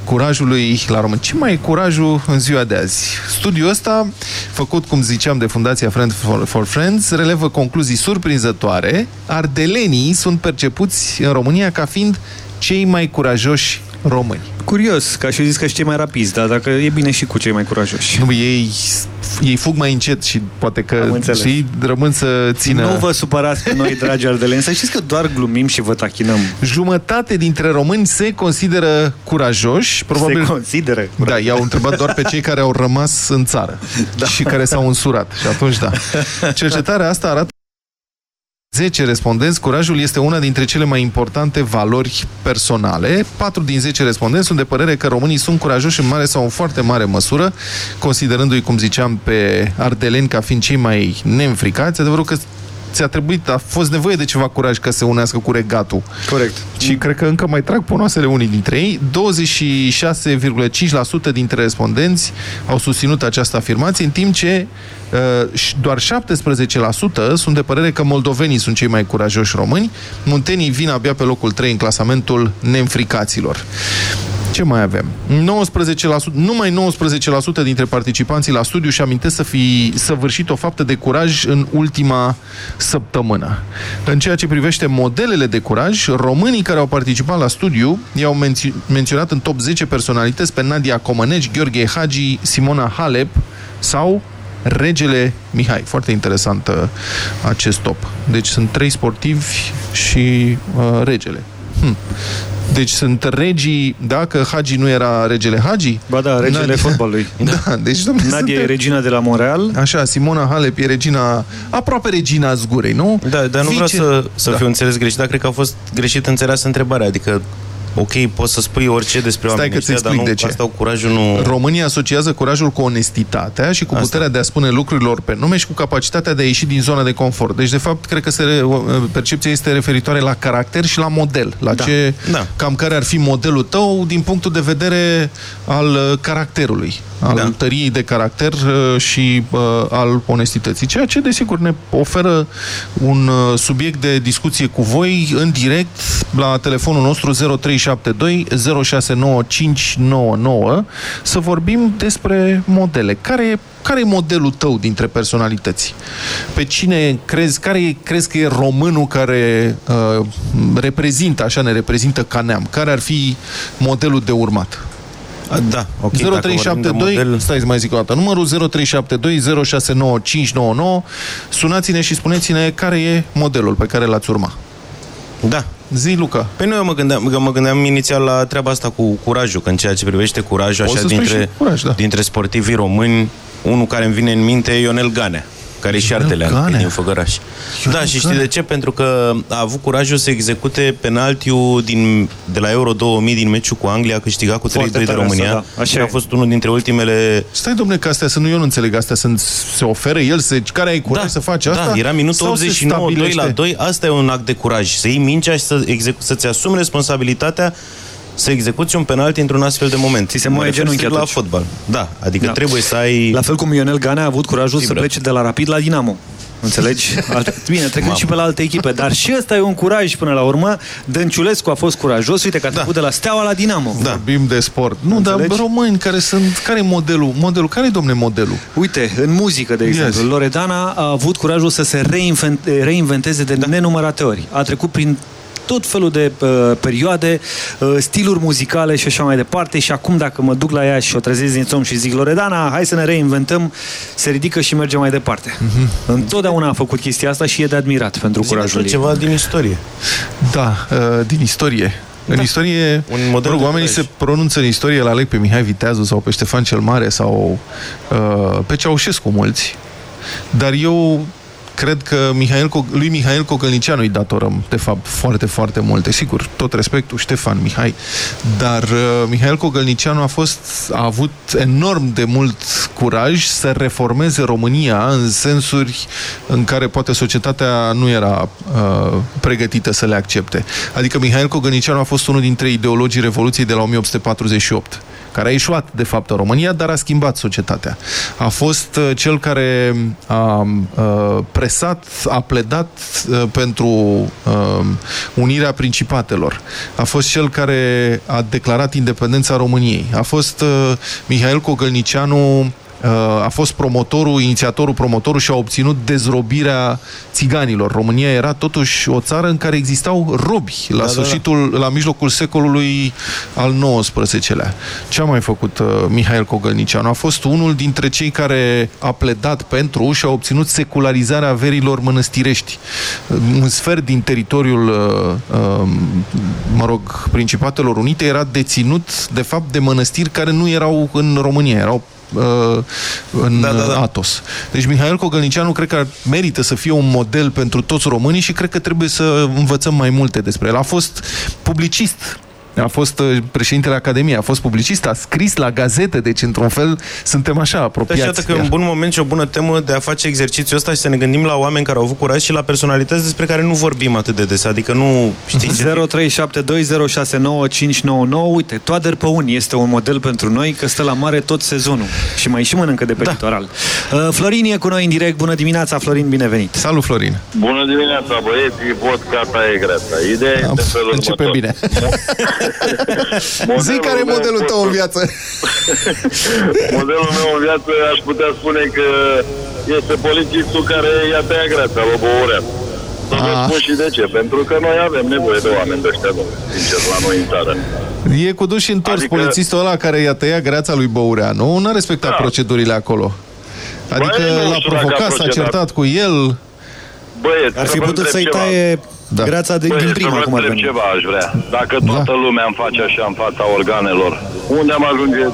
curajului la români. Ce mai e curajul în ziua de azi? Studiul ăsta, făcut, cum ziceam, de Fundația Friends for, for Friends, relevă concluzii surprinzătoare. Ardelenii sunt percepuți în România ca fiind cei mai curajoși români. Curios, că aș fi zis că și cei mai rapizi, dar dacă e bine și cu cei mai curajoși. Nu, ei, ei fug mai încet și poate că Am înțeles. și rămân să țină... Nu vă supărați pe noi, dragi ardeleni, să știți că doar glumim și vă tachinăm. Jumătate dintre români se consideră curajoși. Probabil... Se consideră Da, i-au întrebat doar pe cei care au rămas în țară da. și care s-au însurat. Și atunci, da. Cercetarea asta arată 10 respondenți, curajul este una dintre cele mai importante valori personale. 4 din 10 respondenți sunt de părere că românii sunt curajoși în mare sau în foarte mare măsură, considerându-i, cum ziceam, pe ardeleni ca fiind cei mai neînfricați. Adevărul că ți-a trebuit, a fost nevoie de ceva curaj ca să se unească cu regatul. Corect. Și cred că încă mai trag ponoasele unii dintre ei. 26,5% dintre respondenți au susținut această afirmație, în timp ce uh, și doar 17% sunt de părere că moldovenii sunt cei mai curajoși români. Muntenii vin abia pe locul 3 în clasamentul neînfricaților. Ce mai avem? 19%, numai 19% dintre participanții la studiu și amintesc să fi săvârșit o faptă de curaj în ultima săptămână. În ceea ce privește modelele de curaj, românii care au participat la studiu i-au menț- menționat în top 10 personalități pe Nadia Comăneci, Gheorghe Hagi, Simona Halep sau Regele Mihai. Foarte interesant uh, acest top. Deci sunt trei sportivi și uh, regele. Hm. Deci sunt regii, dacă Hagi nu era regele Hagi? Ba da, regele Nadia- fotbalului. Da, deci domnule, Nadia suntem- e regina de la Montreal. Așa, Simona Halep e regina, aproape regina zgurei, nu? Da, dar nu vreau Vice- să, să Da. fiu înțeles greșit, dar cred că a fost greșit înțeleasă întrebarea. Adică, ok, poți să spui orice despre Stai oamenii că ți ăștia, dar explic nu, de ce. asta cu curajul nu... România asociază curajul cu onestitatea și cu Asta. puterea de a spune lucrurilor pe nume și cu capacitatea de a ieși din zona de confort. Deci, de fapt, cred că se re- percepția este referitoare la caracter și la model. La Da. ce, Da. cam care ar fi modelul tău din punctul de vedere al uh, caracterului, al Da. tăriei de caracter uh, și uh, al onestității. Ceea ce, desigur, ne oferă un uh, subiect de discuție cu voi în direct la telefonul nostru 0372 069599 să vorbim despre modele. Care e care e modelul tău dintre personalități? Pe cine crezi, care e, crezi că e românul care uh, reprezintă, așa ne reprezintă ca neam? Care ar fi modelul de urmat? Da, ok. dacă vorbim de 0372, model- stai să mai zic o dată, numărul 0372 069 599, sunați-ne și spuneți-ne care e modelul pe care l-ați urma. Da. Zi, Luca. Păi nu, eu mă gândeam, că mă gândeam inițial la treaba asta cu curajul, că în ceea ce privește curajul, Poți așa, să spui dintre, și curaj, da. dintre sportivii români, unul care îmi vine în minte e Ionel Ganea, care e și artelean Ganea? din Făgăraș. Da, și știi Ganea. de ce? Pentru că a avut curajul să execute penaltiul din, de la Euro 2000 din meciul cu Anglia, a câștigat cu 3-2 Foarte de tare România. asta, da. Așa și a e. fost unul dintre ultimele Stai, domnule, că astea sunt, nu, eu nu înțeleg, astea sunt, se oferă el, se, care ai curaj să faci asta? Da, era minutul Sau se 89, 2 la stabilește? 2. Asta e un act de curaj. Să iei mingea și să execu- să-ți asumi responsabilitatea să execuți un penalti într-un astfel de moment. Ți se moaie genunchi la atunci. fotbal. Da, adică Da. trebuie să ai... La fel cum Ionel Ganea a avut curajul să Fibră. plece de la Rapid la Dinamo. Înțelegi? Alt- Bine, trecând Mamă. și pe la alte echipe, dar și ăsta e un curaj până la urmă. Dănciulescu a fost curajos, uite că a trecut de la Steaua la Dinamo. Da. Vorbim de sport. Nu, Înțelegi? dar români care sunt... Care e modelul? Modelul? Care e, domne, modelul? Uite, în muzică, de exemplu, Yes. Loredana a avut curajul să se reinvent- reinventeze de nenumărate ori. A trecut prin tot felul de uh, perioade, uh, stiluri muzicale și așa mai departe și acum dacă mă duc la ea și o trezesc din somn și zic Loredana, hai să ne reinventăm, se ridică și merge mai departe. Întotdeauna a făcut chestia asta și e de admirat pentru Zi-ne curajul tu ei. ceva din istorie. Da, uh, din istorie. În Da. istorie, Un model mă rog, de oamenii curaj. se pronunță în istorie, la aleg pe Mihai Viteazu sau pe Ștefan cel Mare sau uh, pe Ceaușescu mulți, dar eu cred că Mihail, Co- lui Mihail Cogălnicianu îi datorăm, de fapt, foarte, foarte multe. Sigur, tot respectul, Ștefan, Mihai, dar uh, Mihail Cogălnicianu a fost, a avut enorm de mult curaj să reformeze România în sensuri în care poate societatea nu era uh, pregătită să le accepte. Adică Mihail Cogălnicianu a fost unul dintre ideologii Revoluției de la 1848 care a ieșuat, de fapt, în România, dar a schimbat societatea. A fost uh, cel care a uh, presat, a pledat uh, pentru uh, unirea principatelor. A fost cel care a declarat independența României. A fost uh, Mihail Cogălnicianu uh, a fost promotorul, inițiatorul, promotorul și a obținut dezrobirea țiganilor. România era totuși o țară în care existau robi la Da, da, sfârșitul, la mijlocul secolului al XIX-lea. Ce a mai făcut uh, Mihail Cogălnicianu? A fost unul dintre cei care a pledat pentru și a obținut secularizarea averilor mănăstirești. Uh, Un sfert din teritoriul uh, uh, mă rog, Principatelor Unite era deținut, de fapt, de mănăstiri care nu erau în România, erau uh, în da, da, da. Atos. Deci Mihail Cogălnicianu cred că merită să fie un model pentru toți românii și cred că trebuie să învățăm mai multe despre el. A fost publicist a fost uh, președintele Academiei, a fost publicist, a scris la gazete, deci într-un fel suntem așa Deci apropiați. iată că de e el. un bun moment și o bună temă de a face exercițiul ăsta și să ne gândim la oameni care au avut curaj și la personalități despre care nu vorbim atât de des. Adică nu știți ce... 0372069599 Uite, Toader Păun este un model pentru noi că stă la mare tot sezonul și mai și mănâncă de pe da. litoral. Uh, Florin e cu noi în direct. Bună dimineața, Florin, binevenit. Salut, Florin. Bună dimineața, băieți, vodka ta e greața. Ideea este felul Începe următor. bine. Modelul Zi care e meu modelul fost- tău în viață. Modelul meu în viață aș putea spune că este polițistul care i-a tăiat greața lui Băurea. Să vă Ah. spun și de ce. Pentru că noi avem nevoie de oameni de ăștia, domnule, sincer, la noi în țară. E cu duș și întors Adică- polițistul ăla care i-a tăiat greața lui Băureanu. N-a respectat Da. procedurile acolo. Adică Băi, nu l-a știu dacă a provocat, s-a procedat. certat cu el. Băieți, Ar să fi vă putut întreb să-i ceva. taie Da. greața din, din Băieți, prima, să vă cum ar întreb veni. ceva aș vrea. Dacă toată lumea îmi face așa în fața organelor, unde am ajunge?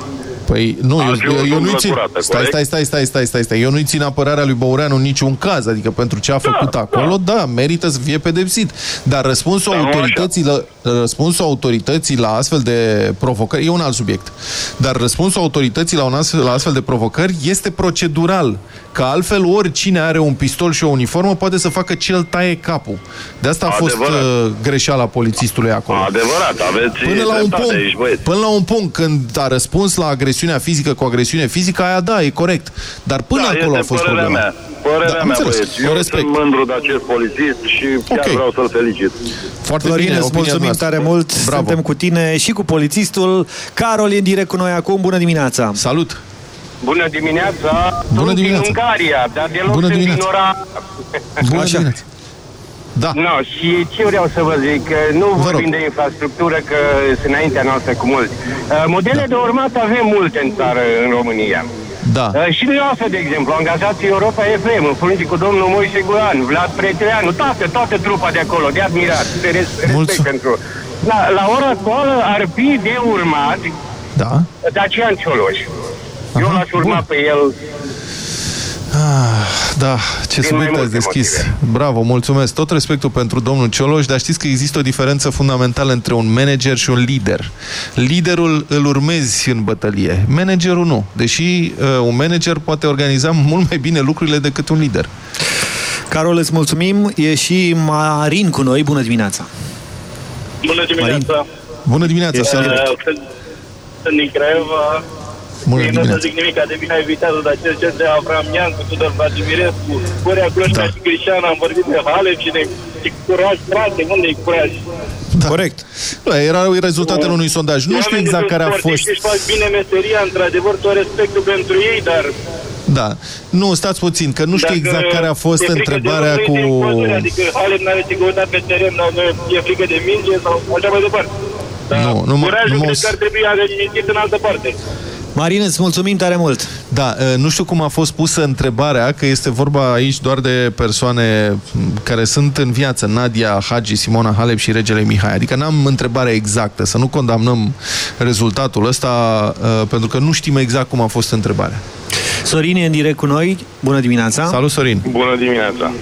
Păi nu, Ar eu, fi eu, o eu nu-i umbră țin... curată, Stai, corect? stai, stai, stai, stai, stai, stai. Eu nu-i țin apărarea lui Băureanu în niciun caz. Adică pentru ce a făcut acolo, da, merită să fie pedepsit. Dar răspunsul Dar nu autorității, la, răspunsul autorității la astfel de provocări e un alt subiect. Dar răspunsul autorității la, un astfel, la astfel de provocări este procedural. Că altfel oricine are un pistol și o uniformă poate să facă cel taie capul. De asta a fost Adevărat. uh, greșeala polițistului acolo. Adevărat, aveți Până la, un dreptate punct, aici, băieți. până la un punct când a răspuns la agresiunea fizică cu agresiune fizică, aia da, e corect. Dar până da, acolo a este fost părerea problema. mea. Părerea Da, am mea, înțeles. băieți. O Eu respect. sunt mândru de acest polițist și chiar Ok. vreau să-l felicit. Foarte Florin, bine, îți opinia mulțumim noastră. tare mult. Bravo. Suntem cu tine și cu polițistul. Carol e în direct cu noi acum. Bună dimineața! Salut! Bună dimineața! Bună Sunt dimineața. din Ungaria, dar deloc Bună sunt dimineața. din ora... Bună Așa. dimineața! Da. No, și ce vreau să vă zic, că nu vă vorbim de infrastructură, că sunt înaintea noastră cu mulți. Uh, modele da. de urmat avem multe în țară, în România. Da. Uh, și dumneavoastră, de exemplu, angajații Europa FM, în frunte cu domnul Moise Guran, Vlad Preteanu, toată, toată trupa de acolo, de admirat, de res- respect pentru... La, la ora actuală ar fi de urmat Da. Dacian Cioloș. Eu l-aș urma pe el Ah, da, ce Din mai subiect ați multe deschis. motive. Bravo, mulțumesc. Tot respectul pentru domnul Cioloș, dar știți că există o diferență fundamentală între un manager și un lider. Liderul îl urmezi în bătălie, managerul nu. Deși uh, un manager poate organiza mult mai bine lucrurile decât un lider. Carol, îți mulțumim. E și Marin cu noi. Bună dimineața! Bună dimineața! Bună dimineața, Uh, salut! Sunt, sunt din Craiova. Bună Ei, nu o să dimineața! zic nimic, de bine invitatul, dar cel ce de Avram Iancu, Tudor Vladimirescu, Corea Cloșca Da. și Cristian, am vorbit de Halep și de, de curaj, frate, unde e curaj? Da. Corect. Da, erau rezultatele unui sondaj. Nu știu Oamenii exact sunt care a sportivi fost... și își fac bine meseria, într-adevăr, tot respectul pentru ei, dar... Da. Nu, stați puțin, că nu știu dacă exact care a fost e frică de întrebarea unul, cu... e din pădure, Adică Halep n-are ce căuta pe teren, dar nu e frică de minge sau așa mai departe. Nu, nu, mă- Curajul nu mă- cred că ar trebui amintit în altă parte. Marin, îți mulțumim tare mult! Da, uh, nu știu cum a fost pusă întrebarea, că este vorba aici doar de persoane m, care sunt în viață, Nadia Hagi, Simona Halep și regele Mihai. Adică n-am întrebarea exactă, să nu condamnăm rezultatul ăsta, uh, pentru că nu știm exact cum a fost întrebarea. Sorin e în direct cu noi. Bună dimineața! Salut, Sorin! Bună dimineața!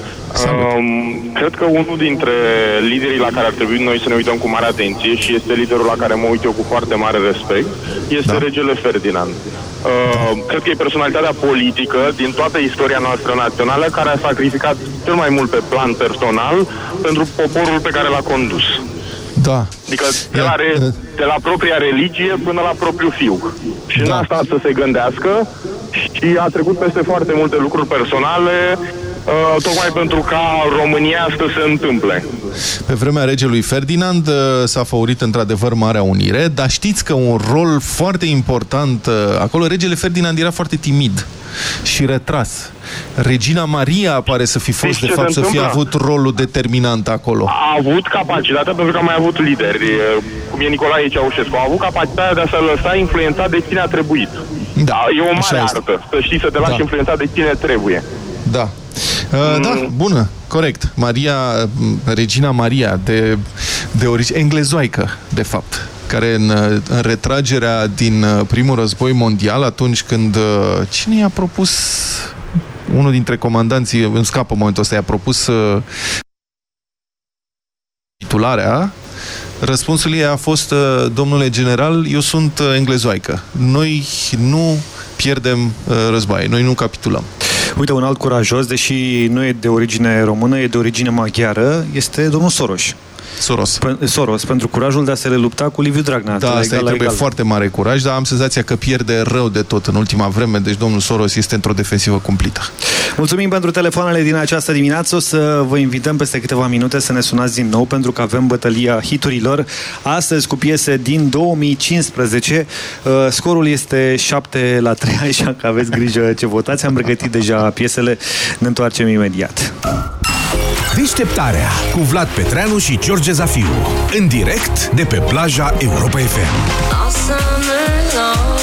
Um, cred că unul dintre liderii la care ar trebui noi să ne uităm cu mare atenție și este liderul la care mă uit eu cu foarte mare respect, este da. regele Ferdinand. Uh, cred că e personalitatea politică din toată istoria noastră națională care a sacrificat cel mai mult pe plan personal pentru poporul pe care l-a condus. Da. Adică de la, re, de la propria religie până la propriul fiu. Și da. n-a stat să se gândească și a trecut peste foarte multe lucruri personale uh, tocmai pentru ca România să se întâmple. Pe vremea regelui Ferdinand uh, s-a făurit într-adevăr Marea Unire, dar știți că un rol foarte important uh, acolo, regele Ferdinand era foarte timid și retras. Regina Maria pare să fi fost, Știți de ce fapt, se să fie întâmplă? avut rolul determinant acolo. A avut capacitatea, pentru că a mai avut lideri, uh, cum e Nicolae Ceaușescu, a avut capacitatea de a se lăsa influențat de cine a trebuit. Da, E o așa mare este. artă, să știi să te lași Da. influențat de cine trebuie. Da. Uh, da, bună, corect. Maria, m, Regina Maria, de, de origine englezoaică, de fapt, care în, uh, în retragerea din uh, primul război mondial, atunci când... uh, Cine i-a propus... Unul dintre comandanții, îmi scapă în momentul ăsta, i-a propus uh, titularea, răspunsul ei a fost, uh, domnule general, eu sunt uh, englezoaică. Noi nu pierdem uh, războaie, noi nu capitulăm. Uite, un alt curajos, deși nu e de origine română, e de origine maghiară, este domnul Soros. Soros. Pe, Soros, pentru curajul de a se le lupta cu Liviu Dragnea. Da, la asta îi egal la trebuie egal. foarte mare curaj, dar am senzația că pierde rău de tot în ultima vreme, deci domnul Soros este într-o defensivă cumplită. Mulțumim pentru telefoanele din această dimineață. O să vă invităm peste câteva minute să ne sunați din nou, pentru că avem bătălia hiturilor. Astăzi cu piese din 2015. Uh, Scorul este 7 la 3, așa că aveți grijă ce votați. Am pregătit deja piesele. Ne întoarcem imediat. Deșteptarea cu Vlad Petreanu și George Zafiu. În direct de pe plaja Europa FM. All summer long.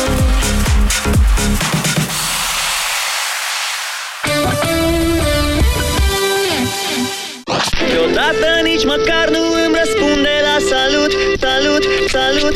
Deodată nici măcar nu îmi răspunde la salut, salut, salut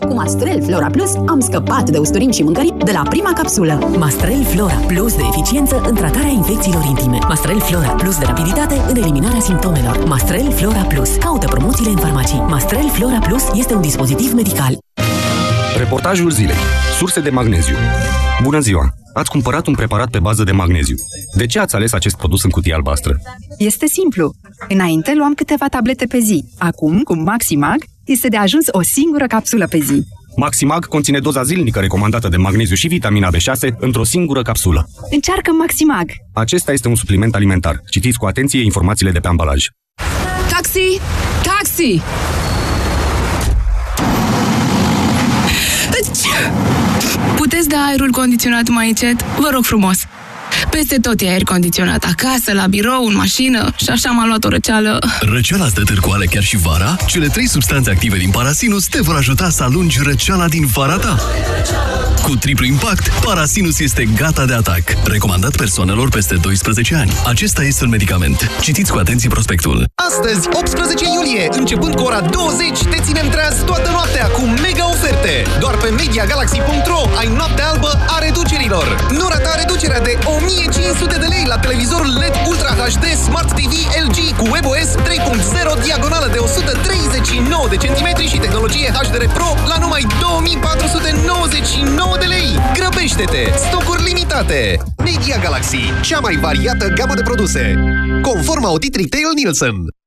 Cu Mastrel Flora Plus am scăpat de usturim și mâncări de la prima capsulă. Mastrel Flora Plus de eficiență în tratarea infecțiilor intime. Mastrel Flora Plus de rapiditate în eliminarea simptomelor. Mastrel Flora Plus. Caută promoțiile în farmacii. Mastrel Flora Plus este un dispozitiv medical. Reportajul zilei. Surse de magneziu. Bună ziua! Ați cumpărat un preparat pe bază de magneziu. De ce ați ales acest produs în cutie albastră? Este simplu. Înainte luam câteva tablete pe zi. Acum, cu Maximag, este de ajuns o singură capsulă pe zi. Maximag conține doza zilnică recomandată de magneziu și vitamina B6 într-o singură capsulă. Încearcă Maximag! Acesta este un supliment alimentar. Citiți cu atenție informațiile de pe ambalaj. Taxi! Taxi! Puteți da aerul condiționat mai încet? Vă rog frumos! Peste tot e aer condiționat, acasă, la birou, în mașină și așa m-a luat o răceală. Răceala stă târcoale chiar și vara? Cele trei substanțe active din Parasinus te vor ajuta să alungi răceala din vara ta. Cu triplu impact, Parasinus este gata de atac. Recomandat persoanelor peste 12 ani. Acesta este un medicament. Citiți cu atenție prospectul. Astăzi, 18 iulie, începând cu ora 20, te ținem treaz toată noaptea cu mega oferte. Doar pe MediaGalaxy.ro ai noaptea albă a reducerilor. Nu rata reducerea de 1500 de lei la televizorul LED Ultra HD Smart TV LG cu WebOS 3.0 diagonală de 139 de centimetri și tehnologie HDR Pro la numai 2499 de lei. Grăbește-te! Stocuri limitate! Media Galaxy, cea mai variată gamă de produse. Conform audit Retail Nielsen.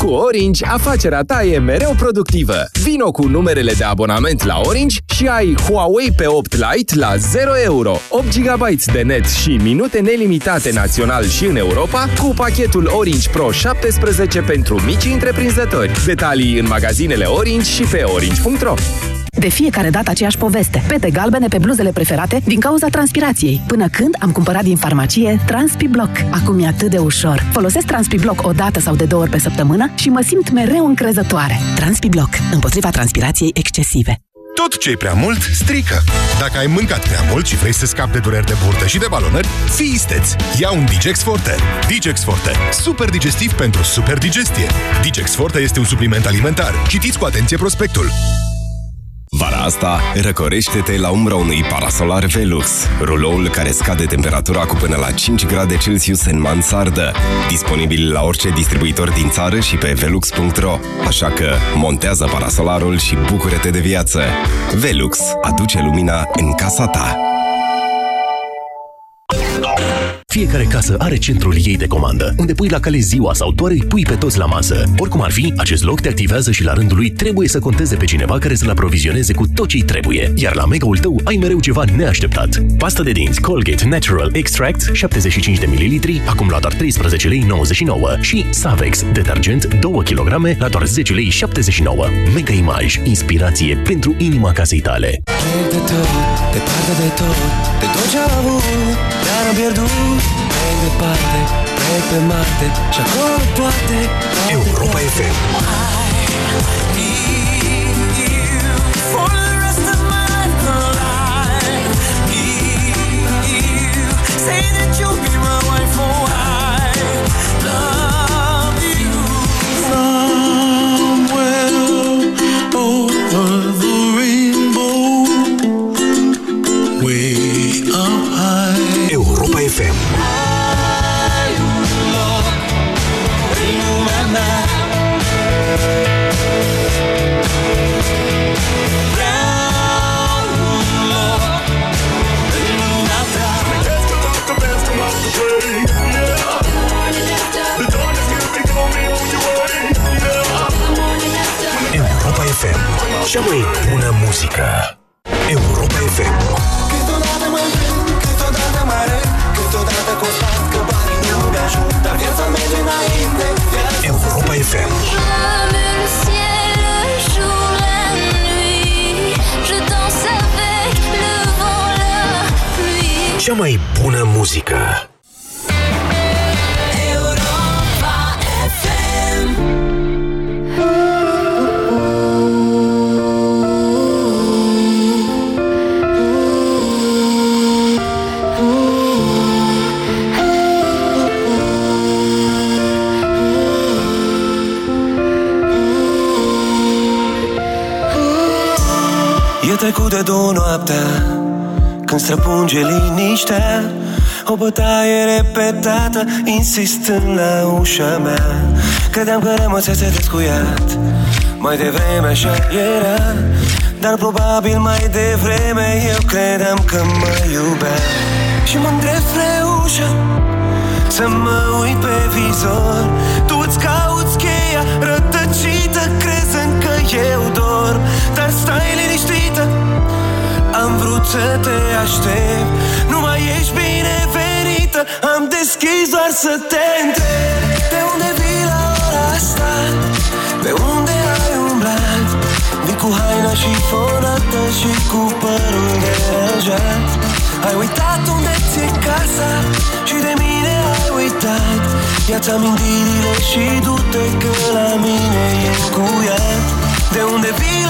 Cu Orange, afacerea ta e mereu productivă. Vino cu numerele de abonament la Orange și ai Huawei P8 Lite la 0 euro, 8 GB de net și minute nelimitate național și în Europa cu pachetul Orange Pro 17 pentru mici întreprinzători. Detalii în magazinele Orange și pe orange.ro. De fiecare dată aceeași poveste. Pete galbene pe bluzele preferate din cauza transpirației. Până când am cumpărat din farmacie TranspiBlock. Acum e atât de ușor. Folosesc TranspiBlock o dată sau de două ori pe săptămână și mă simt mereu încrezătoare. TranspiBlock. Împotriva transpirației excesive. Tot ce e prea mult, strică. Dacă ai mâncat prea mult și vrei să scapi de dureri de burtă și de balonări, fii isteț. Ia un Digex Forte. Digex Forte. Super digestiv pentru super digestie. Digex Forte este un supliment alimentar. Citiți cu atenție prospectul. Vara asta, răcorește-te la umbra unui parasolar Velux, ruloul care scade temperatura cu până la 5 grade Celsius în mansardă. Disponibil la orice distribuitor din țară și pe velux.ro. Așa că montează parasolarul și bucură-te de viață. Velux aduce lumina în casa ta. Fiecare casă are centrul ei de comandă, unde pui la cale ziua sau doar îi pui pe toți la masă. Oricum ar fi, acest loc te activează și la rândul lui trebuie să conteze pe cineva care să-l aprovizioneze cu tot ce trebuie. Iar la mega-ul tău ai mereu ceva neașteptat. Pasta de dinți Colgate Natural Extract 75 de ml, acum la doar 13 lei 99 și Savex, detergent 2 kg la doar 10 lei 79. Mega Image, inspirație pentru inima casei tale. de tot, departe de tot De tot ce-am avut, dar am pierdut Plec departe, plec pe Marte. Și acolo toate, toate Europa FM Cea mai bună muzică. Europa FM Câteodată mă plâng, câteodată mă arăt Câteodată constat că banii nu mi-ajung Dar viața merge înainte viața Europa FM Cea mai bună muzică trecut de două noaptea Când străpunge liniștea O bătaie repetată Insistând la ușa mea. Credeam că rămăsese descuiat Mai devreme așa era Dar probabil mai devreme Eu credeam că mă iubea. Și mă îndrept spre ușă Să mă uit pe vizor Tu îți cauți Am vrut să te aștept. Nu mai ești binevenită. Am deschis doar să te întreb. De unde vii la ora asta? Pe unde ai umblat? Vii cu haina și fonată Și cu părul deranjat Ai uitat unde ți-e casa Și de mine ai uitat. Ia-ți amintirile și du-te Că la mine e încuiat De unde vii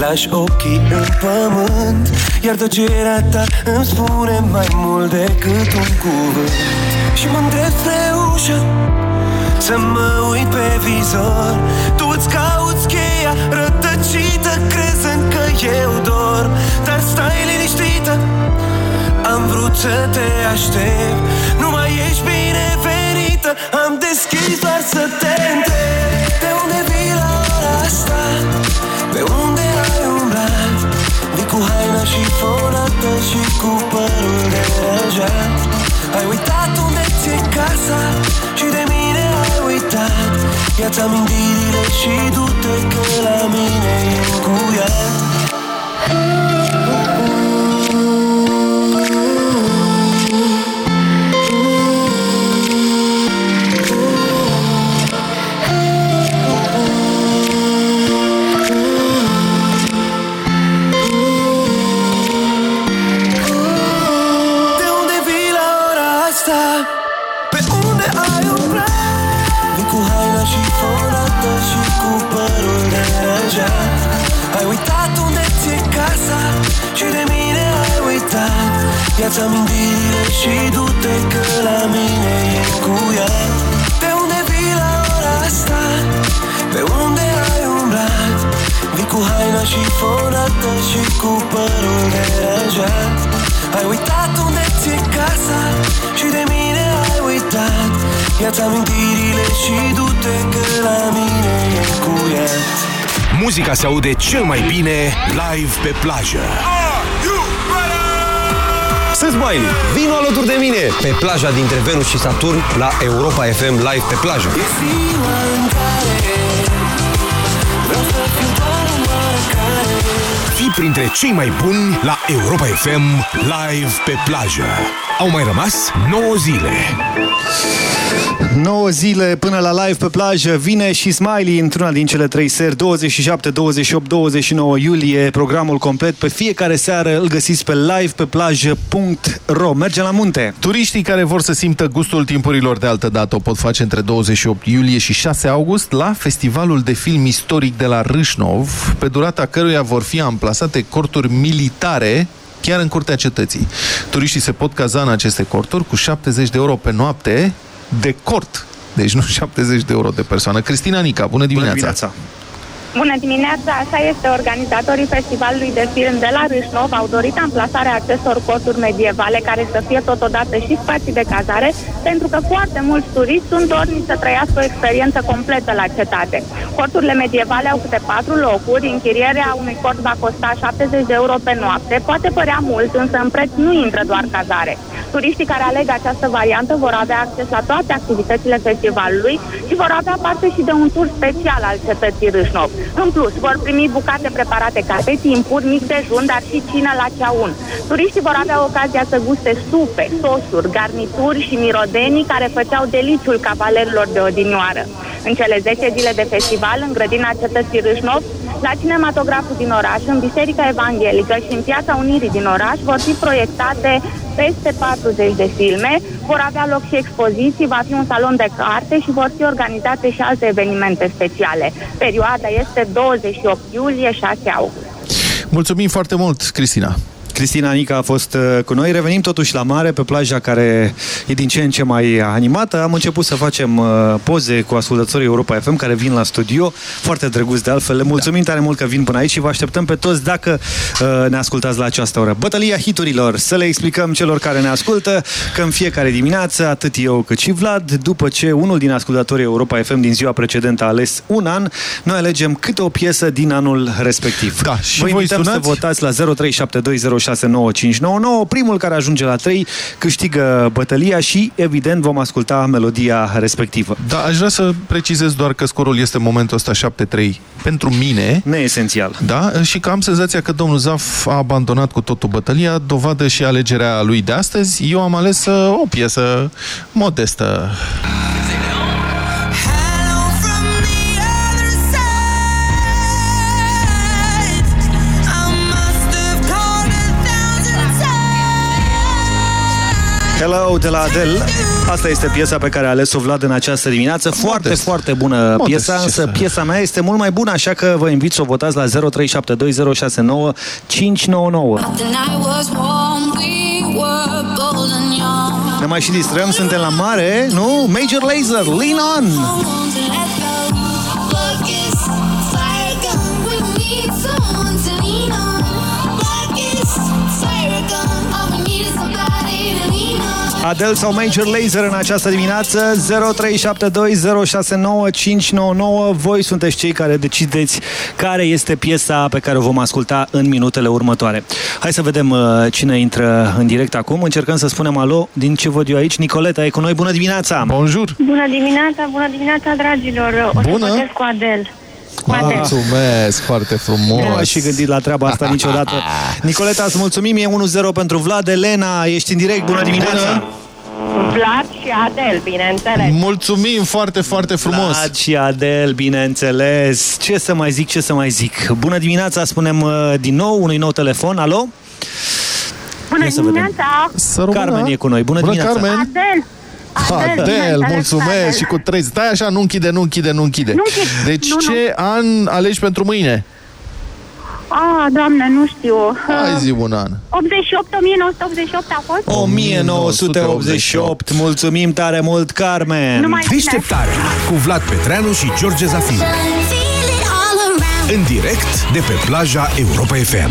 Lași ochii în pământ Iar tăcerea ta îmi spune mai mult decât un cuvânt. Și mă îndrept spre ușă Să mă uit pe vizor. Tu îți cauți cheia rătăcită Crezând că eu dorm Dar stai liniștită Am vrut să te aștept. Nu mai ești binevenită Am deschis doar să te haina și fonată Și cu părul deranjat Ai uitat unde ți-e casa Și de mine ai uitat. Ia-ți amintirile și du-te Că la mine e încuiat De Muzica se aude cel mai bine live pe plajă. Sunt Smiley, vino alături de mine pe plaja dintre Venus și Saturn la Europa FM Live pe plajă. Fii printre cei mai buni la Europa FM live pe plajă. Au mai rămas 9 zile. 9 zile până la live pe plajă vine și Smiley într-una din cele trei seri 27, 28, 29 iulie programul complet pe fiecare seară îl găsiți pe livepeplajă.ro Mergem la munte! Turiștii care vor să simtă gustul timpurilor de altă dată o pot face între 28 iulie și 6 august la Festivalul de Film Istoric de la Râșnov, pe durata căruia vor fi amplasate corturi militare chiar în curtea cetății. Turiștii se pot caza în aceste corturi cu 70 de euro pe noapte de cort. Deci nu 70 de euro de persoană. Cristina Nica, bună dimineața! Bună dimineața! Bună dimineața! Așa este, organizatorii Festivalului de Film de la Râșnov au dorit amplasarea acestor corturi medievale care să fie totodată și spații de cazare, pentru că foarte mulți turiști sunt dorni să trăiască o experiență completă la cetate. Corturile medievale au câte patru locuri, închirierea unui cort va costa 70 de euro pe noapte, poate părea mult, însă în preț nu intră doar cazare. Turiștii care aleg această variantă vor avea acces la toate activitățile festivalului și vor avea parte și de un tur special al cetății Râșnov. În plus, vor primi bucate preparate ca pe timpuri, mic dejun, dar și cină la ceaun. Turiștii vor avea ocazia să guste supe, sosuri, garnituri și mirodenii care făceau deliciul cavalerilor de odinioară. În cele 10 zile de festival, în grădina cetății Râșnov, La cinematograful din oraș, în Biserica Evanghelică și în Piața Unirii din oraș vor fi proiectate peste 40 de filme, vor avea loc și expoziții, va fi un salon de carte și vor fi organizate și alte evenimente speciale. Perioada este 28 iulie 6 august. Mulțumim foarte mult, Cristina! Cristina Nica a fost uh, cu noi. Revenim totuși la mare, pe plaja care e din ce în ce mai animată. Am început să facem uh, poze cu ascultătorii Europa FM care vin la studio. Foarte drăguț de altfel. Le mulțumim da. tare mult că vin până aici și vă așteptăm pe toți dacă uh, ne ascultați la această oră. Bătălia hiturilor. Să le explicăm celor care ne ascultă că în fiecare dimineață, atât eu cât și Vlad, după ce unul din ascultătorii Europa FM din ziua precedentă a ales un an, noi alegem câte o piesă din anul respectiv. Da, și vă voi invităm sunați? să votați la 0372069599. Primul care ajunge la 3 câștigă bătălia și, evident, vom asculta melodia respectivă. Da, aș vrea să precizez doar că scorul este în momentul ăsta 7-3 pentru mine. Neesențial. Da, și că am senzația că domnul Zaf a abandonat cu totul bătălia, dovadă și alegerea lui de astăzi. Eu am ales uh, o piesă modestă. Hello de la Adele. Asta este piesa pe care a ales-o Vlad în această dimineață. Foarte, Modest. foarte bună Modest, piesa, ce însă să- piesa mea este mult mai bună, așa că vă invit să o votați la 0372069599. Ne mai și distrăm, suntem la mare, nu? Major Laser, Lean On! Adele sau Major Laser în această dimineață 0372069599 Voi sunteți cei care decideți care este piesa pe care o vom asculta în minutele următoare. Hai să vedem uh, cine intră în direct acum. Încercăm să spunem alo din ce văd eu aici. Nicoleta e cu noi. Bună dimineața! Bonjour! Bună dimineața, bună dimineața, dragilor! O Bună. să votez cu Adel. Cu Adel. Mulțumesc, foarte frumos! Nu aș fi gândit la treaba asta niciodată. Nicoleta, îți mulțumim, e 1-0 pentru Vlad. Elena, ești în direct, bună dimineața! Vlad și Adel, bineînțeles. Mulțumim foarte, foarte frumos! Vlad și Adel, bineînțeles. Ce să mai zic, ce să mai zic. Bună dimineața, spunem uh, din nou, unui nou telefon. Alo? Bună Ia să vedem. dimineața! Să rămână. Carmen e cu noi. Bună, Bună, dimineața! Carmen! Adel! Adel, bineînțeles, mulțumesc Adel. și cu trei. Stai așa, nu închide, nu închide, nu închide. Nu închid. Deci Nu, nu. ce an alegi pentru mâine? Ah, doamne, nu știu. Hai Uh, zi un an. 88, 1988 a fost? 1988, mulțumim tare mult, Carmen! Numai bine. Deșteptarea cu Vlad Petreanu și George Zafiu. În direct de pe plaja Europa FM.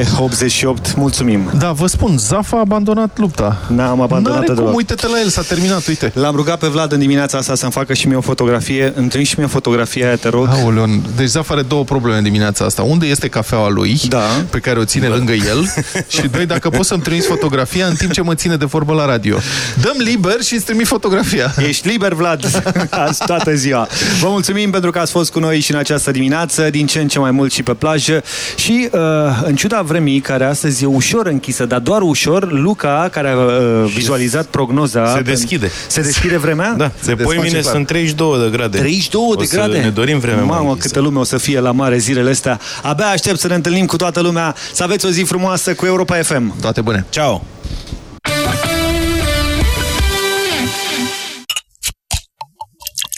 M88, mulțumim. Da, vă spun, Zaf a abandonat lupta. N-am abandonat deloc. Uite-te la el, s-a terminat, uite. L-am rugat pe Vlad în dimineața asta să-mi facă și mie o fotografie. Îmi și mie fotografia aia, te rog. Aoleu, deci Zaf are două probleme în dimineața asta. Unde este cafeaua lui, da. pe care o ține da. lângă el? și doi, dacă poți să-mi trimis fotografia în timp ce mă ține de vorbă la radio. Dăm liber și îți trimit fotografia. Ești liber, Vlad, azi toată ziua. Vă mulțumim pentru că ați fost cu noi și în această dimineață, din ce în ce mai mult și pe plajă. Și, uh, în ciuda vremii, care astăzi e ușor închisă, dar doar ușor, Luca, care a uh, vizualizat prognoza... Se deschide. Se deschide vremea? Da, se poi mine sunt 32 de grade. 32 de o să grade? ne dorim vremea mai Mamă, închisă. câtă lume o să fie la mare zilele astea. Abia aștept să ne întâlnim cu toată lumea. Să aveți o zi frumoasă cu Europa FM. Toate bune. Ciao.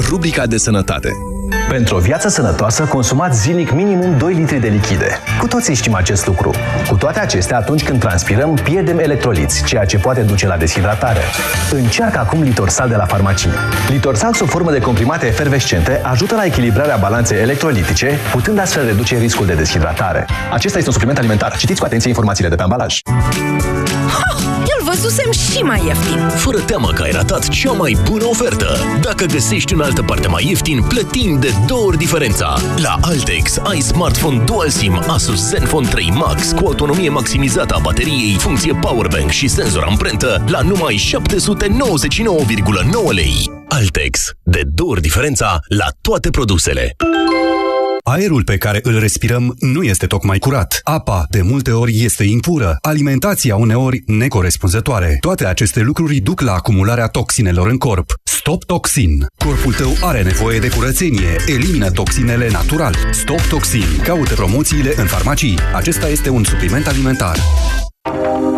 Rubrica de sănătate. Pentru o viață sănătoasă, consumați zilnic minimum 2 litri de lichide. Cu toții știm acest lucru. Cu toate acestea, atunci când transpirăm, pierdem electroliți, ceea ce poate duce la deshidratare. Încearcă acum Litorsal de la farmacie. Litorsal sub formă de comprimate efervescente ajută la echilibrarea balanței electrolitice, putând astfel reduce riscul de deshidratare. Acesta este un supliment alimentar. Citiți cu atenție informațiile de pe ambalaj. Eu-l văzusem și mai ieftin. Fără teamă că ai ratat cea mai bună ofertă. Dacă găsești în altă parte mai ieftin, plătim de două ori diferența. La Altex ai smartphone Dual SIM Asus Zenfone 3 Max cu autonomie maximizată a bateriei, funcție powerbank și senzor amprentă la numai 799,9 lei. Altex. De două ori diferența la toate produsele. Aerul pe care îl respirăm nu este tocmai curat. Apa, de multe ori, este impură. Alimentația, uneori, necorespunzătoare. Toate aceste lucruri duc la acumularea toxinelor în corp. Stop Toxin. Corpul tău are nevoie de curățenie. Elimină toxinele natural. Stop Toxin. Caută promoțiile în farmacii. Acesta este un supliment alimentar.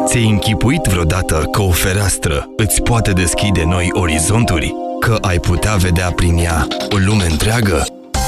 Ți-ai închipuit vreodată că o fereastră îți poate deschide noi orizonturi? Că ai putea vedea prin ea o lume întreagă?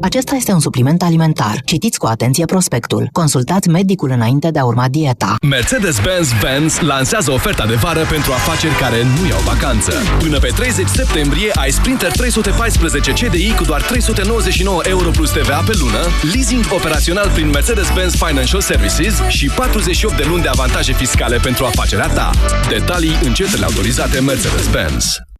acesta este un supliment alimentar. Citiți cu atenție prospectul. Consultați medicul înainte de a urma dieta. Mercedes-Benz Benz lansează oferta de vară pentru afaceri care nu iau vacanță. Până pe 30 septembrie ai Sprinter 314 CDI cu doar 399 euro plus TVA pe lună, leasing operațional prin Mercedes-Benz Financial Services și 48 de luni de avantaje fiscale pentru afacerea ta. Detalii în centrele autorizate Mercedes-Benz.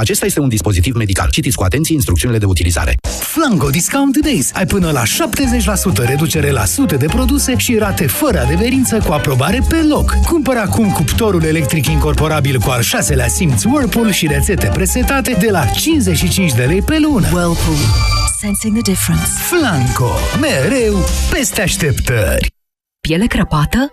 Acesta este un dispozitiv medical. Citiți cu atenție instrucțiunile de utilizare. Flanco Discount Days. Ai până la 70% reducere la sute de produse și rate fără adeverință cu aprobare pe loc. Cumpără acum cuptorul electric incorporabil cu al șaselea simț Whirlpool și rețete presetate de la 55 de lei pe lună. Whirlpool. Sensing the difference. Flanco. Mereu peste așteptări. Piele crăpată?